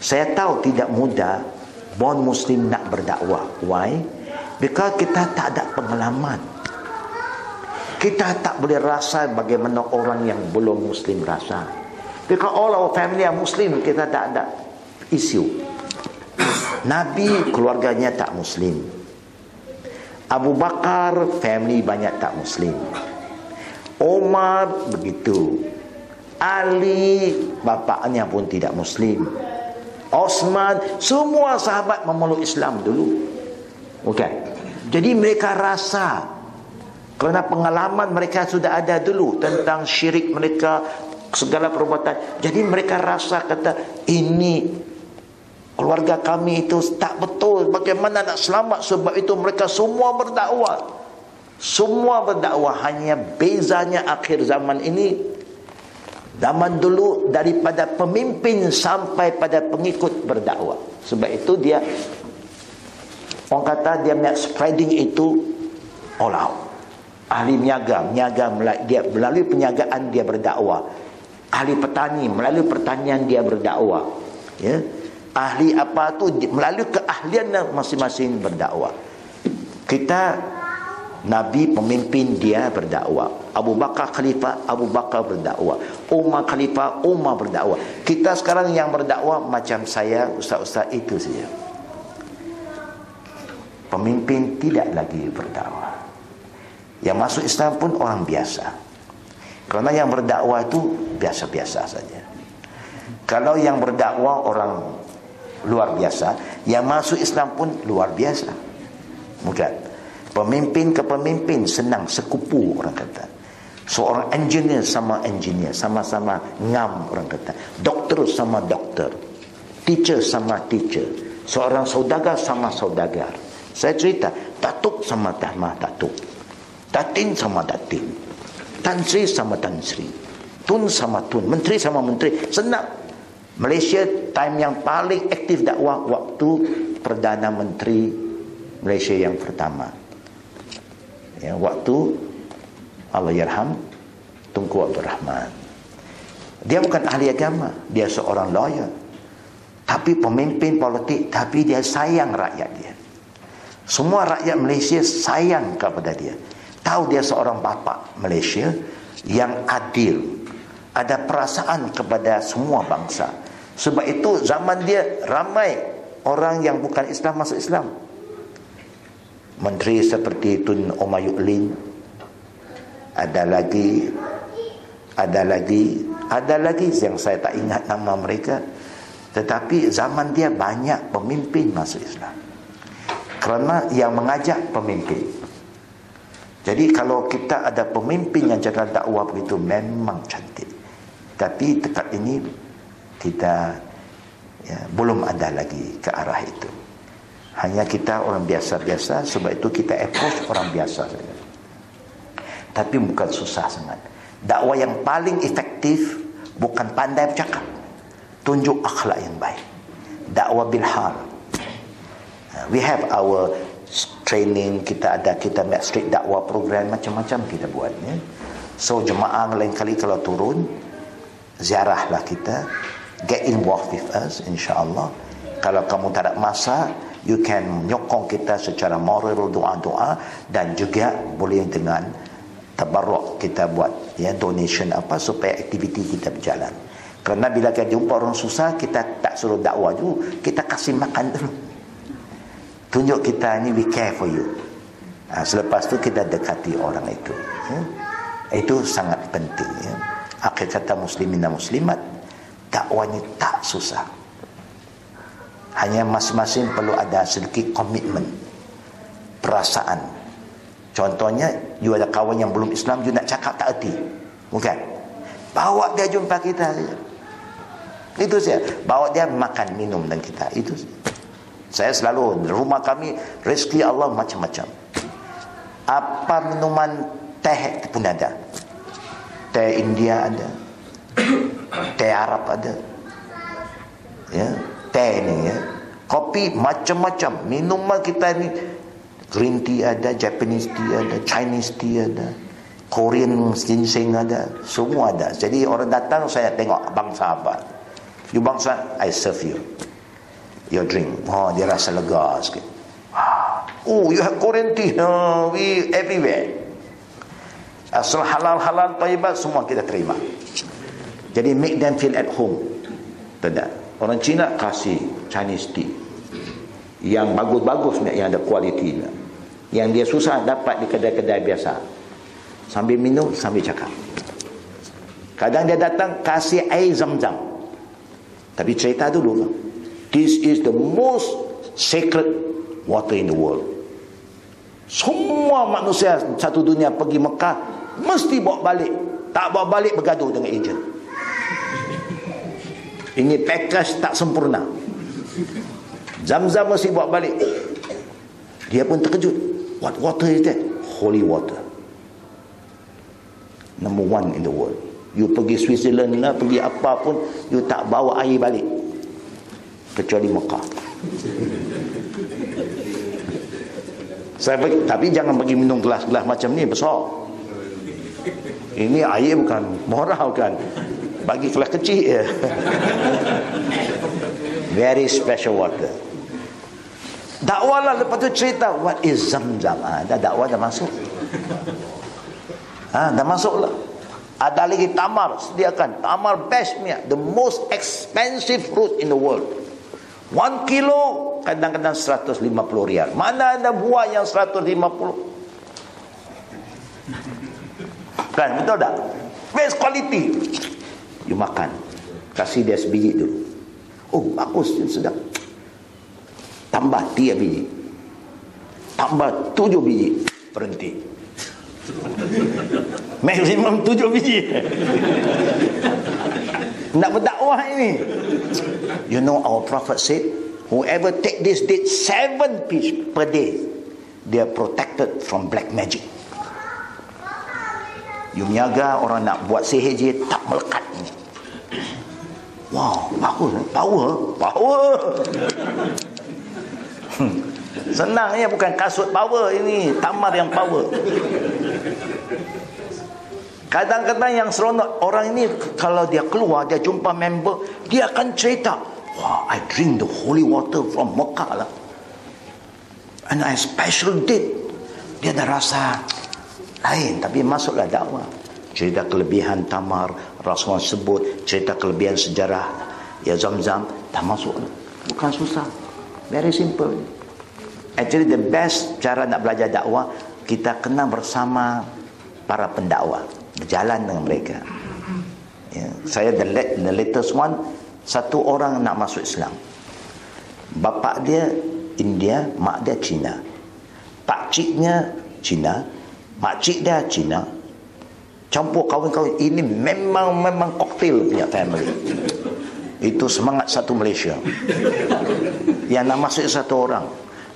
Saya tahu tidak mudah born Muslim nak berdakwah. Why? Because kita tak ada pengalaman. Kita tak boleh rasa bagaimana orang yang belum Muslim rasa. Because all our family are Muslim, kita tak ada isu. Nabi keluarganya tak Muslim. Abu Bakar family banyak tak Muslim. Umar begitu. Ali bapaknya pun tidak Muslim. Osman semua sahabat memeluk Islam dulu. Okey. Jadi mereka rasa kerana pengalaman mereka sudah ada dulu tentang syirik mereka segala perbuatan. Jadi mereka rasa kata ini keluarga kami itu tak betul bagaimana nak selamat sebab itu mereka semua berdakwah. Semua berdakwah hanya bezanya akhir zaman ini zaman dulu daripada pemimpin sampai pada pengikut berdakwah. Sebab itu dia orang kata dia nak spreading itu all out ahli niaga niaga dia melalui perniagaan dia berdakwah. Ahli petani melalui pertanian dia berdakwah. Ya. Ahli apa tu melalui keahlian masing-masing berdakwah. Kita Nabi pemimpin dia berdakwah. Abu Bakar khalifah Abu Bakar berdakwah. Umar khalifah Umar berdakwah. Kita sekarang yang berdakwah macam saya ustaz-ustaz itu saja. Pemimpin tidak lagi berdakwah yang masuk Islam pun orang biasa. Kerana yang berdakwah itu biasa-biasa saja. Kalau yang berdakwah orang luar biasa, yang masuk Islam pun luar biasa. Bukan. Pemimpin ke pemimpin senang sekupu orang kata. Seorang engineer sama engineer, sama-sama ngam orang kata. Doktor sama doktor. Teacher sama teacher. Seorang saudagar sama saudagar. Saya cerita, tatuk sama tahmah tatuk. Datin sama datin. Tan Sri sama Tan Sri. Tun sama Tun. Menteri sama Menteri. Senang. Malaysia time yang paling aktif dakwah waktu Perdana Menteri Malaysia yang pertama. Ya, waktu Allah Yarham Tunku Abdul Rahman. Dia bukan ahli agama. Dia seorang lawyer. Tapi pemimpin politik. Tapi dia sayang rakyat dia. Semua rakyat Malaysia sayang kepada dia. Tahu dia seorang bapa Malaysia yang adil. Ada perasaan kepada semua bangsa. Sebab itu zaman dia ramai orang yang bukan Islam masuk Islam. Menteri seperti Tun Omar Yuklin. Ada lagi. Ada lagi. Ada lagi yang saya tak ingat nama mereka. Tetapi zaman dia banyak pemimpin masuk Islam. Kerana yang mengajak pemimpin. Jadi kalau kita ada pemimpin yang jaga dakwah begitu memang cantik. Tapi dekat ini kita ya, belum ada lagi ke arah itu. Hanya kita orang biasa-biasa sebab itu kita approach orang biasa saja. Tapi bukan susah sangat. Dakwah yang paling efektif bukan pandai bercakap. Tunjuk akhlak yang baik. Dakwah bilhal. We have our training kita ada kita make street dakwah program macam-macam kita buat ya. so jemaah lain kali kalau turun ziarahlah kita. Get involved with us insyaallah. Kalau kamu tak ada masa you can nyokong kita secara moral doa-doa dan juga boleh dengan tabarruk kita buat ya donation apa supaya aktiviti kita berjalan. Kerana bila kita jumpa orang susah kita tak suruh dakwah dulu kita kasih makan dulu tunjuk kita ni we care for you Ha, selepas tu kita dekati orang itu. Ya. Itu sangat penting. Ya. Akhir kata muslimin dan muslimat, dakwanya tak susah. Hanya masing-masing perlu ada sedikit komitmen, perasaan. Contohnya, you ada kawan yang belum Islam, you nak cakap tak erti. Bukan? Bawa dia jumpa kita saja. Itu saja. Bawa dia makan, minum dan kita. Itu saja. Saya selalu, rumah kami, rezeki Allah macam-macam. Apa minuman teh pun ada. Teh India ada. Teh Arab ada. Ya, teh ni ya. Kopi macam-macam. Minuman kita ni green tea ada, Japanese tea ada, Chinese tea ada. Korean ginseng ada, semua ada. Jadi orang datang saya tengok bangsa apa. You bangsa, I serve you. Your drink. Oh, dia rasa lega sikit. Oh, you have tea. No, we everywhere. Asal halal-halal tayyibat semua kita terima. Jadi make them feel at home. Tidak. Orang Cina kasih Chinese tea. Yang bagus-bagus yang ada kualiti. Yang dia susah dapat di kedai-kedai biasa. Sambil minum, sambil cakap. Kadang dia datang kasih air zam-zam. Tapi cerita dulu. This is the most sacred water in the world. Semua manusia satu dunia pergi Mekah mesti bawa balik. Tak bawa balik bergaduh dengan ejen. Ini package tak sempurna. Zam-zam mesti bawa balik. Dia pun terkejut. What water is that? Holy water. Number one in the world. You pergi Switzerland lah, pergi apa pun, you tak bawa air balik. Kecuali Mekah. Saya tapi jangan pergi minum gelas-gelas macam ni besar. Ini air bukan moral kan. Bagi kelas kecil ya. Very special water. Dakwah lah lepas tu cerita what is zam-zam. Ha, dah dakwah dah masuk. Ha, dah masuk lah. Ada lagi tamar sediakan. Tamar best punya. The most expensive fruit in the world. One kilo kadang-kadang 150 rial. Mana ada buah yang 150? Kan betul tak? Best quality. You makan. Kasih dia sebiji dulu. Oh bagus sedap. Tambah tiga biji. Tambah tujuh biji. Berhenti. Maksimum tujuh biji. Nak berdakwah ini. You know our prophet said, whoever take this date seven piece per day, they are protected from black magic. You niaga orang nak buat sihir je tak melekat. Wow, bagus. Power. Power. Hmm. Senangnya bukan kasut power ini. Tamar yang power. Kadang-kadang yang seronok orang ini kalau dia keluar dia jumpa member dia akan cerita, "Wah, I drink the holy water from Mecca lah." And I special date. Dia dah rasa lain tapi masuklah dakwah. Cerita kelebihan tamar, Rasulullah sebut, cerita kelebihan sejarah ya Zam-Zam dah masuk. Bukan susah. Very simple. Actually the best cara nak belajar dakwah kita kena bersama para pendakwah berjalan dengan mereka. Ya, saya the, the latest one satu orang nak masuk Islam. Bapa dia India mak dia Cina pak ciknya Cina mak cik dia Cina campur kawan-kawan ini memang memang koktel punya family. Itu semangat satu Malaysia. Yang nak masuk satu orang.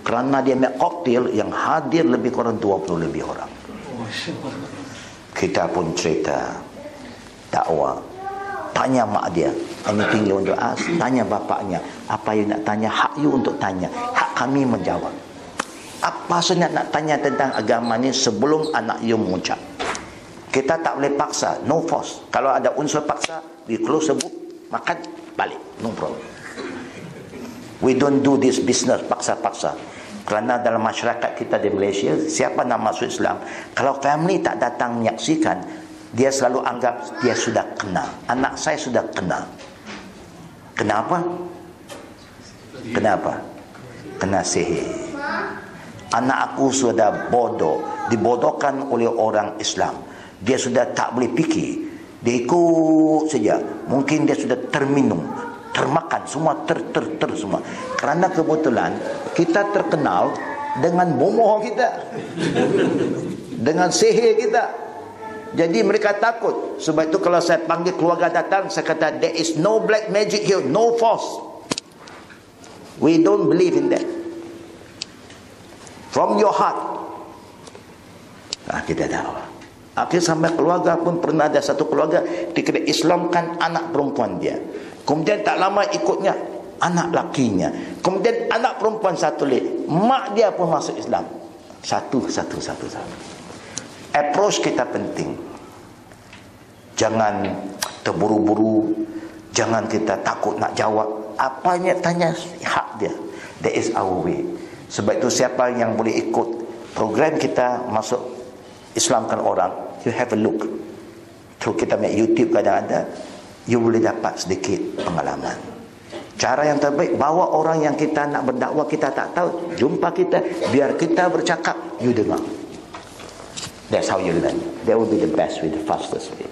Kerana dia ambil koktel yang hadir lebih kurang 20 lebih orang kita pun cerita dakwah tanya mak dia. Anything you want to ask tanya bapaknya. Apa you nak tanya? Hak you untuk tanya. Hak kami menjawab. Apa sebenarnya nak tanya tentang agama ni sebelum anak you mengucap kita tak boleh paksa. No force. Kalau ada unsur paksa we close book makan balik. No problem. We don't do this business paksa-paksa kerana dalam masyarakat kita di Malaysia, siapa nak masuk Islam, kalau family tak datang menyaksikan, dia selalu anggap dia sudah kena. Anak saya sudah kena. Kenapa? Kenapa? Kena sihir. Anak aku sudah bodoh, dibodohkan oleh orang Islam. Dia sudah tak boleh fikir. Dia ikut saja. Mungkin dia sudah terminum, termakan semua ter ter ter semua. Kerana kebetulan kita terkenal dengan bomoh kita. Dengan sihir kita. Jadi mereka takut. Sebab itu kalau saya panggil keluarga datang, saya kata there is no black magic here, no force. We don't believe in that. From your heart. Nah, kita tahu. Akhir sampai keluarga pun pernah ada satu keluarga dikira Islamkan anak perempuan dia. Kemudian tak lama ikutnya anak lakinya. Kemudian anak perempuan satu lagi. Mak dia pun masuk Islam. Satu, satu, satu, satu. Approach kita penting. Jangan terburu-buru. Jangan kita takut nak jawab. Apanya tanya hak dia. That is our way. Sebab itu siapa yang boleh ikut program kita masuk Islamkan orang, you have a look. Through kita make YouTube kadang-kadang, you boleh dapat sedikit pengalaman. Cara yang terbaik, bawa orang yang kita nak berdakwah, kita tak tahu, jumpa kita, biar kita bercakap, you dengar. That's how you learn. That will be the best way, the fastest way.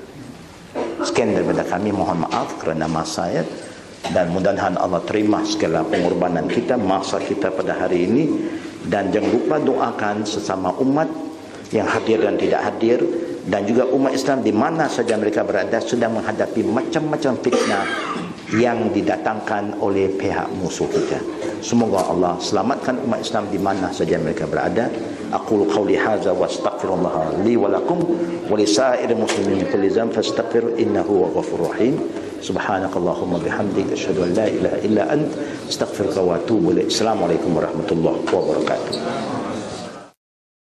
Sekian daripada kami, mohon maaf kerana masa ya. Dan mudah-mudahan Allah terima segala pengorbanan kita, masa kita pada hari ini. Dan jangan lupa doakan sesama umat yang hadir dan tidak hadir dan juga umat Islam di mana saja mereka berada sedang menghadapi macam-macam fitnah yang didatangkan oleh pihak musuh kita. Semoga Allah selamatkan umat Islam di mana saja mereka berada. Aku qauli hadza wa astaghfirullah li wa lakum wa li sa'ir muslimin min kulli dhanb fastaghfir innahu ghafurur rahim. Subhanakallahumma bihamdika asyhadu an la ilaha illa ant astaghfiruka wa atubu ilaik. Assalamualaikum warahmatullahi wabarakatuh.